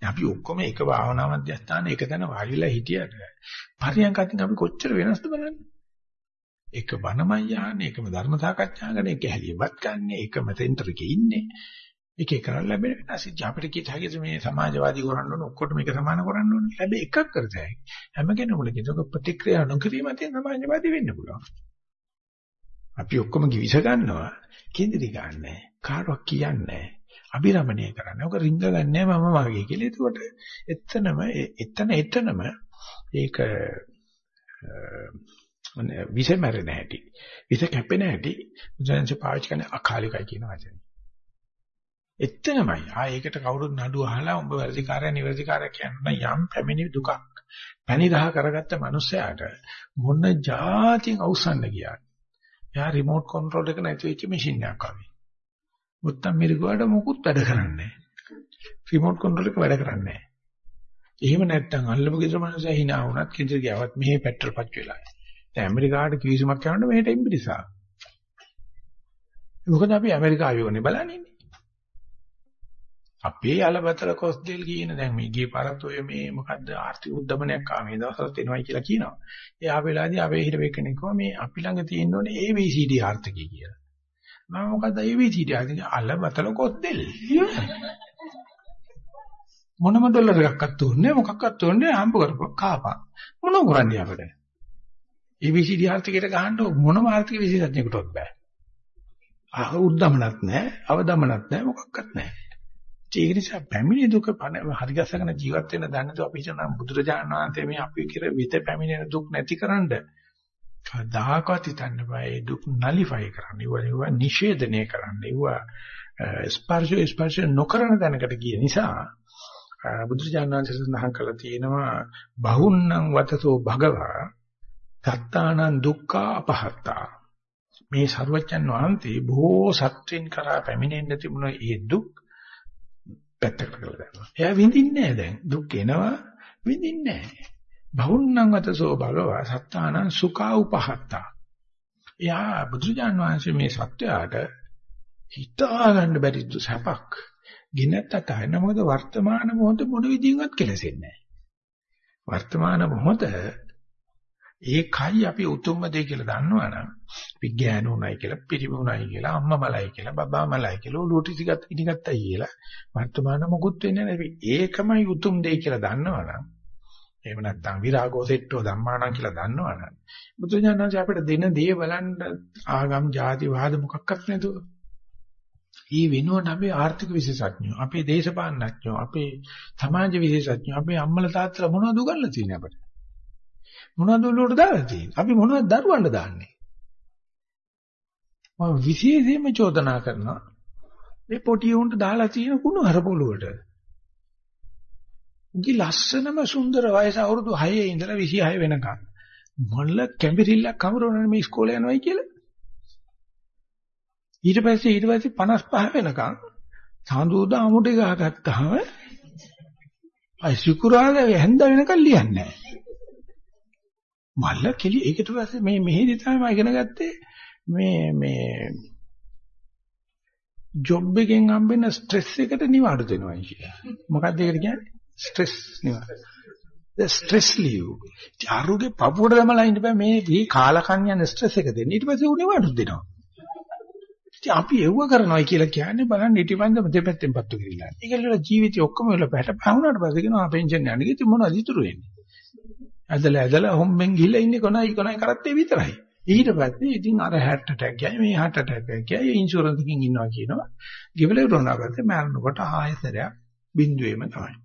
අපි ඔක්කොම එක භාවනා මධ්‍යස්ථාන එක තැන වාඩිලා හිටියට පරියන්කටින් අපි කොච්චර වෙනස්ද බලන්න. එක බණමයි යහන්නේ එකම ධර්ම සාකච්ඡා කරන එක හැලියවත් ගන්න එකම සෙන්ටර් එකේ ඉන්නේ එක එක කරලා ලැබෙන වෙනස් අපිට කීත හැකිද මේ සමාජවාදී කරන්න ඕන ඔක්කොටම එක සමාන කරන්න ඕන හැබැයි එකක් කරතයි හැම කෙනෙකුට ඒක ප්‍රතික්‍රියා නොකිරීම තියෙන සමාජවාදී වෙන්න පුළුවන් අපි ඔක්කොම කිවිස ගන්නවා කේන්ද්‍රී ගන්නෑ කාටවත් කියන්නේ අභිරමණය කරන්න. ඔක රිංග ගන්නෑ මම මාගේ කියලා. ඒකට එතනම එතන එතනම ඒක විස මැරෙන හැටි. විස කැපෙන හැටි. මුදෙන්ස පාවිච්චි කරන අකාලිකයි කියන වචනේ. එතනමයි. ආ ඒකට කවුරුත් නඩු අහලා උඹ වැඩිකාරය නිවැරදිකාරය කියන යම් පැමිණි දුකක්. පැණි රහ කරගත්ත මනුස්සයාට මොන જાතියෙන් අවසන්න ගියාද? එයා රිමෝට් කන්ට්‍රෝල් එක නැති වෙච්ච මැෂින් එකක් වගේ. මුත්තම් මිරිගුවට මොකුත් වැඩ කරන්නේ නැහැ. රිමෝට් කන්ට්‍රෝල් එක වැඩ කරන්නේ නැහැ. එහෙම නැත්තම් අල්ලපු ගෙදර මනුස්සයා hina වුණත් කිඳිර ගියවත් මෙහෙ පෙට්‍රල් පච් වෙලා. දැන් ඇමරිකාවට කිවිසුමක් කරනකොට මෙහෙට ඉම්බිරිසා. මොකද අපි ඇමරිකාවේ වනේ බලන්නේ. අපේ යලබතල කොස්දෙල් කියන දැන් මේ ගිය පාරත් ඔය මේ මොකද්ද ආර්ථික උද්දමනයක් ආ මේ දවස්වලත් එනවයි කියලා කියනවා. ඒ ආවෙලාදී අපේ හිටපෙ කෙනෙක් කිව්වා මේ අපි ළඟ තියෙන්න ඕනේ ABCD ආර්ථිකය කියලා. මම මොකද්ද ABCD ආර්ථිකය? අලබතල කොස්දෙල්. මොනම ඩොලර් එකක්වත් උන්නේ මොකක්වත් උන්නේ හම්බ කරපුවා කාපා. මොනව කරන්නේ අපිට? ABCD ආර්ථිකයට ගහන්න මොනම ආර්ථික විශේෂඥයෙකුටවත් බෑ. ආ උද්දමනක් නැහැ, අවදමනක් නැහැ, මොකක්වත් නැහැ. ඒක නිසා පැමිණි දුක හරි ගැසගෙන ජීවත් වෙන්න දන්නේ අපි හිතන බුදුරජාණන් වහන්සේ මේ අපි කිර විත පැමිණෙන දුක් නැතිකරන්න කදාකවත් හිතන්න බෑ. දුක් නලිෆයි කරන්න. ඒවා නිෂේධනය කරන්න. ඒවා ස්පර්ශ ස්පර්ශ නොකරන දැනකට ගිය නිසා බුදුරජාණන් වහන්සේ සඳහන් කළා තියෙනවා බහුන්නං වතසෝ භගවා සත්තානං දුක්ඛ අපහත්තා. මේ ਸਰවඥන් වහන්සේ බොහෝ සත්‍යින් කරා පැමිණෙන්න තිබුණ ඒ දුක් පැත්තකට කරලා දානවා. එයා විඳින්නේ නැහැ දැන්. දුක් එනවා විඳින්නේ නැහැ. බහුන්නං වතසෝ බලව සත්තානං සුඛා උපහත්තා. එයා බුදුජාන් වහන්සේ මේ සත්‍යයට හිතා ගන්න බැරි සැපක් ගෙනත් අතහරින මොකද වර්තමාන මොහොත මොන විදිහින්වත් කෙලසෙන්නේ නැහැ. වර්තමාන මොහොත ඒකයි අපි උතුම්ම දේ කියලා දන්නවනම් අපි ගෑනුණයි කියලා පිරිමුණයි කියලා අම්මා මලයි කියලා බබා මලයි කියලා ඔලුවට ඉතිගත් ඉනිගත්තයි කියලා වර්තමාන මොකුත් වෙන්නේ නැහැ. ඒකමයි උතුම් දේ කියලා දන්නවනම් එහෙම නැත්නම් විරාගෝ සෙට්ටෝ ධම්මානම් කියලා දන්නවනම් බුදුජානනාංශ අපිට දෙන දේ බලන්න ආගම් ಜಾති වාද මොකක්වත් නැතුව ඊ වෙනුවට අපේ ආර්ථික විශේෂඥයෝ අපේ දේශපාලනඥයෝ අපේ සමාජ විශේෂඥයෝ අපේ අම්මලා තාත්තලා මොනවද උගන්ලා තියෙන්නේ අපිට මොනවද උලුවට දාලා තියෙන්නේ? අපි මොනවද දරුවන්ට දාන්නේ? මම විශේෂයෙන්ම චෝදනා කරනවා. මේ පොටි උන්ට දාලා තියෙන කුණු හරපොළුවට. උගේ ලස්සනම සුන්දර වයස අවුරුදු 6 ඉඳලා 26 වෙනකන්. මොල්ල කැඹිරිල්ලක් කවුරුනනේ මේ ඉස්කෝලේ යනවයි කියලා. ඊට පස්සේ ඊට පස්සේ 55 වෙනකන් සාඳුද අමුඩේ ගහගත්තාම අයි සිකුරාදා හැන්ද වෙනකන් ලියන්නේ නැහැ. මල්ල කෙලි ඒකට පස්සේ මේ මෙහෙදි තමයි මම ඉගෙන ගත්තේ මේ මේ ජොබ් එකෙන් හම්බෙන ස්ට්‍රෙස් එකට නිවාඩු දෙනවා කියලා. මොකක්ද ඒකට කියන්නේ? ස්ට්‍රෙස් නිවාඩු. Stress leave. ආරුගේ පපුවට දමලා ඉන්න බෑ මේ මේ කාලකන්‍යන ස්ට්‍රෙස් එක දෙන්න. ඊට පස්සේ උනේ වඩු දෙනවා. ඉතින් අපි එව්ව කරනවා කියලා කියන්නේ බලන්න ඊටිපන්දම දෙපැත්තෙන් පත්තු කිරිලා. ඒකල ජීවිතේ ඔක්කොම වල පැට පහුණාට පස්සේ කියනවා පෙන්ෂන් යන්නේ. ඉතින් මොනවද ඉතුරු වෙන්නේ? ඇදලා ඇදලා හොම්බෙන් ගිහලා ඉන්නේ කොනයි කොනයි කරත්තේ විතරයි. ඊට පස්සේ ඉතින් අර හැට් ඇටැක් ගියයි මේ හැට් ඇටැක් ගියයි ඉන්ෂුරන්ස් එකකින් ඉන්නවා කියනවා. ගෙවල ඉවරනා පස්සේ මරනකොට ආයෙසරයක් බිඳුවේම තමයි.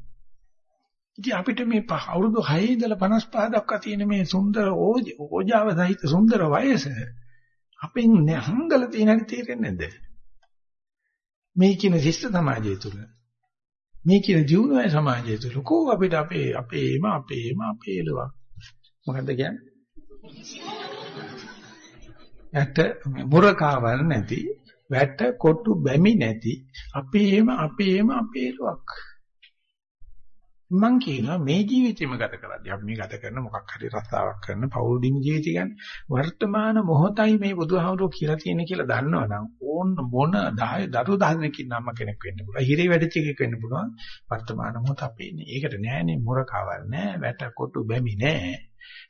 ඉතින් අපිට මේ අවුරුදු 6 ඉඳලා 55 දක්වා තියෙන මේ සුන්දර ඕජාව සහිත සුන්දර වයස අපෙන් නැහංගල තියෙන හැටි තේරෙන්නේ නැද්ද? මේ කියන ශිෂ්ට සමාජය තුල මේ කියන ජීවුනය සමාජය තුල කෝ අපිට අපේ අපේම අපේම අපේලුවක් මොකද්ද කියන්නේ? යට මුරකාවල් නැති වැට කොටු බැමි නැති අපේම අපේම අපේලුවක් මම කියනවා මේ ජීවිතෙම ගත කරද්දී අපි මේ ගත කරන මොකක් හරි රස්සාවක් කරන පෞල් දින ජීවිතය ගැන වර්තමාන මොහොතයි මේ බුදුහාමුදුරුවෝ කියලා තියෙන කියලා දන්නවනම් ඕන මොන 10 දරු දහනකින් නම කෙනෙක් වෙන්න පුළුවන්. හිරේ වැඩිච්ච එකෙක් වෙන්න පුළුවන්. වර්තමාන මොහොත අපේ ඉන්නේ. ඒකට නෑනේ මුරකවල් නෑ, වැට කොටු බැමි නෑ.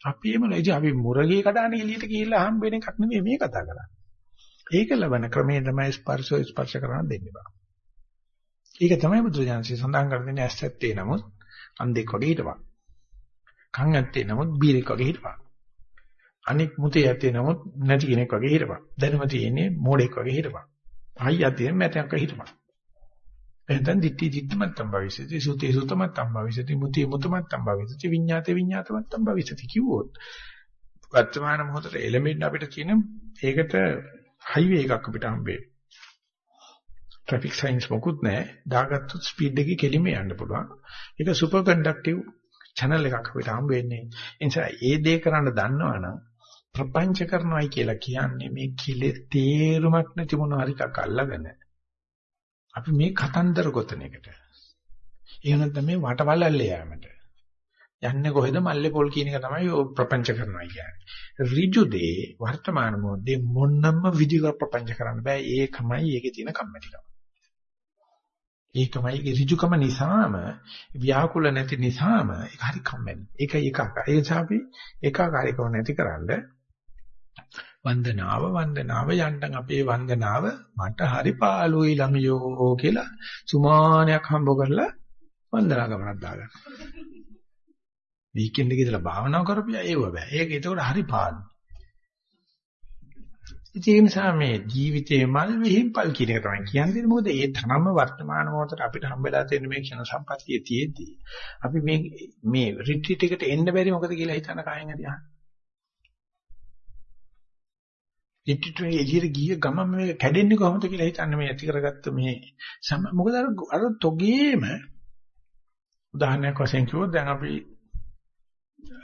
අපේම ලයිද අපි මුරගේ කඩාන එළියට ගිහිල්ලා හම්බ වෙන එකක් නෙමෙයි මේ කතා කරන්නේ. ඒක ලබන ක්‍රමේ තමයි ස්පර්ශෝ ස්පර්ශ කරන දෙන්නේ බා. ඒක තමයි බුදුජානසී සඳහන් කරන්නේ ඇස්සත්තේ නමුත් අන්දෙක් වගේ හිටපන්. කන් ඇත්තේ නමුත් බීරෙක් වගේ හිටපන්. අනික් මුතේ ඇත්තේ නමුත් නැති කෙනෙක් වගේ හිටපන්. දැනුම තියෙන්නේ මෝඩෙක් වගේ හිටපන්. අයියා තියෙන මැටයක් වගේ හිටපන්. එහෙනම් දිට්ටි දිට්ටමත්තම් භවිෂති සුතේ සුතමත්තම් භවිෂති මුතේ මුතමත්තම් භවිෂති විඤ්ඤාතේ විඤ්ඤාතමත්තම් භවිෂති කිව්වොත් වර්තමාන මොහොතේ එළඹෙන්න අපිට තියෙන ඒකට හයිවේ එකක් අපිට හම්බෙන්නේ ට්‍රැෆික් සයින්ස් මොකුත් නැහැ. දාගත්තොත් ස්පීඩ් එකේ කෙලින්ම යන්න පුළුවන්. ඒක සුපර් කන්ඩක්ටිව් channel එකක් අපිට හම්බ වෙන්නේ. ඒ නිසා ඒ දේ කරන්න දන්නවනම් ප්‍රපංච කරනවායි කියලා කියන්නේ මේ කිලේ තේරුමක් නැති මොන හරි එකක් අල්ලගෙන අපි මේ කතන්දර ගොතන එකට. ඒ නැත්නම් මේ වටවලල්ලේ යෑමට. යන්නේ කොහෙද මල්ලේ පොල් කියන එක තමයි ප්‍රපංච කරනවා කියන්නේ. ඍජු දේ වර්තමාන මොහොතේ මොනම විදිහක ප්‍රපංච කරන්න බෑ. ඒකමයි ඒකේ තියෙන කම්මැලිකම. ඒකමයි ඍජුකම නිසාම ව්‍යාකුල නැති නිසාම ඒක හරි කම්මැලි. ඒක ඒකාකාර. ඒ නිසා අපි ඒකාකාරීකම නැතිකරන්න වන්දනාව වන්දනාව යන්ටන් අපේ වන්දනාව මට හරි පාළුයි ළමියෝ කියලා සුමානයක් හම්බ කරලා වන්දනා ගමනක් දාගන්න. වීකෙන්ඩ් එකේ ඉඳලා භාවනා කරපියා ඒව බෑ. ඒක ඒකට හරි පාළු. ඒ නිසා මේ ජීවිතේ මල් විහිම්පල් කියන එක තමයි කියන්නේ. මොකද ඒ තරම්ම වර්තමාන මොහොතට අපිට හම්බෙලා තියෙන මේ ක්ෂණ සම්පත්තිය තියෙද්දී අපි මේ මේ රිට්‍රීට් එකට එන්න බැරි මොකද කියලා හිතන කායෙන් හරි අහන්න. රිට්‍රීට් එකේ එළියට ගිය ගමන් මේ කැඩෙන්නේ කොහොමද කියලා හිතන්න මේ ඇති කරගත්ත මේ මොකද අර තොගේම උදාහරණයක් වශයෙන් කිව්වොත් දැන් අපි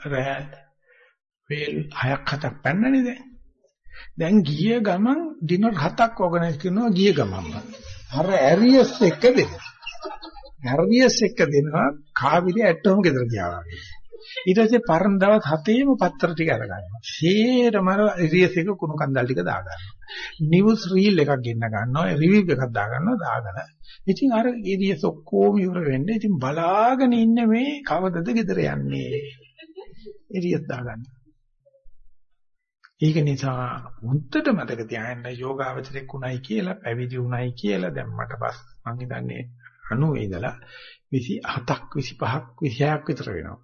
රෑ වේල් හයක් හතක් පැන්නනේ දැන් දැන් ගිය ගමන් ඩිනර් හතක් ඕගනයිස් කරනවා ගිය ගමන්ම. අර ඇරියස් එක දෙන්න. ඇරියස් එක දෙනවා කාවිලි ඇටෝම ගෙදර ගියා වගේ. ඊට පස්සේ පරණ දවස් හතේම පත්‍ර ටික අරගන්නවා. සේරම රියස් එක කුණු කන්දල් ටික දාගන්නවා. නිවුස් රීල් එකක් ගෙන්න ගන්නවා. රිවිව් එකක් දාගන්නවා දාගෙන. ඉතින් අර රියස් ඔක්කොම ඉවර වෙන්නේ. ඉතින් බලාගෙන ඉන්නේ මේ කවදද ගෙදර යන්නේ. රියස් දාගන්න. ඒක නිසා මුත්තට මතක තියාගන්න යෝගාවචරෙක් උණයි කියලා පැවිදි උණයි කියලා දැන් මට පස් මං හිතන්නේ 90 ඉඳලා 27ක් 25ක් 26ක් විතර වෙනවා.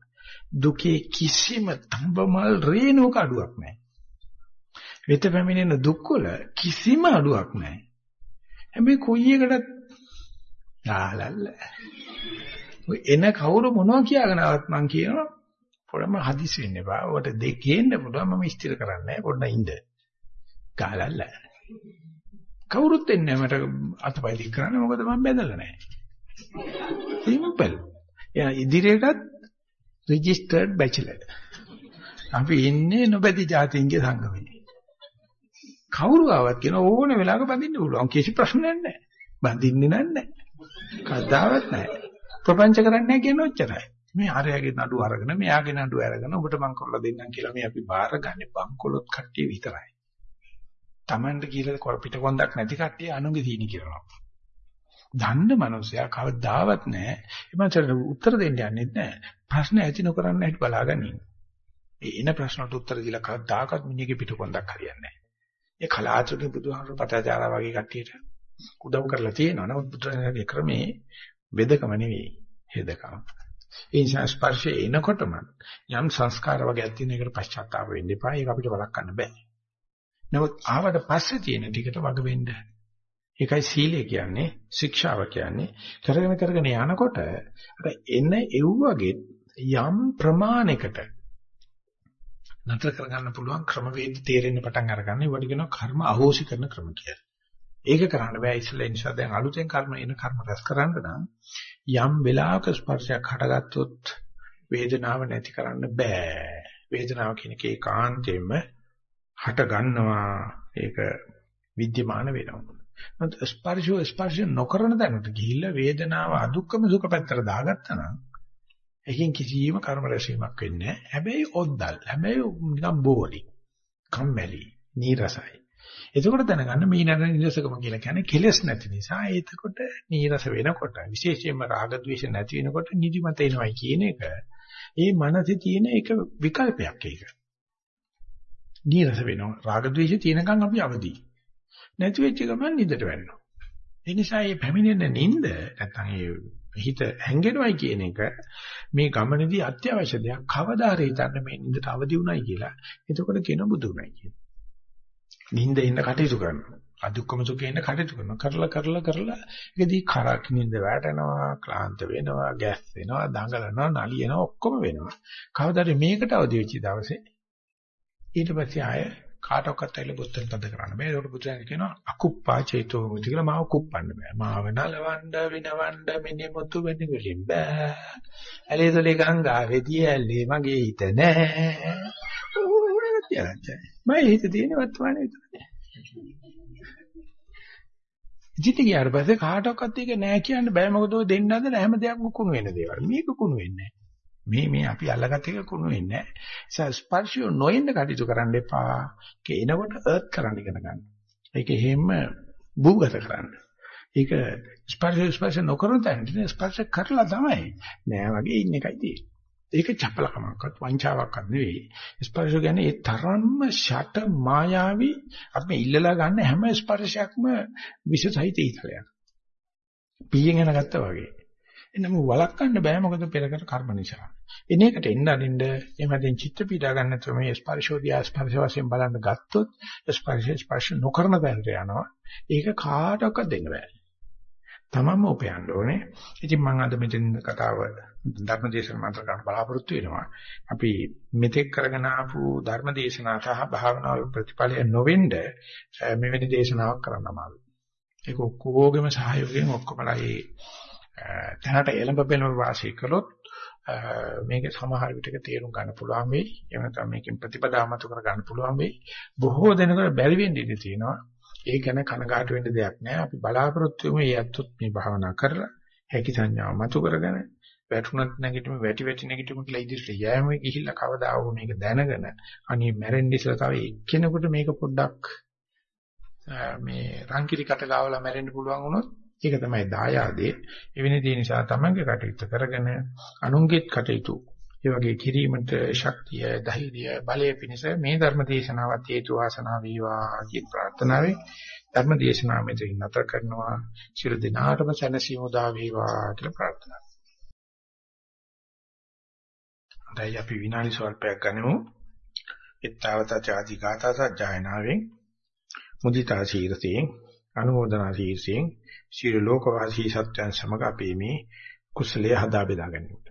දුකේ කිසිම තඹමල් රේණුවක අඩුවක් නැහැ. වෙත පැමිණෙන දුක්වල කිසිම අඩුවක් නැහැ. හැබැයි කොයි එකටත් ආලල්ල. එන කවුරු මොනවා කියාගෙන ආවත් මං කියනවා පොඩම හදිස් වෙන්න එපා. ඔකට දෙකේන්න පුළුවන් මම ස්ථිර කරන්නේ නැහැ. පොඩ්ඩක් ඉඳ. ගාලල්ල. කවුරුත් එන්නේ මට අතපය දික් කරන්න මොකද මම බැඳලා නැහැ. සිම්පල්. එයා ඉදිරියටත් registered bachelor. අපි ඉන්නේ නොබැදි જાතින්ගේ සංගමේ. කවුරු ආවත් කියන ඕන වෙලාවක බඳින්න පුළුවන්. කිසි ප්‍රශ්නයක් නැහැ. බඳින්නේ නැහැ. කද්දාවත් නැහැ. ප්‍රපංච කරන්නේ නැහැ කියන ඔච්චරයි. මේ ආරයාගේ නඩු අරගෙන මෙයාගේ නඩු අරගෙන ඔබට මං කරලා දෙන්නම් කියලා මේ අපි බාරගන්නේ බංකොලොත් කට්ටිය විතරයි. Tamanට කියලා පිට කොන්දක් නැති කට්ටිය අනුගේ දීනි කියනවා. දන්න මනුස්සයා කවදාවත් නැහැ. ඒ මනසට උත්තර දෙන්න යන්නේ නැහැ. ප්‍රශ්න ඇති නොකරන්න හැටි බලාගන්න ඒ එන ප්‍රශ්නට උත්තර දීලා කවදාකවත් මිනිහගේ පිටකොන්දක් හරියන්නේ නැහැ. ඒ කලාතුරකින් බුදුහාමුදුරු පතාචාරා වගේ කට්ටියට උදව් කරලා තියෙනවා. නමුත් බුදුරජාණන්ගේ ක්‍රමේ වෙදකම නෙවෙයි හෙදකම. ඒ නිසා ස්පර්ශය එනකොටම යම් සංස්කාර වගේක් තියෙන එකට පශ්චාත්තාප වෙන්න එපා. ඒක අපිට වළක්වන්න බෑ. නමුත් ආවට පස්සේ තියෙන ටිකට වග වෙන්න ඒකයි සීලය කියන්නේ ශික්ෂාව කියන්නේ කරගෙන කරගෙන යනකොට අර එන එව්වගේ යම් ප්‍රමාණයකට නතර කරගන්න පුළුවන් ක්‍රමවේද තේරෙන්න පටන් අරගන්න ඒවට කියනවා කර්ම අහෝසි කරන ක්‍රම කියලා. ඒක කරන්න බෑ ඉස්සෙල්ලා නිසා දැන් අලුතෙන් කර්ම එන කර්ම රැස් කරන්න නම් යම් වෙලාවක ස්පර්ශයක් හටගත්තොත් වේදනාව නැති කරන්න බෑ. වේදනාව කියන එක ඒකාන්තයෙන්ම හට ගන්නවා. ඒක විද්‍යමාන වෙනවා. නමුත් ස්පර්ශෝ ස්පර්ශ නොකරන තැනට ගිහිල්ලා වේදනාව අදුක්කම සුඛ පැත්තට දාගත්තා නම් එකකින් කිසිම කර්ම රැසීමක් වෙන්නේ නැහැ. හැබැයි ඔද්දල්. හැබැයි නිකන් බෝරි. කම්මැලි. නීරසයි. එතකොට දැනගන්න මේ නතර නිරසකම කියලා කියන්නේ කෙලස් නැති නිසා එතකොට නිරස වෙනකොට විශේෂයෙන්ම රාග ద్వේෂ නැති වෙනකොට නිදිමත එනවයි කියන එක. ඒ මනසේ තියෙන එක විකල්පයක් ඒක. නිරස වෙනවා. රාග ద్వේෂ තියෙනකන් අපි අවදි. නැති වෙච්ච ගමන් නිදට වැටෙනවා. ඒ නිසා මේ පැමිණෙන නිින්ද නැත්තම් මේ හිත හැංගෙනවයි කියන එක මේ ගමනේදී අත්‍යවශ්‍ය දෙයක්. කවදා හරි හිතන්න මේ නිින්දට අවදි උනායි කියලා. එතකොට කියන බුදුුණයි කියලා. නිින්ද ඉන්න කටයුතු කරනවා. අදුක්කම සුඛේ ඉන්න කටයුතු කරනවා. කරලා කරලා කරලා ඒකදී කරක් නිින්ද වැටෙනවා, ක්ලාන්ත වෙනවා, ගැස් වෙනවා, දඟලනවා, නලියනවා ඔක්කොම වෙනවා. කවදාද මේකට අවදි වෙච්ච දවසේ ඊට පස්සේ ආයේ කාටවත් ඇවිල්ලා බුත්තෙන් තද කරන්න බෑ. ඒකට බුදුන් කියනවා අකුප්පා චේතෝ මුති කියලා මාව කුප්පන්න බෑ. මාව නලවන්න විනවන්න මෙන්නේ මුතු වෙන්නේ වලින් බෑ. ඇලේතලේ ගංගාවේදී ඇල්ලේ මගේ හිත නෑ. මම හිත තියෙන වර්තමානයේ විතරයි. ජීවිතය ගියාට පස්සේ කාටවත් ඒක නෑ කියන්න බෑ මොකද ඔය දෙන්න හදන හැම දෙයක්ම කුණු වෙන දේවල්. මේක කුණු වෙන්නේ නෑ. මේ මේ අපි අල්ලගත්ත එක කුණු වෙන්නේ නැහැ. ස්පර්ශය නොඉන්න කටයුතු කරන්න එපා. ඒක එනකොට අර්ත් කරන්න ඉගෙන ගන්න. ඒක එහෙම භූගත කරන්න. ඒක ස්පර්ශ ස්පර්ශ නොකරන තැනදී ස්පර්ශ කරලා තමයි නෑ වගේ ඉන්න එකයි තියෙන්නේ. ඒක චපලකමක්වත් වංචාවක්වත් නෙවෙයි. ස්පර්ශ කියන්නේ ඒ තරම්ම ෂට මායාවි අපි ඉල්ලලා ගන්න හැම ස්පර්ශයක්ම විශේෂයිත ඉතලයක්. පීයෙන් එන ගත්තා වගේ. එනම වළක්වන්න බෑ මොකද පෙරකට කර්ම නිසා. එන එකට එන්න අරින්න එමෙතෙන් චිත්ත පීඩා ගන්න නැතුව මේ ස්පර්ශෝදියා ස්පර්ශ වශයෙන් බලන්න ගත්තොත් ස්පර්ශ ස්පර්ශ නොකරන තැනට යනවා. ඒක කාටවත් දෙන්න බෑ. තමන්ම උපයන්න ඕනේ. ඉතින් මම අද මෙතන කතාව ධර්මදේශන මන්ත්‍ර ගන්න බලාපොරොත්තු වෙනවා. අපි මෙතෙක් කරගෙන ආපු ධර්මදේශනා සහ භාවනාවේ ප්‍රතිඵලය නොවෙන්න මෙවැනි දේශනාවක් කරන්න අමාරුයි. ඒක ඔක්කොගේම සහයෝගයෙන් ඔක්කොමලා මේ තැනට එළඹ බෙලම වාසය කළොත් මේක සමහර විටක තේරුම් ගන්න පුළුවන් වෙයි. එහෙම නැත්නම් මේකෙන් ප්‍රතිපදාමතු කර ගන්න පුළුවන් වෙයි. බොහෝ දෙනෙකුට බැරි වෙන්න ඉඩ තියෙනවා. ඒ ගැන කනගාටු වෙන්න දෙයක් නැහැ. අපි බලාපොරොත්තු වෙමු මේ අත්තුත් මේ භාවනා කරලා හැකි සංඥාව මතු කරගෙන වැටුණත් නැගිටිම වැටි වැටි නැගිටිම කියලා ඉදිරියට යෑම ගිහිල්ලා කවදා වු මේක දැනගෙන අනේ මැරෙන්න ඉස්සලා තව එක්කෙනෙකුට මේක පොඩ්ඩක් මේ රංකිරි කට ගාවලා මැරෙන්න පුළුවන් වුණොත් ඒක තමයි දායාදේ එවැනි දේ නිසා තමන්ගේ කටයුත්ත කරගෙන අනුන්ගේත් කටයුතු ඒ වගේ කිරීමට ශක්තිය ධෛර්යය බලය පිණිස මේ ධර්ම දේශනාවත් හේතු වාසනා වේවා කියන ප්‍රාර්ථනාවෙන් ධර්ම දේශනාව මෙතනින් නැතර කරනවා සියලු දිනාටම සැනසීම උදා වේවා කියලා ප්‍රාර්ථනා දැන් අපි විනාඩි ස්වල්පයක් ගනිමු. ඊත්තාවත ආදී ගාථා සජ්ජායනාවෙන් මුදිතා ශීර්ෂයෙන් අනුමೋದනා ශීර්ෂයෙන් ශීල ලෝකවාසී සත්‍යයන් සමග අපි මේ කුසලයේ හදා බෙදා ගන්නවා.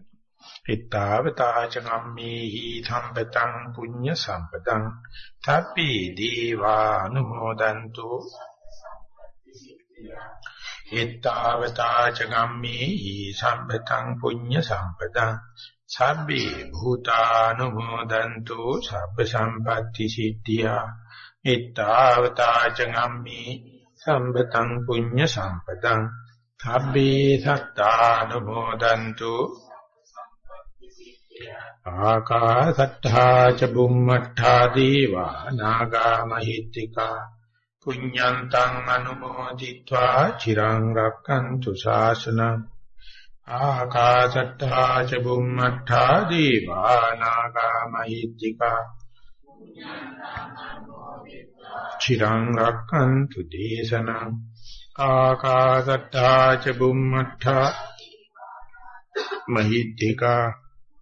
ඊත්තාවතාච කම්මේහි සම්පතං පුඤ්ඤ සම්පතං තප්පි දීවා අනුමෝදන්තු ඊත්තාවතාච කම්මේහි සම්පතං පුඤ්ඤ සම්පතං සබ්බේ භූතානුමෝදන්තු සබ්බ සම්පatti සිද්ධියා ඊත්තාවතාච ගම්මේ සම්පතං පුඤ්ඤ සම්පතං සබ්බේ සත්තානුමෝදන්තු ආකාසට්ඨා ච බුම්මට්ඨා දේවා නාග මහිත්‍තිකා පුඤ්ඤන්තං අනුමෝදිत्वा චිරං රක්칸තු ශාසනං ආකාසට්ඨා ච බුම්මට්ඨා දේවා නාග මහිත්‍තිකා චිරං රක්칸තු දේශනං ආකාසට්ඨා ච බුම්මට්ඨා මහිත්‍තිකා